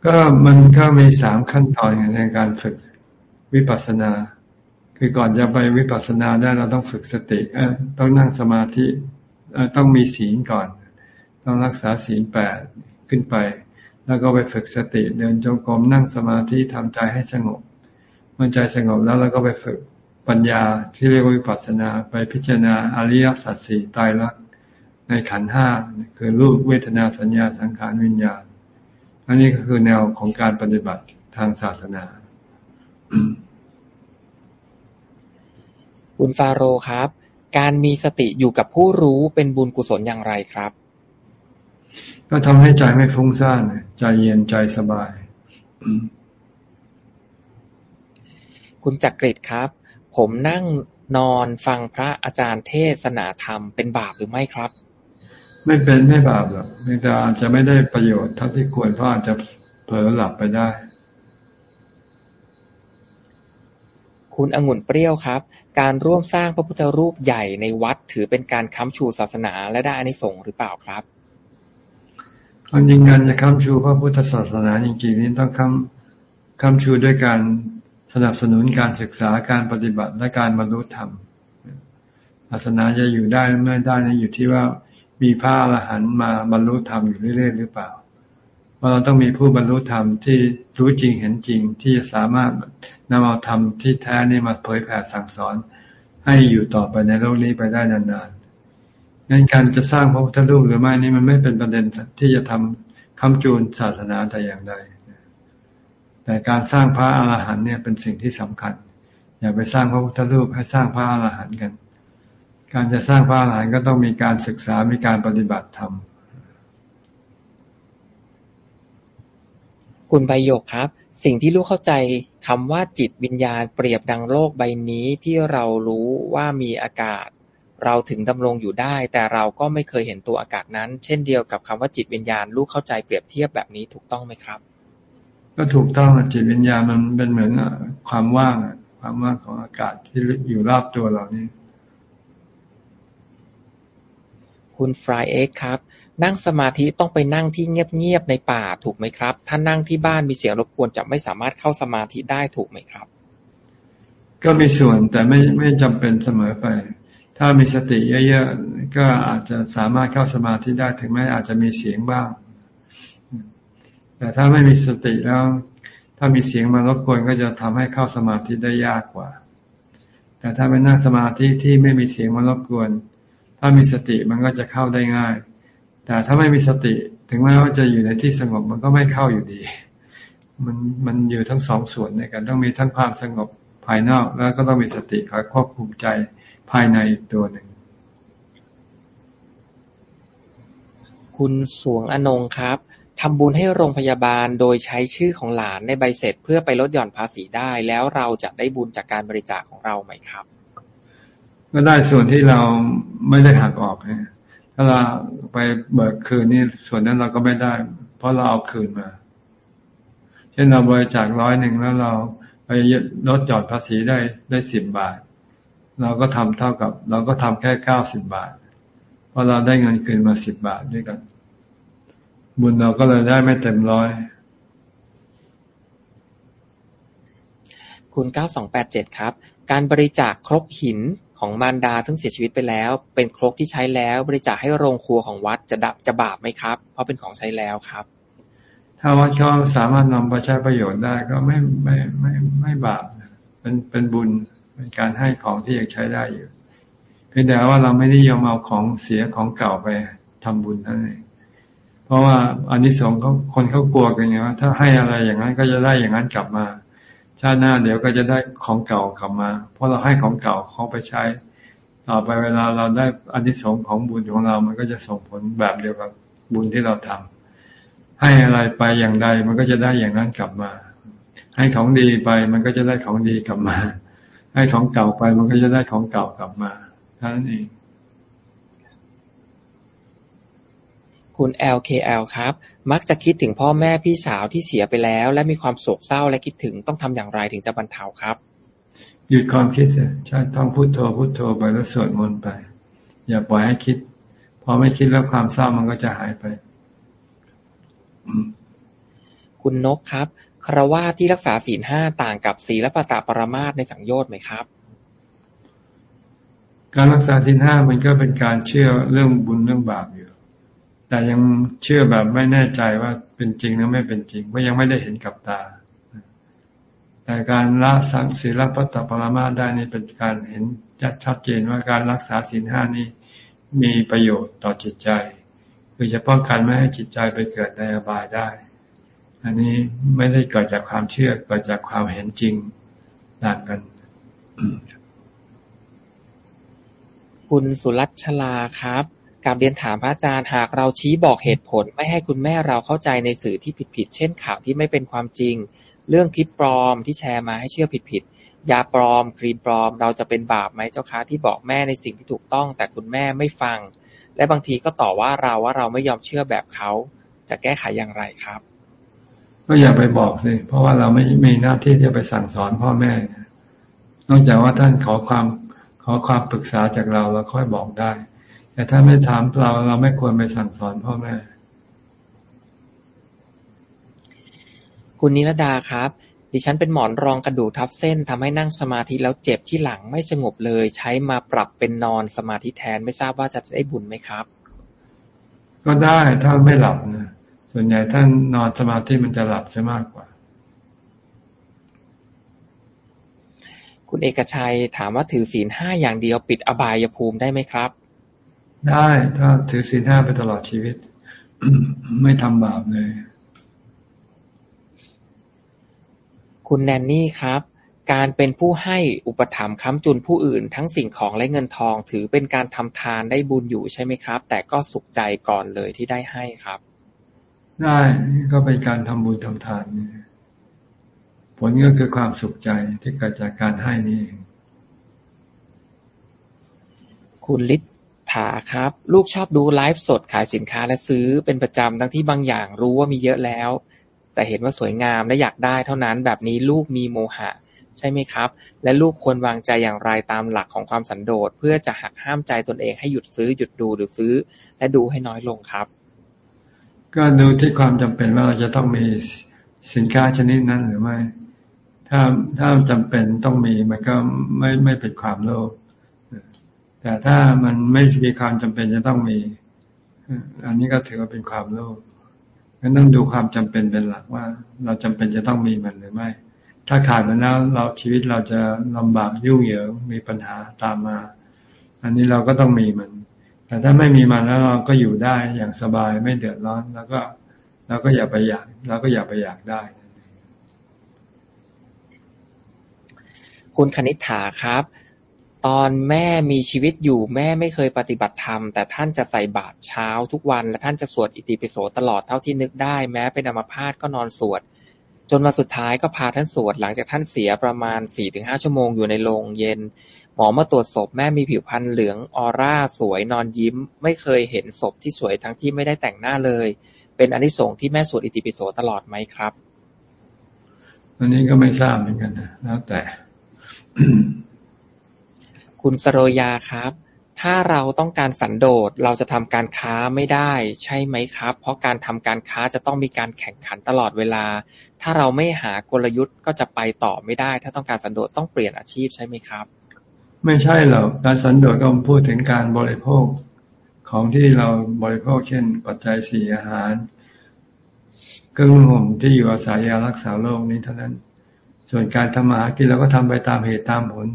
ก็มันก็มีสามขั้นตอนในการฝึกวิปัสนา คือก่อนจะไปวิปัสนาได้เราต้องฝึกสติต้องนั่งสมาธิต้องมีศีลก่อน ต้องรักษาศีลแปดขึ้นไป แล้วก็ไปฝึกสติเดินจงกรมนั่งสมาธิทำใจให้สงบ เมื่อใจสงบแล้วเราก็ไปฝึกปัญญาที่เรียกว่าวิปัสสนา ไปพิจารณาอริยสัจสี่ตายรักในขันห้าคือรูปเวทนาสัญญาสังขารวิญญาณ อันนี้ก็คือแนวของการปฏิบัติทางศาสนา คุณฟาโรครับ การมีสติอยู่กับผู้รู้เป็นบุญกุศลอย่างไรครับ ก็ทำให้ใจไม่ฟุ้งซ่านใจเย็นใจสบาย คุณจักริดครับ ผมนั่งนอนฟังพระอาจารย์เทศนาธรรมเป็นบาปหรือไม่ครับ ไม่เป็นไม่บาปหรอกแต่อาจจะไม่ได้ประโยชน์เท่าที่ควรเพราะอาจจะเผลอหลับไปได้ คุณองุ่นเปรี้ยวครับ การร่วมสร้างพระพุทธรูปใหญ่ในวัดถือเป็นการค้ำชูศาสนาและได้อานิสงส์หรือเปล่าครับ ความจริงการจะค้ำชูพระพุทธศาสนาจริงๆนี้ต้องค้ำค้ำชูด้วยการสนับสนุนการศึกษาการปฏิบัติและการบรรลุธรรมศาสนาจะอยู่ได้ไม่ได้นี่อยู่ที่ว่ามีพระอรหันต์มาบรรลุธรรมอยู่เรื่อยๆหรือเปล่าว่าเราต้องมีผู้บรรลุธรรมที่รู้จริงเห็นจริงที่จะสามารถนำเอาธรรมที่แท้นี่มาเผยแผ่สั่งสอน ให้อยู่ต่อไปในโลกนี้ไปได้นาน งั้นการจะสร้างพระพุทธรูปหรือไม่นี่มันไม่เป็นประเด็นที่จะทำคำจูนศาสนาแต่อย่างใดแต่การสร้างพระอาหารหันต์เนี่ยเป็นสิ่งที่สำคัญ อย่าไปสร้างพระพุทธรูปให้สร้างพระอาหารหันต์กัน การจะสร้างพระอาหารหันต์ก็ต้องมีการศึกษามีการปฏิบัติธรรมคุณใบโยกครับ สิ่งที่ลูกเข้าใจคำว่าจิตวิญญาณเปรียบดังโลกใบนี้ที่เรารู้ว่ามีอากาศ เราถึงดำรงอยู่ได้ แต่เราก็ไม่เคยเห็นตัวอากาศนั้น เช่นเดียวกับคำว่าจิตวิญญาณ ลูกเข้าใจเปรียบเทียบแบบนี้ถูกต้องไหมครับ ก็ถูกต้องจิตวิญญาณมันเป็นเหมือนความว่างความว่างของอากาศที่อยู่รอบตัวเรานี่คุณฟรายเอ็กครับ นั่งสมาธิต้องไปนั่งที่เงียบๆในป่าถูกไหมครับ ถ้านั่งที่บ้านมีเสียงรบกวนจะไม่สามารถเข้าสมาธิได้ถูกไหมครับ ก็มีส่วนแต่ไม่ไม่จำเป็นเสมอไป ถ้ามีสติเยอะๆ ก็อาจจะสามารถเข้าสมาธิได้ถึงแม้อาจจะมีเสียงบ้าง แต่ถ้าไม่มีสติแล้ว ถ้ามีเสียงมารบกวนก็จะทำให้เข้าสมาธิได้ยากกว่า แต่ถ้าเป็นนั่งสมาธิที่ไม่มีเสียงมารบกวน ถ้ามีสติมันก็จะเข้าได้ง่าย แต่ถ้าไม่มีสติถึงแม้ว่าจะอยู่ในที่สงบมันก็ไม่เข้าอยู่ดี มันมันอยู่ทั้งสองส่วนในกันต้องมีทั้งความสงบภายนอกแล้วก็ต้องมีสติคอยควบคุมใจ ภายในอีกตัวหนึ่ง คุณสวงอนงครับทำบุญให้โรงพยาบาลโดยใช้ชื่อของหลานในใบเสร็จเพื่อไปลดหย่อนภาษีได้ แล้วเราจะได้บุญจากการบริจาคของเราไหมครับ ก็ได้ส่วนที่เราไม่ได้หักออกนะถ้าเราไปเบิกคืนนี่ส่วนนั้นเราก็ไม่ได้ เพราะเราเอาคืนมา เช่นเราบริจาคร้อยหนึ่งแล้วเราไปลดหย่อนภาษีได้ได้สิบบาท เราก็ทำเท่ากับ เราก็ทำแค่เก้าสิบบาท เพราะเราได้เงินคืนมาสิบบาทด้วยกัน บุญเราก็เลยได้ไม่เต็มร้อย คุณ9287ครับ การบริจาคครกหินของมารดาทั้งเสียชีวิตไปแล้ว เป็นครกที่ใช้แล้ว บริจาคให้โรงครัวของวัดจะดับจะบาปไหมครับ เพราะเป็นของใช้แล้วครับ ถ้าวัดเขาสามารถนำไปใช้ประโยชน์ได้ก็ไม่ไม่ไม่ไม่บาปเป็นเป็นบุญ เป็นการให้ของที่ยังใช้ได้อยู่ เพียงแต่ว่าเราไม่ได้ยอมเอาของเสียของเก่าไปทำบุญนั่นเองเพราะว่าอันนี้สองเขาคนเขากลัวกันไงว่าถ้าให้อะไรอย่างนั้นก็จะได้อย่างนั้นกลับมา ชาติหน้าเดี๋ยวก็จะได้ของเก่ากลับมา เพราะเราให้ของเก่าเขาไปใช้ต่อไปเวลาเราได้อันที่สงของบุญของเรา มันก็จะส่งผลแบบเดียวกับบุญที่เราทำให้อะไรไปอย่างใดมันก็จะได้อย่างนั้นกลับมา ให้ของดีไปมันก็จะได้ของดีกลับมา ให้ของเก่าไปมันก็จะได้ของเก่ากลับมาเท่านั้นเอง คุณ LKL ครับ มักจะคิดถึงพ่อแม่พี่สาวที่เสียไปแล้ว และมีความโศกเศร้าและคิดถึงต้องทำอย่างไรถึงจะบรรเทาครับ หยุดความคิดใช่ต้องพุโทโธพุโทโธไปแล้วสวดมนต์ไป อย่าปล่อยให้คิด พอไม่คิดแล้วความเศร้ามันก็จะหายไป คุณนกครับ คารวะที่รักษาศีลห้าต่างกับศีลปตาปรมาตในสังโยชน์ไหมครับ การรักษาศีลห้ามันก็เป็นการเชื่อเรื่องบุญเรื่องบาปอยู่ แต่ยังเชื่อแบบไม่แน่ใจว่าเป็นจริงหรือไม่เป็นจริงเพราะยังไม่ได้เห็นกับตา แต่การละสังศีลพัตตปรมาได้นี่เป็นการเห็นชัดเจนว่าการรักษาศีลห้านี้มีประโยชน์ต่อจิตใจ คือจะป้องกันไม่ให้จิตใจไปเกิดในอบายได้ อันนี้ไม่ได้เกิดจากความเชื่อเกิดจากความเห็นจริงต่างกัน คุณสุรัชลาครับกับเรียนถามพระอาจารย์หากเราชี้บอกเหตุผล ไม่ให้คุณแม่เราเข้าใจในสื่อที่ผิดๆเช่นข่าวที่ไม่เป็นความจริง เรื่องคลิปปลอมที่แชร์มาให้เชื่อผิดๆยาปลอมครีมปลอม เราจะเป็นบาปไหมเจ้าคะที่บอกแม่ในสิ่งที่ถูกต้อง แต่คุณแม่ไม่ฟัง และบางทีก็ต่อว่าเราว่าเราไม่ยอมเชื่อแบบเขาจะแก้ไขอย่างไรครับ ก็อย่าไปบอกสิ เพราะว่าเราไม่มีหน้าที่ที่จะไปสั่งสอนพ่อแม่ นอกจากว่าท่านขอความขอความปรึกษาจากเราเราค่อยบอกได้ แต่ถ้าไม่ถามเราเราไม่ควรไปสั่งสอนพ่อแม่ คุณนิรดาครับดิฉันเป็นหมอนรองกระดูกทับเส้นทำให้นั่งสมาธิแล้วเจ็บที่หลังไม่สงบเลย ใช้มาปรับเป็นนอนสมาธิแทนไม่ทราบว่าจะได้บุญไหมครับ ก็ได้ถ้าไม่หลับนะ ส่วนใหญ่ท่านนอนสมาธิมันจะหลับจะมากกว่า คุณเอกชัยถามว่าถือศีลห้าอย่างเดียวปิดอบายภูมิได้ไหมครับ ได้ถ้าถือศีลห้าไปตลอดชีวิต ไม่ทำบาปเลย คุณแนนนี่ครับการเป็นผู้ให้อุปถัมภ์ค้ำจุนผู้อื่น ทั้งสิ่งของและเงินทองถือเป็นการทำทานได้บุญอยู่ใช่ไหมครับ แต่ก็สุขใจก่อนเลยที่ได้ให้ครับ ได้ก็เป็นการทำบุญทำทานผลก็คือความสุขใจที่เกิดจากการให้นี่เองคุณลิศถาครับ ลูกชอบดูไลฟ์สดขายสินค้าและซื้อเป็นประจำทั้งที่บางอย่างรู้ว่ามีเยอะแล้ว แต่เห็นว่าสวยงามและอยากได้เท่านั้นแบบนี้ลูกมีโมหะ ใช่ไหมครับ และลูกควรวางใจอย่างไรตามหลักของความสันโดษเพื่อจะหักห้ามใจตนเองให้หยุดซื้อหยุดดูหรือซื้อ และดูให้น้อยลงครับ ก็ดูที่ความจำเป็นว่าเราจะต้องมีสินค้าชนิดนั้นหรือไม่ ถ้าถ้าจำเป็นต้องมีมันก็ไม่ไม่เป็นความโลภแต่ถ้ามันไม่มีความจำเป็นจะต้องมี อันนี้ก็ถือว่าเป็นความโลภงั้นต้องดูความจำเป็นเป็นหลักว่า เราจำเป็นจะต้องมีมันหรือไม่ ถ้าขาดมันแล้วเราชีวิตเราจะลำบากยุ่งเหยิงมีปัญหาตามมา อันนี้เราก็ต้องมีมัน แต่ถ้าไม่มีมันแล้วเราก็อยู่ได้อย่างสบายไม่เดือดร้อนแล้วก็เราก็อย่าไปอยากเราก็อย่าไปอยากได้ คุณคณิษฐาครับ ตอนแม่มีชีวิตอยู่แม่ไม่เคยปฏิบัติธรรม แต่ท่านจะใส่บาตรเช้าทุกวัน และท่านจะสวดอิติปิโสตลอดเท่าที่นึกได้ แม้เป็นอัมพาตก็นอนสวด จนมาสุดท้ายก็พาท่านสวดหลังจากท่านเสียประมาณสี่ถึงห้าชั่วโมงอยู่ในโรงเย็น หมอมาตรวจศพแม่มีผิวพรรณเหลืองออร่าสวยนอนยิ้ม ไม่เคยเห็นศพที่สวยทั้งที่ไม่ได้แต่งหน้าเลย เป็นอนิสงส์ที่แม่สวดอิติปิโสตลอดไหมครับ อันนี้ก็ไม่ทราบเหมือนกันนะแล้วแต่ คุณสโรยาครับ ถ้าเราต้องการสันโดษเราจะทำการค้าไม่ได้ ใช่ไหมครับ เพราะการทำการค้าจะต้องมีการแข่งขันตลอดเวลา ถ้าเราไม่หากลยุทธ์ก็จะไปต่อไม่ได้ ถ้าต้องการสันโดษต้องเปลี่ยนอาชีพใช่ไหมครับ ไม่ใช่หรอก การสันโดษก็พูดถึงการบริโภคของที่เราบริโภคเช่น ปัจจัยสี่อาหาร เครื่องห่มที่อยู่อาศัยยารักษาโรคนี้เท่านั้น ส่วนการทำมาหากินเราก็ทำไปตามเหตุตามผล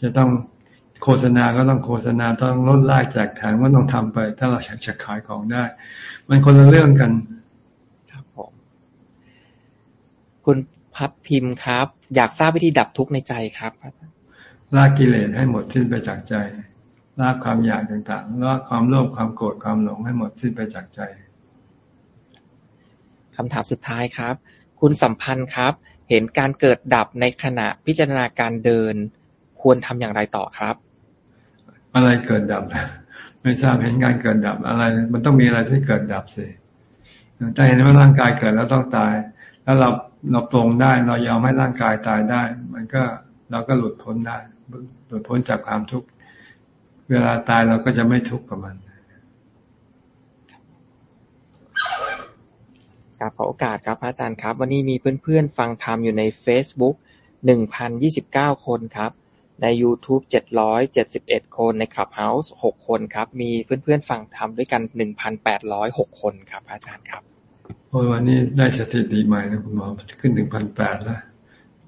จะต้องโฆษณาก็ต้องโฆษณาต้องลดไล่แจกแถมก็ต้องทำไป ถ้าเราอยากจะขายของได้ มันคนละเรื่องกัน ครับผมคุณพับพิมพ์ครับ อยากทราบวิธีดับทุกข์ในใจครับ ละกิเลสให้หมดสิ้นไปจากใจละความอยากต่างๆละความโลภความโกรธความหลงให้หมดสิ้นไปจากใจคำถามสุดท้ายครับ คุณสัมพันธ์ครับ เห็นการเกิดดับในขณะพิจารณาการเดิน ควรทำอย่างไรต่อครับ อะไรเกิดดับ ไม่ทราบเห็นการเกิดดับอะไร มันต้องมีอะไรที่เกิดดับสิถ้าเห็นว่าร่างกายเกิดแล้วต้องตาย แล้วเราเราปรงได้ เรายอมให้ร่างกายตายได้ มันก็เราก็หลุดพ้นได้ หลุดพ้นจากความทุกข์เวลาตายเราก็จะไม่ทุกข์กับมันครับขอโอกาสครับพระอาจารย์ครับ วันนี้มีเพื่อนๆ ฟังธรรมอยู่ใน Facebook 1,029 คนครับ ใน YouTube 771 คนใน Clubhouse 6 คนครับ มีเพื่อนๆ ฟังธรรมด้วยกัน 1,806 คนครับ อาจารย์ครับโอ้วันนี้ได้สถิติใหม่นะคุณหมอขึ้น 1,800แล้ว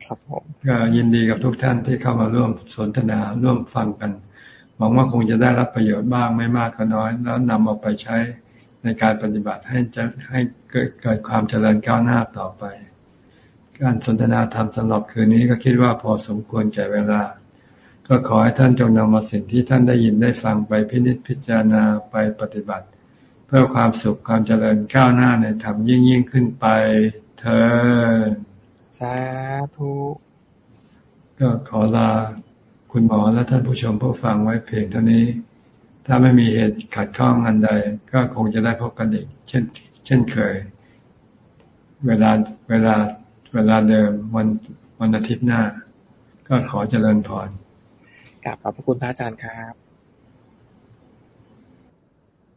ครับผมก็ยินดีกับทุกท่านที่เข้ามาร่วมสนทนาร่วมฟังกัน หวังว่าคงจะได้รับประโยชน์บ้างไม่มากก็น้อย แล้วนำเอาไปใช้ในการปฏิบัติให้จะให้เกิดเกิดความเจริญก้าวหน้าต่อไป การสนทนาธรรมสำหรับคืนนี้ก็คิดว่าพอสมควรแก่เวลา ก็ขอให้ท่านจงนำมาสิ่งที่ท่านได้ยินได้ฟังไปพินิจพิจารณาไปปฏิบัติ เพื่อความสุขความเจริญก้าวหน้าในธรรมยิ่งยิ่งขึ้นไปเธอ สาธุก็ขอลาคุณหมอและท่านผู้ชมผู้ฟังไว้เพียงเท่านี้ ถ้าไม่มีเหตุขัดข้องอันใด ก็คงจะได้พบกันอีกเช่น เช่นเคย เวลาเวลาเวลาเดิมวันวันอาทิตย์หน้า ก็ขอเจริญพรกลับขอบพระคุณพระอาจารย์ครับ